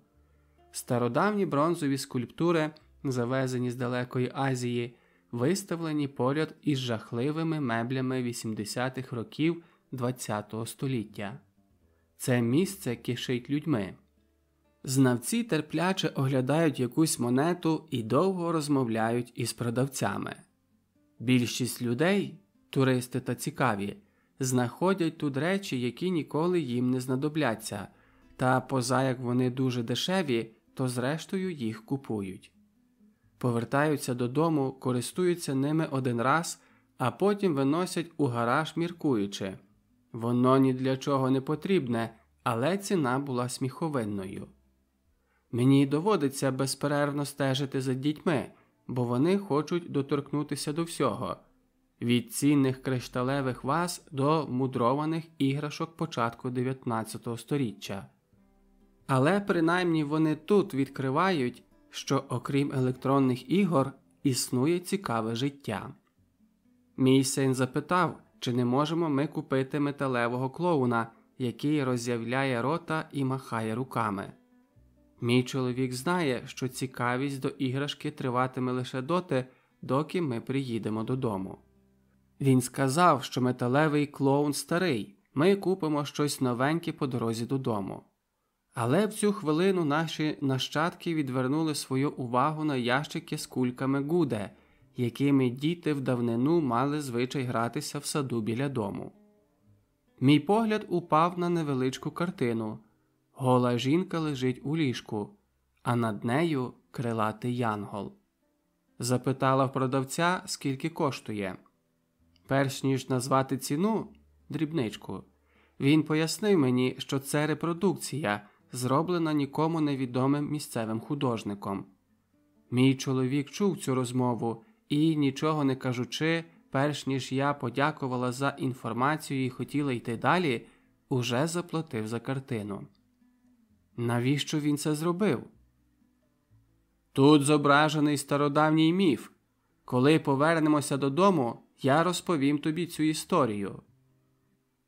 Стародавні бронзові скульптури, завезені з далекої Азії, виставлені поряд із жахливими меблями 80-х років ХХ століття. Це місце кишить людьми. Знавці терпляче оглядають якусь монету і довго розмовляють із продавцями. Більшість людей, туристи та цікаві, знаходять тут речі, які ніколи їм не знадобляться, та поза як вони дуже дешеві, то зрештою їх купують. Повертаються додому, користуються ними один раз, а потім виносять у гараж, міркуючи. Воно ні для чого не потрібне, але ціна була сміховинною. Мені доводиться безперервно стежити за дітьми, бо вони хочуть доторкнутися до всього від цінних кришталевих ваз до мудрованих іграшок початку 19 століття. Але принаймні вони тут відкривають, що окрім електронних ігор існує цікаве життя. Мій син запитав, чи не можемо ми купити металевого клоуна, який роз'являє рота і махає руками. Мій чоловік знає, що цікавість до іграшки триватиме лише доти, доки ми приїдемо додому. Він сказав, що металевий клоун старий, ми купимо щось новеньке по дорозі додому. Але в цю хвилину наші нащадки відвернули свою увагу на ящики з кульками Гуде, якими діти в давнину мали звичай гратися в саду біля дому. Мій погляд упав на невеличку картину. Гола жінка лежить у ліжку, а над нею крилатий янгол. Запитала в продавця, скільки коштує. Перш ніж назвати ціну дрібничку, він пояснив мені, що це репродукція, зроблена нікому невідомим місцевим художником. Мій чоловік чув цю розмову і, нічого не кажучи, перш ніж я подякувала за інформацію і хотіла йти далі, уже заплатив за картину. Навіщо він це зробив? Тут зображений стародавній міф. Коли повернемося додому, я розповім тобі цю історію.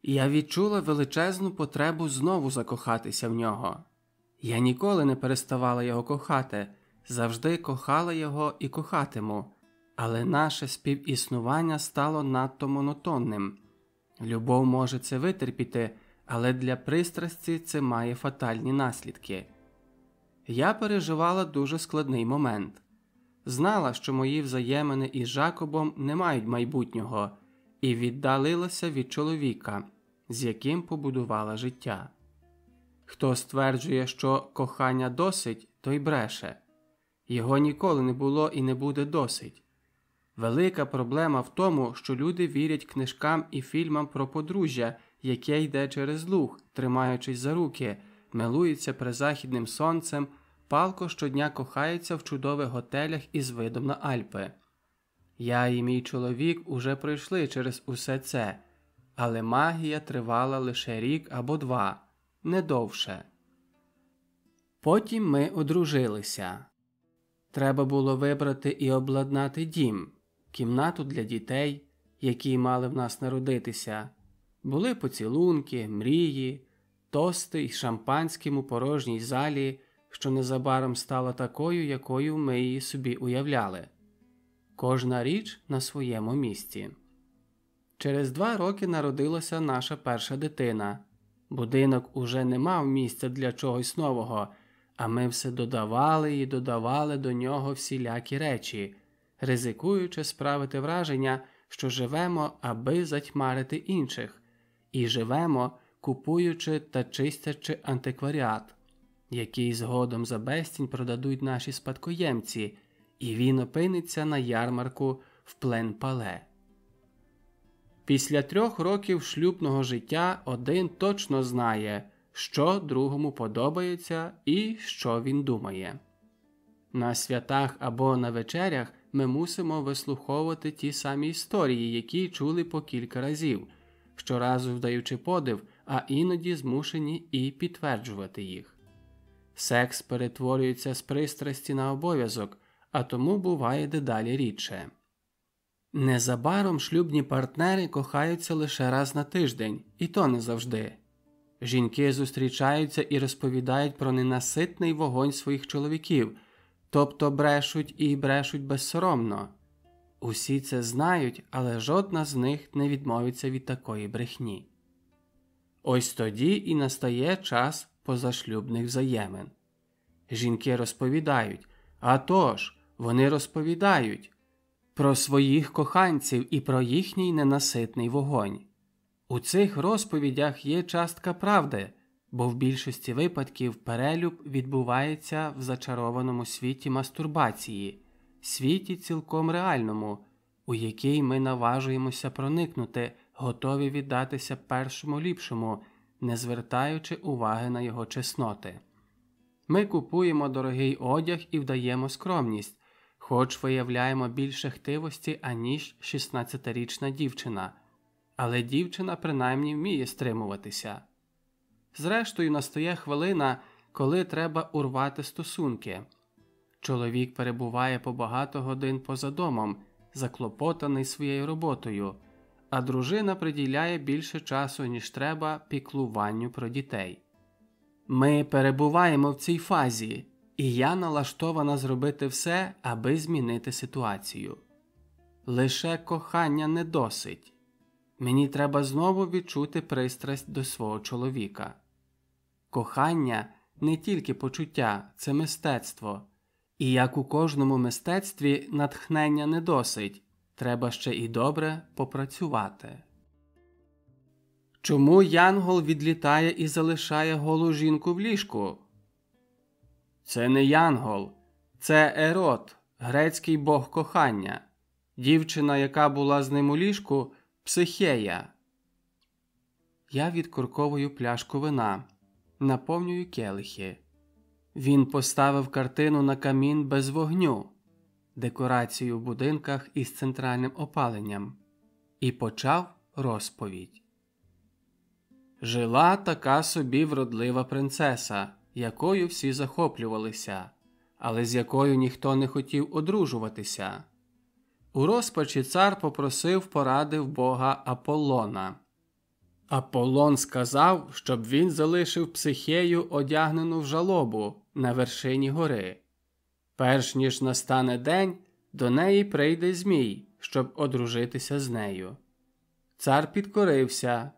Я відчула величезну потребу знову закохатися в нього. Я ніколи не переставала його кохати, завжди кохала його і кохатиму, але наше співіснування стало надто монотонним. Любов може це витерпіти, але для пристрасті це має фатальні наслідки. Я переживала дуже складний момент знала, що мої взаємини із Жакобом не мають майбутнього, і віддалилася від чоловіка, з яким побудувала життя. Хто стверджує, що кохання досить, той бреше його ніколи не було і не буде досить. Велика проблема в тому, що люди вірять книжкам і фільмам про подружжя, яке йде через луг, тримаючись за руки, милується призахідним сонцем, палко щодня кохається в чудових готелях із видом на Альпи. Я і мій чоловік уже пройшли через усе це, але магія тривала лише рік або два, не довше. Потім ми одружилися. Треба було вибрати і обладнати дім, кімнату для дітей, які мали в нас народитися. Були поцілунки, мрії, тости й шампанським у порожній залі, що незабаром стала такою, якою ми її собі уявляли. Кожна річ на своєму місці. Через два роки народилася наша перша дитина. Будинок уже не мав місця для чогось нового, а ми все додавали і додавали до нього всілякі речі, ризикуючи справити враження, що живемо, аби затьмарити інших, і живемо, купуючи та чистячи антикваріат, який згодом за безцінь продадуть наші спадкоємці, і він опиниться на ярмарку в плен пале. Після трьох років шлюбного життя один точно знає, що другому подобається і що він думає. На святах або на вечерях ми мусимо вислуховувати ті самі історії, які чули по кілька разів, щоразу вдаючи подив, а іноді змушені і підтверджувати їх. Секс перетворюється з пристрасті на обов'язок, а тому буває дедалі рідше. Незабаром шлюбні партнери кохаються лише раз на тиждень, і то не завжди. Жінки зустрічаються і розповідають про ненаситний вогонь своїх чоловіків, тобто брешуть і брешуть безсоромно. Усі це знають, але жодна з них не відмовиться від такої брехні. Ось тоді і настає час позашлюбних взаємин. Жінки розповідають, а тож, вони розповідають про своїх коханців і про їхній ненаситний вогонь. У цих розповідях є частка правди, бо в більшості випадків перелюб відбувається в зачарованому світі мастурбації, світі цілком реальному, у який ми наважуємося проникнути, готові віддатися першому ліпшому, не звертаючи уваги на його чесноти. Ми купуємо дорогий одяг і вдаємо скромність, хоч виявляємо більше хтивості, аніж 16-річна дівчина, але дівчина принаймні вміє стримуватися. Зрештою, настає хвилина, коли треба урвати стосунки. Чоловік перебуває по багато годин поза домом, заклопотаний своєю роботою, а дружина приділяє більше часу, ніж треба, піклуванню про дітей. Ми перебуваємо в цій фазі, і я налаштована зробити все, аби змінити ситуацію. Лише кохання не досить. Мені треба знову відчути пристрасть до свого чоловіка. Кохання не тільки почуття, це мистецтво, і як у кожному мистецтві натхнення не досить, треба ще і добре попрацювати. Чому Янгол відлітає і залишає голу жінку в ліжку? Це не Янгол, це Ерот, грецький бог кохання, дівчина, яка була з ним у ліжку, психея. Я відкурковую пляшку вина, наповнюю келихи. Він поставив картину на камін без вогню, декорацію в будинках із центральним опаленням, і почав розповідь. Жила така собі вродлива принцеса, якою всі захоплювалися, але з якою ніхто не хотів одружуватися. У розпачі цар попросив поради в бога Аполлона. Аполлон сказав, щоб він залишив психею, одягнену в жалобу на вершині гори. Перш ніж настане день, до неї прийде Змій, щоб одружитися з нею. Цар підкорився.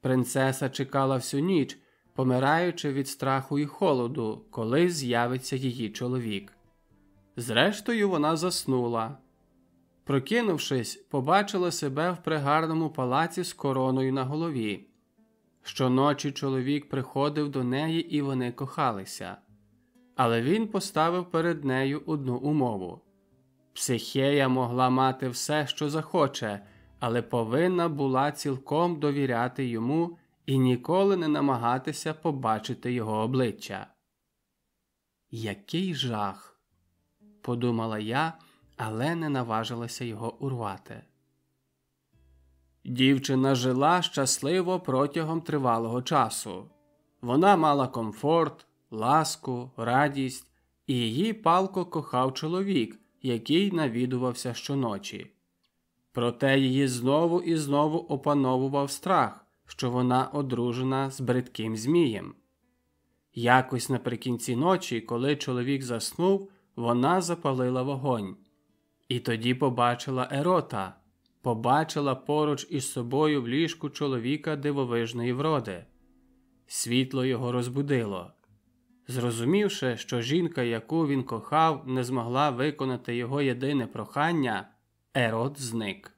Принцеса чекала всю ніч, помираючи від страху і холоду, коли з'явиться її чоловік. Зрештою, вона заснула. Прокинувшись, побачила себе в пригарному палаці з короною на голові. Щоночі чоловік приходив до неї і вони кохалися. Але він поставив перед нею одну умову Психея могла мати все, що захоче, але повинна була цілком довіряти йому і ніколи не намагатися побачити його обличчя. Який жах, подумала я, але не наважилася його урвати. Дівчина жила щасливо протягом тривалого часу. Вона мала комфорт, ласку, радість, і її палко кохав чоловік, який навідувався щоночі. Проте її знову і знову опановував страх, що вона одружена з бридким Змієм. Якось наприкінці ночі, коли чоловік заснув, вона запалила вогонь. І тоді побачила ерота, побачила поруч із собою в ліжку чоловіка дивовижної вроди. Світло його розбудило. Зрозумівши, що жінка, яку він кохав, не змогла виконати його єдине прохання, Ерот зник.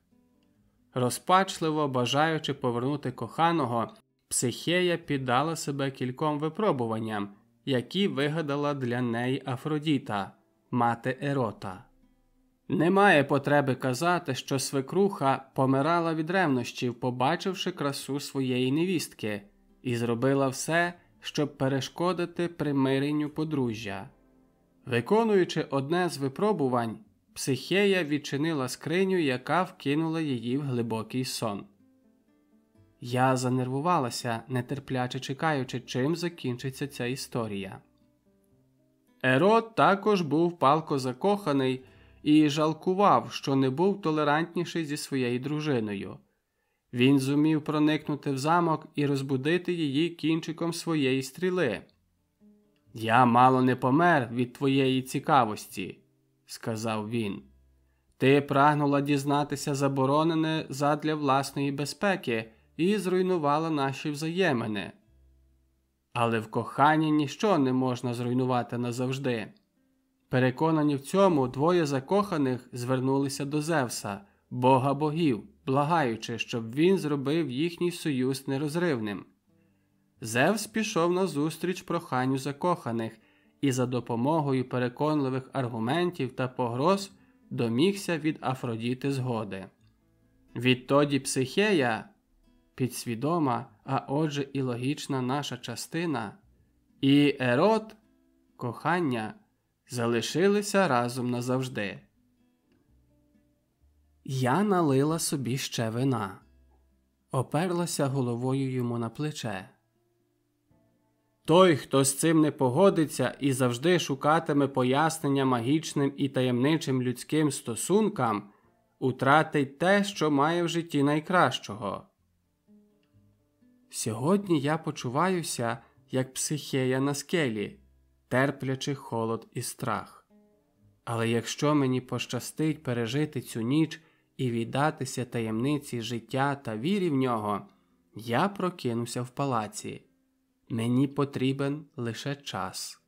Розпачливо бажаючи повернути коханого, психея піддала себе кільком випробуванням, які вигадала для неї Афродіта, мати Ерота. Немає потреби казати, що свекруха помирала від ревнощів, побачивши красу своєї невістки, і зробила все, щоб перешкодити примиренню подружжя. Виконуючи одне з випробувань, психея відчинила скриню, яка вкинула її в глибокий сон. Я занервувалася, нетерпляче чекаючи, чим закінчиться ця історія. Ерод також був палко закоханий і жалкував, що не був толерантніший зі своєю дружиною. Він зумів проникнути в замок і розбудити її кінчиком своєї стріли. Я мало не помер від твоєї цікавості, сказав він. Ти прагнула дізнатися заборонене задля власної безпеки і зруйнувала наші взаємини. Але в коханні ніщо не можна зруйнувати назавжди. Переконані в цьому, двоє закоханих звернулися до Зевса, бога богів, благаючи, щоб він зробив їхній союз нерозривним. Зевс пішов на зустріч проханню закоханих і за допомогою переконливих аргументів та погроз домігся від Афродіти згоди. Відтоді Психея, підсвідома, а отже, і логічна наша частина, і ерот, кохання залишилися разом назавжди. Я налила собі ще вина, оперлася головою йому на плече. Той, хто з цим не погодиться і завжди шукатиме пояснення магічним і таємничим людським стосункам, утратить те, що має в житті найкращого. Сьогодні я почуваюся, як психея на скелі, терплячи холод і страх. Але якщо мені пощастить пережити цю ніч і віддатися таємниці життя та вірі в нього, я прокинуся в палаці. Мені потрібен лише час.